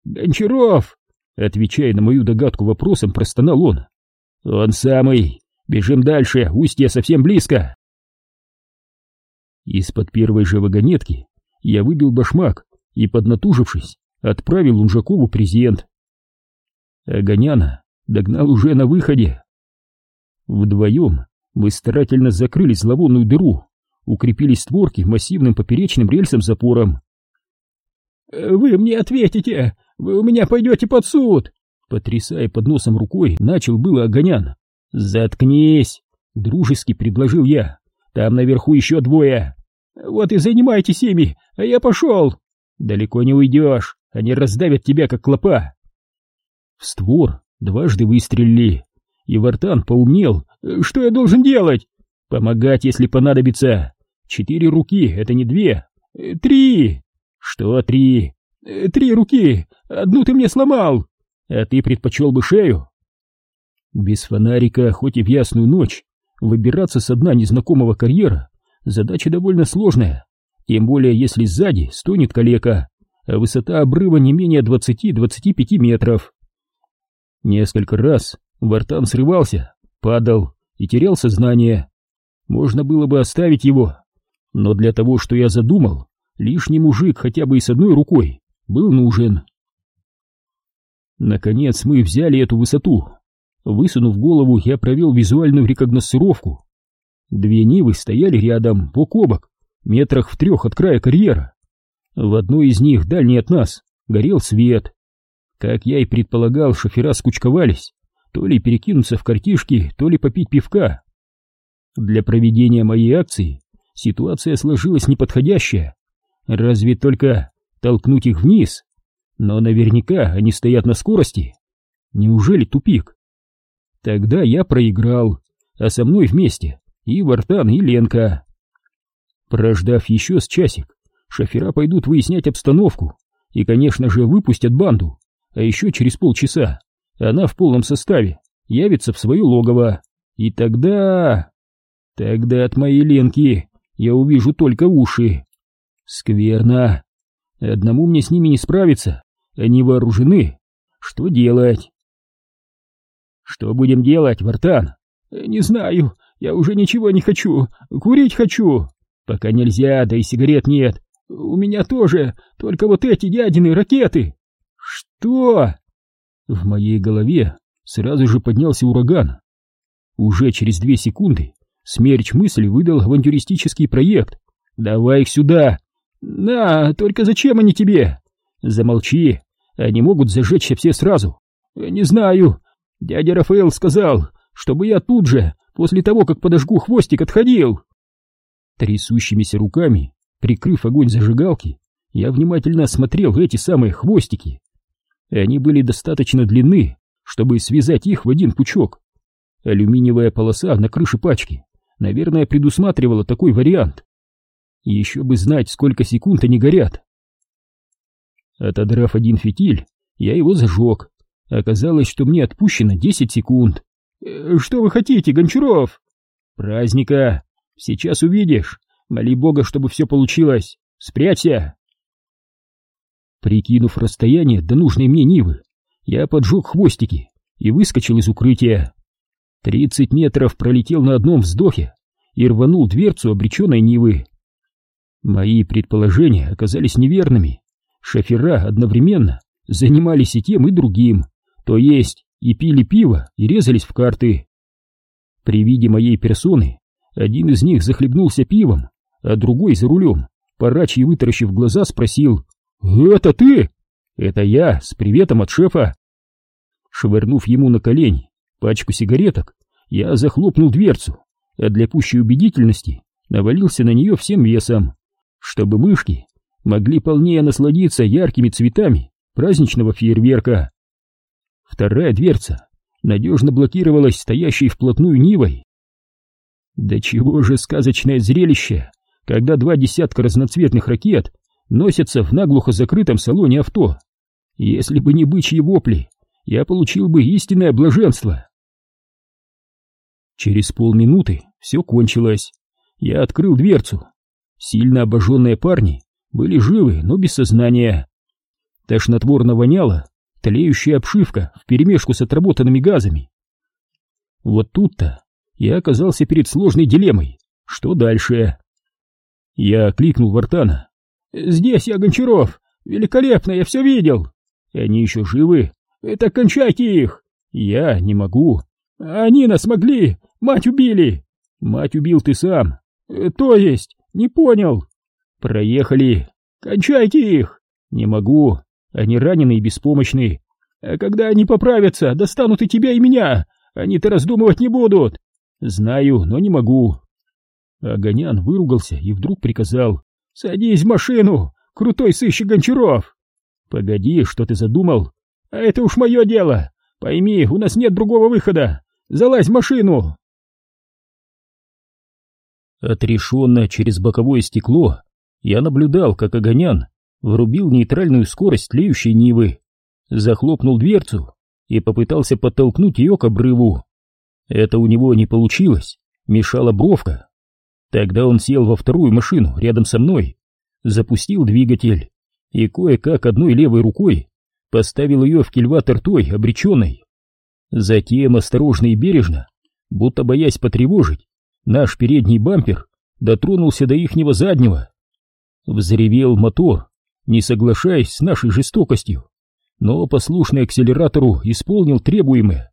«Гончаров!» — отвечая на мою догадку вопросом, простонал он. «Он самый! Бежим дальше, устье совсем близко!» Из-под первой же вагонетки я выбил башмак и, поднатужившись, отправил Лунжакову презент. Огоняна догнал уже на выходе. Вдвоем мы старательно закрыли зловонную дыру, укрепили створки массивным поперечным рельсом-запором. «Вы мне ответите! Вы у меня пойдете под суд!» Потрясая под носом рукой, начал было Огонян. «Заткнись!» — дружески предложил я. «Там наверху еще двое!» «Вот и занимайтесь ими, а я пошел!» «Далеко не уйдешь, они раздавят тебя, как клопа!» В створ дважды выстрелили, и Вартан поумнел. «Что я должен делать?» «Помогать, если понадобится. Четыре руки — это не две. Три!» «Что три?» «Три руки! Одну ты мне сломал!» «А ты предпочел бы шею?» Без фонарика, хоть и в ясную ночь, выбираться с дна незнакомого карьера задача довольно сложная, тем более если сзади стонет калека, а высота обрыва не менее 20-25 метров. Несколько раз Вартан срывался, падал и терял сознание. Можно было бы оставить его, но для того, что я задумал, лишний мужик хотя бы и с одной рукой был нужен. Наконец мы взяли эту высоту. Высунув голову, я провел визуальную рекогносцировку. Две Нивы стояли рядом, бок о бок, метрах в трех от края карьера. В одной из них, дальней от нас, горел свет. Как я и предполагал, шофера скучковались, то ли перекинуться в картишки, то ли попить пивка. Для проведения моей акции ситуация сложилась неподходящая. Разве только толкнуть их вниз? Но наверняка они стоят на скорости. Неужели тупик? Тогда я проиграл, а со мной вместе и Вартан, и Ленка. Прождав еще с часик, шофера пойдут выяснять обстановку и, конечно же, выпустят банду а еще через полчаса она в полном составе явится в свое логово, и тогда... Тогда от моей Ленки я увижу только уши. Скверно. Одному мне с ними не справиться, они вооружены. Что делать? Что будем делать, Вартан? Не знаю, я уже ничего не хочу, курить хочу. Пока нельзя, да и сигарет нет. У меня тоже, только вот эти дядины ракеты. «Что?» В моей голове сразу же поднялся ураган. Уже через две секунды смерч мысли выдал авантюристический проект. «Давай их сюда!» «На, только зачем они тебе?» «Замолчи, они могут зажечься все сразу». «Не знаю. Дядя Рафаэл сказал, чтобы я тут же, после того, как подожгу хвостик, отходил». Трясущимися руками, прикрыв огонь зажигалки, я внимательно осмотрел эти самые хвостики и они были достаточно длинны, чтобы связать их в один пучок. Алюминиевая полоса на крыше пачки, наверное, предусматривала такой вариант. Еще бы знать, сколько секунд они горят. Отодрав один фитиль, я его зажег. Оказалось, что мне отпущено 10 секунд. «Э, «Что вы хотите, Гончаров?» «Праздника! Сейчас увидишь. Моли Бога, чтобы все получилось. Спрячься!» Прикинув расстояние до нужной мне Нивы, я поджег хвостики и выскочил из укрытия. Тридцать метров пролетел на одном вздохе и рванул дверцу обреченной Нивы. Мои предположения оказались неверными. Шофера одновременно занимались и тем, и другим, то есть и пили пиво, и резались в карты. При виде моей персоны один из них захлебнулся пивом, а другой за рулем, порачьи вытаращив глаза, спросил «Это ты?» «Это я, с приветом от шефа!» Швырнув ему на колени пачку сигареток, я захлопнул дверцу, а для пущей убедительности навалился на нее всем весом, чтобы мышки могли полнее насладиться яркими цветами праздничного фейерверка. Вторая дверца надежно блокировалась стоящей вплотную Нивой. Да чего же сказочное зрелище, когда два десятка разноцветных ракет носятся в наглухо закрытом салоне авто. Если бы не бычьи вопли, я получил бы истинное блаженство. Через полминуты все кончилось. Я открыл дверцу. Сильно обожженные парни были живы, но без сознания. Тошнотворно воняло, тлеющая обшивка вперемешку с отработанными газами. Вот тут-то я оказался перед сложной дилеммой. Что дальше? Я кликнул Вартана. «Здесь я, Гончаров! Великолепно, я все видел!» «Они еще живы?» «Это кончайте их!» «Я не могу!» «Они нас могли! Мать убили!» «Мать убил ты сам!» «Э, «То есть? Не понял!» «Проехали! Кончайте их!» «Не могу! Они ранены и беспомощны! А когда они поправятся, достанут и тебя, и меня! Они-то раздумывать не будут!» «Знаю, но не могу!» Огонян выругался и вдруг приказал. «Садись в машину, крутой сыщик Гончаров!» «Погоди, что ты задумал?» «А это уж мое дело! Пойми, у нас нет другого выхода! Залазь в машину!» Отрешенно через боковое стекло я наблюдал, как Огонян врубил нейтральную скорость тлеющей Нивы, захлопнул дверцу и попытался подтолкнуть ее к обрыву. Это у него не получилось, мешала бровка. Тогда он сел во вторую машину рядом со мной, запустил двигатель и кое-как одной левой рукой поставил ее в кильватор той, обреченной. Затем осторожно и бережно, будто боясь потревожить, наш передний бампер дотронулся до ихнего заднего. Взревел мотор, не соглашаясь с нашей жестокостью, но послушный акселератору исполнил требуемое.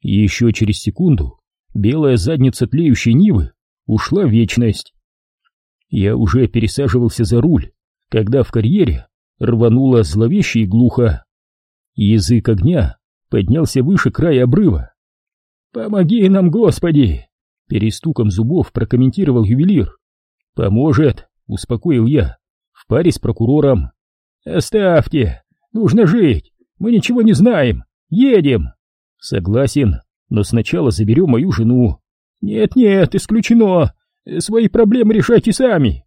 Еще через секунду белая задница тлеющей Нивы ушла вечность. Я уже пересаживался за руль, когда в карьере рвануло зловеще и глухо. Язык огня поднялся выше края обрыва. «Помоги нам, Господи!» Перестуком зубов прокомментировал ювелир. «Поможет», — успокоил я, — «в паре с прокурором». «Оставьте! Нужно жить! Мы ничего не знаем! Едем!» «Согласен, но сначала заберем мою жену». «Нет-нет, исключено! Свои проблемы решайте сами!»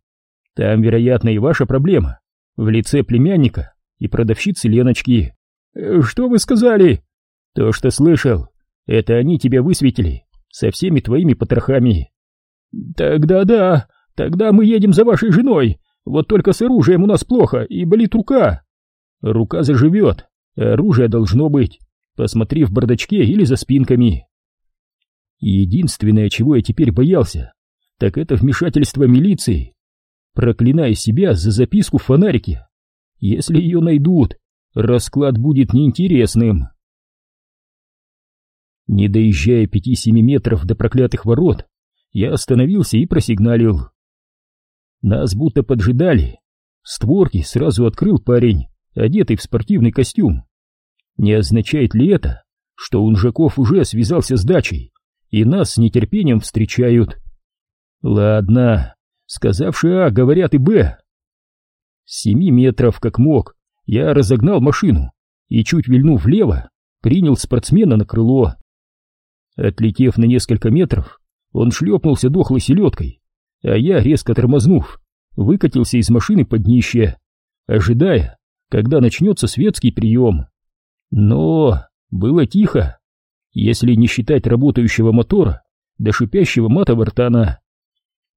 «Там, вероятно, и ваша проблема в лице племянника и продавщицы Леночки. Э, «Что вы сказали?» «То, что слышал. Это они тебя высветили со всеми твоими потрохами». «Тогда да, тогда мы едем за вашей женой. Вот только с оружием у нас плохо и болит рука». «Рука заживет, оружие должно быть. Посмотри в бардачке или за спинками». Единственное, чего я теперь боялся, так это вмешательство милиции проклиная себя за записку в фонарике. Если ее найдут, расклад будет неинтересным. Не доезжая пяти-семи метров до проклятых ворот, я остановился и просигналил. Нас будто поджидали. Створки сразу открыл парень, одетый в спортивный костюм. Не означает ли это, что Унжаков уже связался с дачей, и нас с нетерпением встречают? Ладно, Сказавшие А говорят и Б. Семи метров, как мог, я разогнал машину и, чуть вильнув влево, принял спортсмена на крыло. Отлетев на несколько метров, он шлепнулся дохлой селедкой, а я, резко тормознув, выкатился из машины под днище, ожидая, когда начнется светский прием. Но было тихо, если не считать работающего мотора до шипящего мата вартана.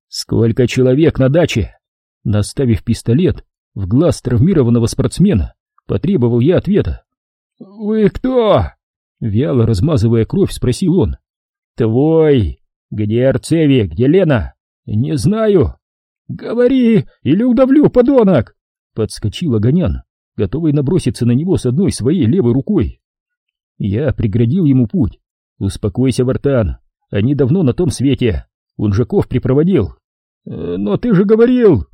«Сколько человек на даче?» Наставив пистолет в глаз травмированного спортсмена, потребовал я ответа. «Вы кто?» Вяло размазывая кровь, спросил он. «Твой! Где Арцеви? Где Лена?» «Не знаю». «Говори, или удавлю, подонок!» Подскочил Огонян, готовый наброситься на него с одной своей левой рукой. Я преградил ему путь. «Успокойся, Вартан, они давно на том свете. Унжаков припроводил. Э, но ты же говорил...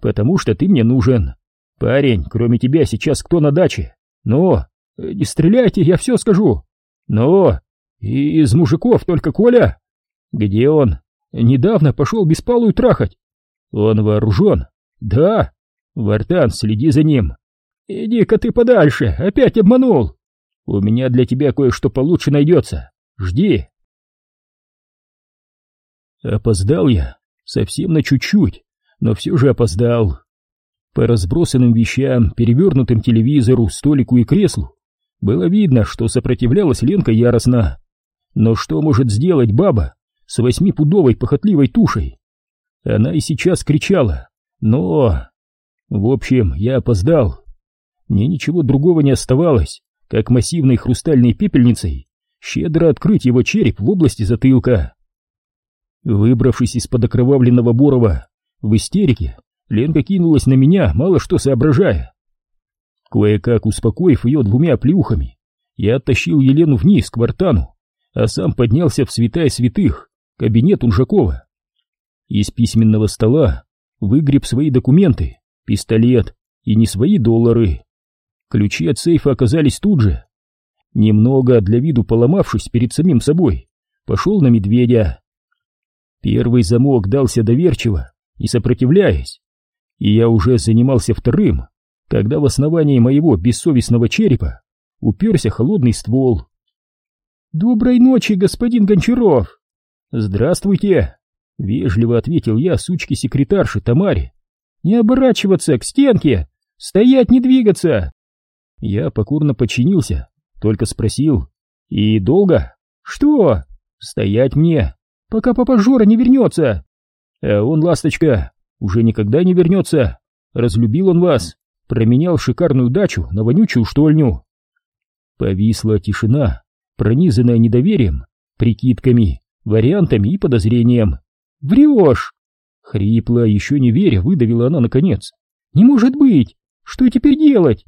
Потому что ты мне нужен. Парень, кроме тебя сейчас кто на даче? Но... Э, не стреляйте, я все скажу. Но... И из мужиков только Коля. Где он? Недавно пошел беспалую трахать. Он вооружен? Да. Вартан, следи за ним. Иди-ка ты подальше, опять обманул. У меня для тебя кое-что получше найдется. Жди. Опоздал я, совсем на чуть-чуть, но все же опоздал. По разбросанным вещам, перевернутым телевизору, столику и креслу было видно, что сопротивлялась Ленка яростно. Но что может сделать баба с восьмипудовой похотливой тушей? Она и сейчас кричала, но... В общем, я опоздал. Мне ничего другого не оставалось, как массивной хрустальной пепельницей щедро открыть его череп в области затылка. Выбравшись из-под окровавленного Борова в истерике, Ленка кинулась на меня, мало что соображая. Кое-как успокоив ее двумя плюхами, я оттащил Елену вниз к вартану, а сам поднялся в святая святых, кабинет Унжакова. Из письменного стола выгреб свои документы, пистолет и не свои доллары. Ключи от сейфа оказались тут же. Немного, для виду поломавшись перед самим собой, пошел на медведя. Первый замок дался доверчиво, не сопротивляясь, и я уже занимался вторым, когда в основании моего бессовестного черепа уперся холодный ствол. «Доброй ночи, господин Гончаров!» «Здравствуйте!» — вежливо ответил я сучке-секретарше Тамаре. «Не оборачиваться, к стенке! Стоять, не двигаться!» Я покорно подчинился, только спросил. «И долго?» «Что?» «Стоять мне, пока папа Жора не вернется!» «А он, ласточка, уже никогда не вернется. Разлюбил он вас, променял шикарную дачу на вонючую штольню. Повисла тишина, пронизанная недоверием, прикидками, вариантами и подозрением. «Врешь!» Хрипло, еще не веря, выдавила она наконец. «Не может быть! Что теперь делать?»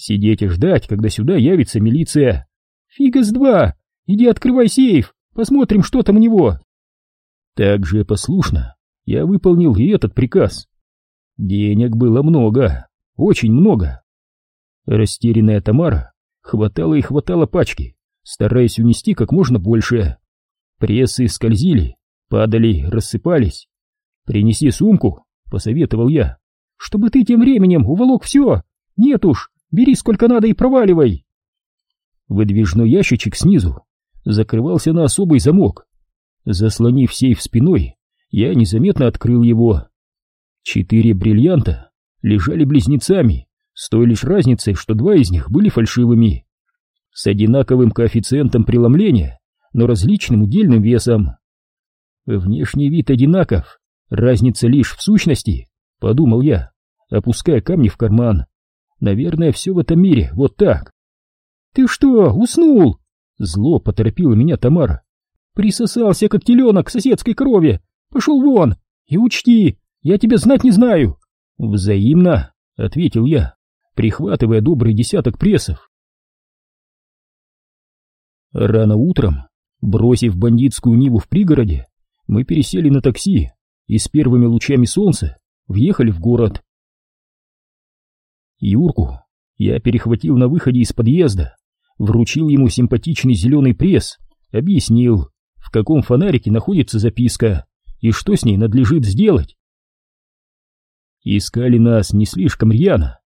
«Сидеть и ждать, когда сюда явится милиция!» «Фига с два! Иди открывай сейф, посмотрим, что там у него!» Так же послушно я выполнил и этот приказ. Денег было много, очень много. Растерянная Тамара хватала и хватала пачки, стараясь унести как можно больше. Прессы скользили, падали, рассыпались. «Принеси сумку», — посоветовал я, — «чтобы ты тем временем уволок все. Нет уж, бери сколько надо и проваливай». Выдвижной ящичек снизу закрывался на особый замок. Заслонив сейф спиной, я незаметно открыл его. Четыре бриллианта лежали близнецами, с той лишь разницей, что два из них были фальшивыми, с одинаковым коэффициентом преломления, но различным удельным весом. Внешний вид одинаков, разница лишь в сущности, подумал я, опуская камни в карман. Наверное, все в этом мире вот так. «Ты что, уснул?» Зло поторопила меня Тамара. «Присосался, как теленок к соседской крови, Пошел вон и учти, я тебя знать не знаю. Взаимно, ответил я, прихватывая добрый десяток прессов. Рано утром, бросив бандитскую Ниву в пригороде, мы пересели на такси и с первыми лучами солнца въехали в город. Юрку я перехватил на выходе из подъезда, вручил ему симпатичный зеленый пресс, объяснил, в каком фонарике находится записка и что с ней надлежит сделать. Искали нас не слишком рьяно,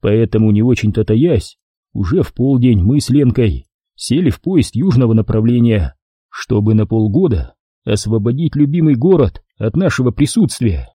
поэтому не очень-то таясь, уже в полдень мы с Ленкой сели в поезд южного направления, чтобы на полгода освободить любимый город от нашего присутствия.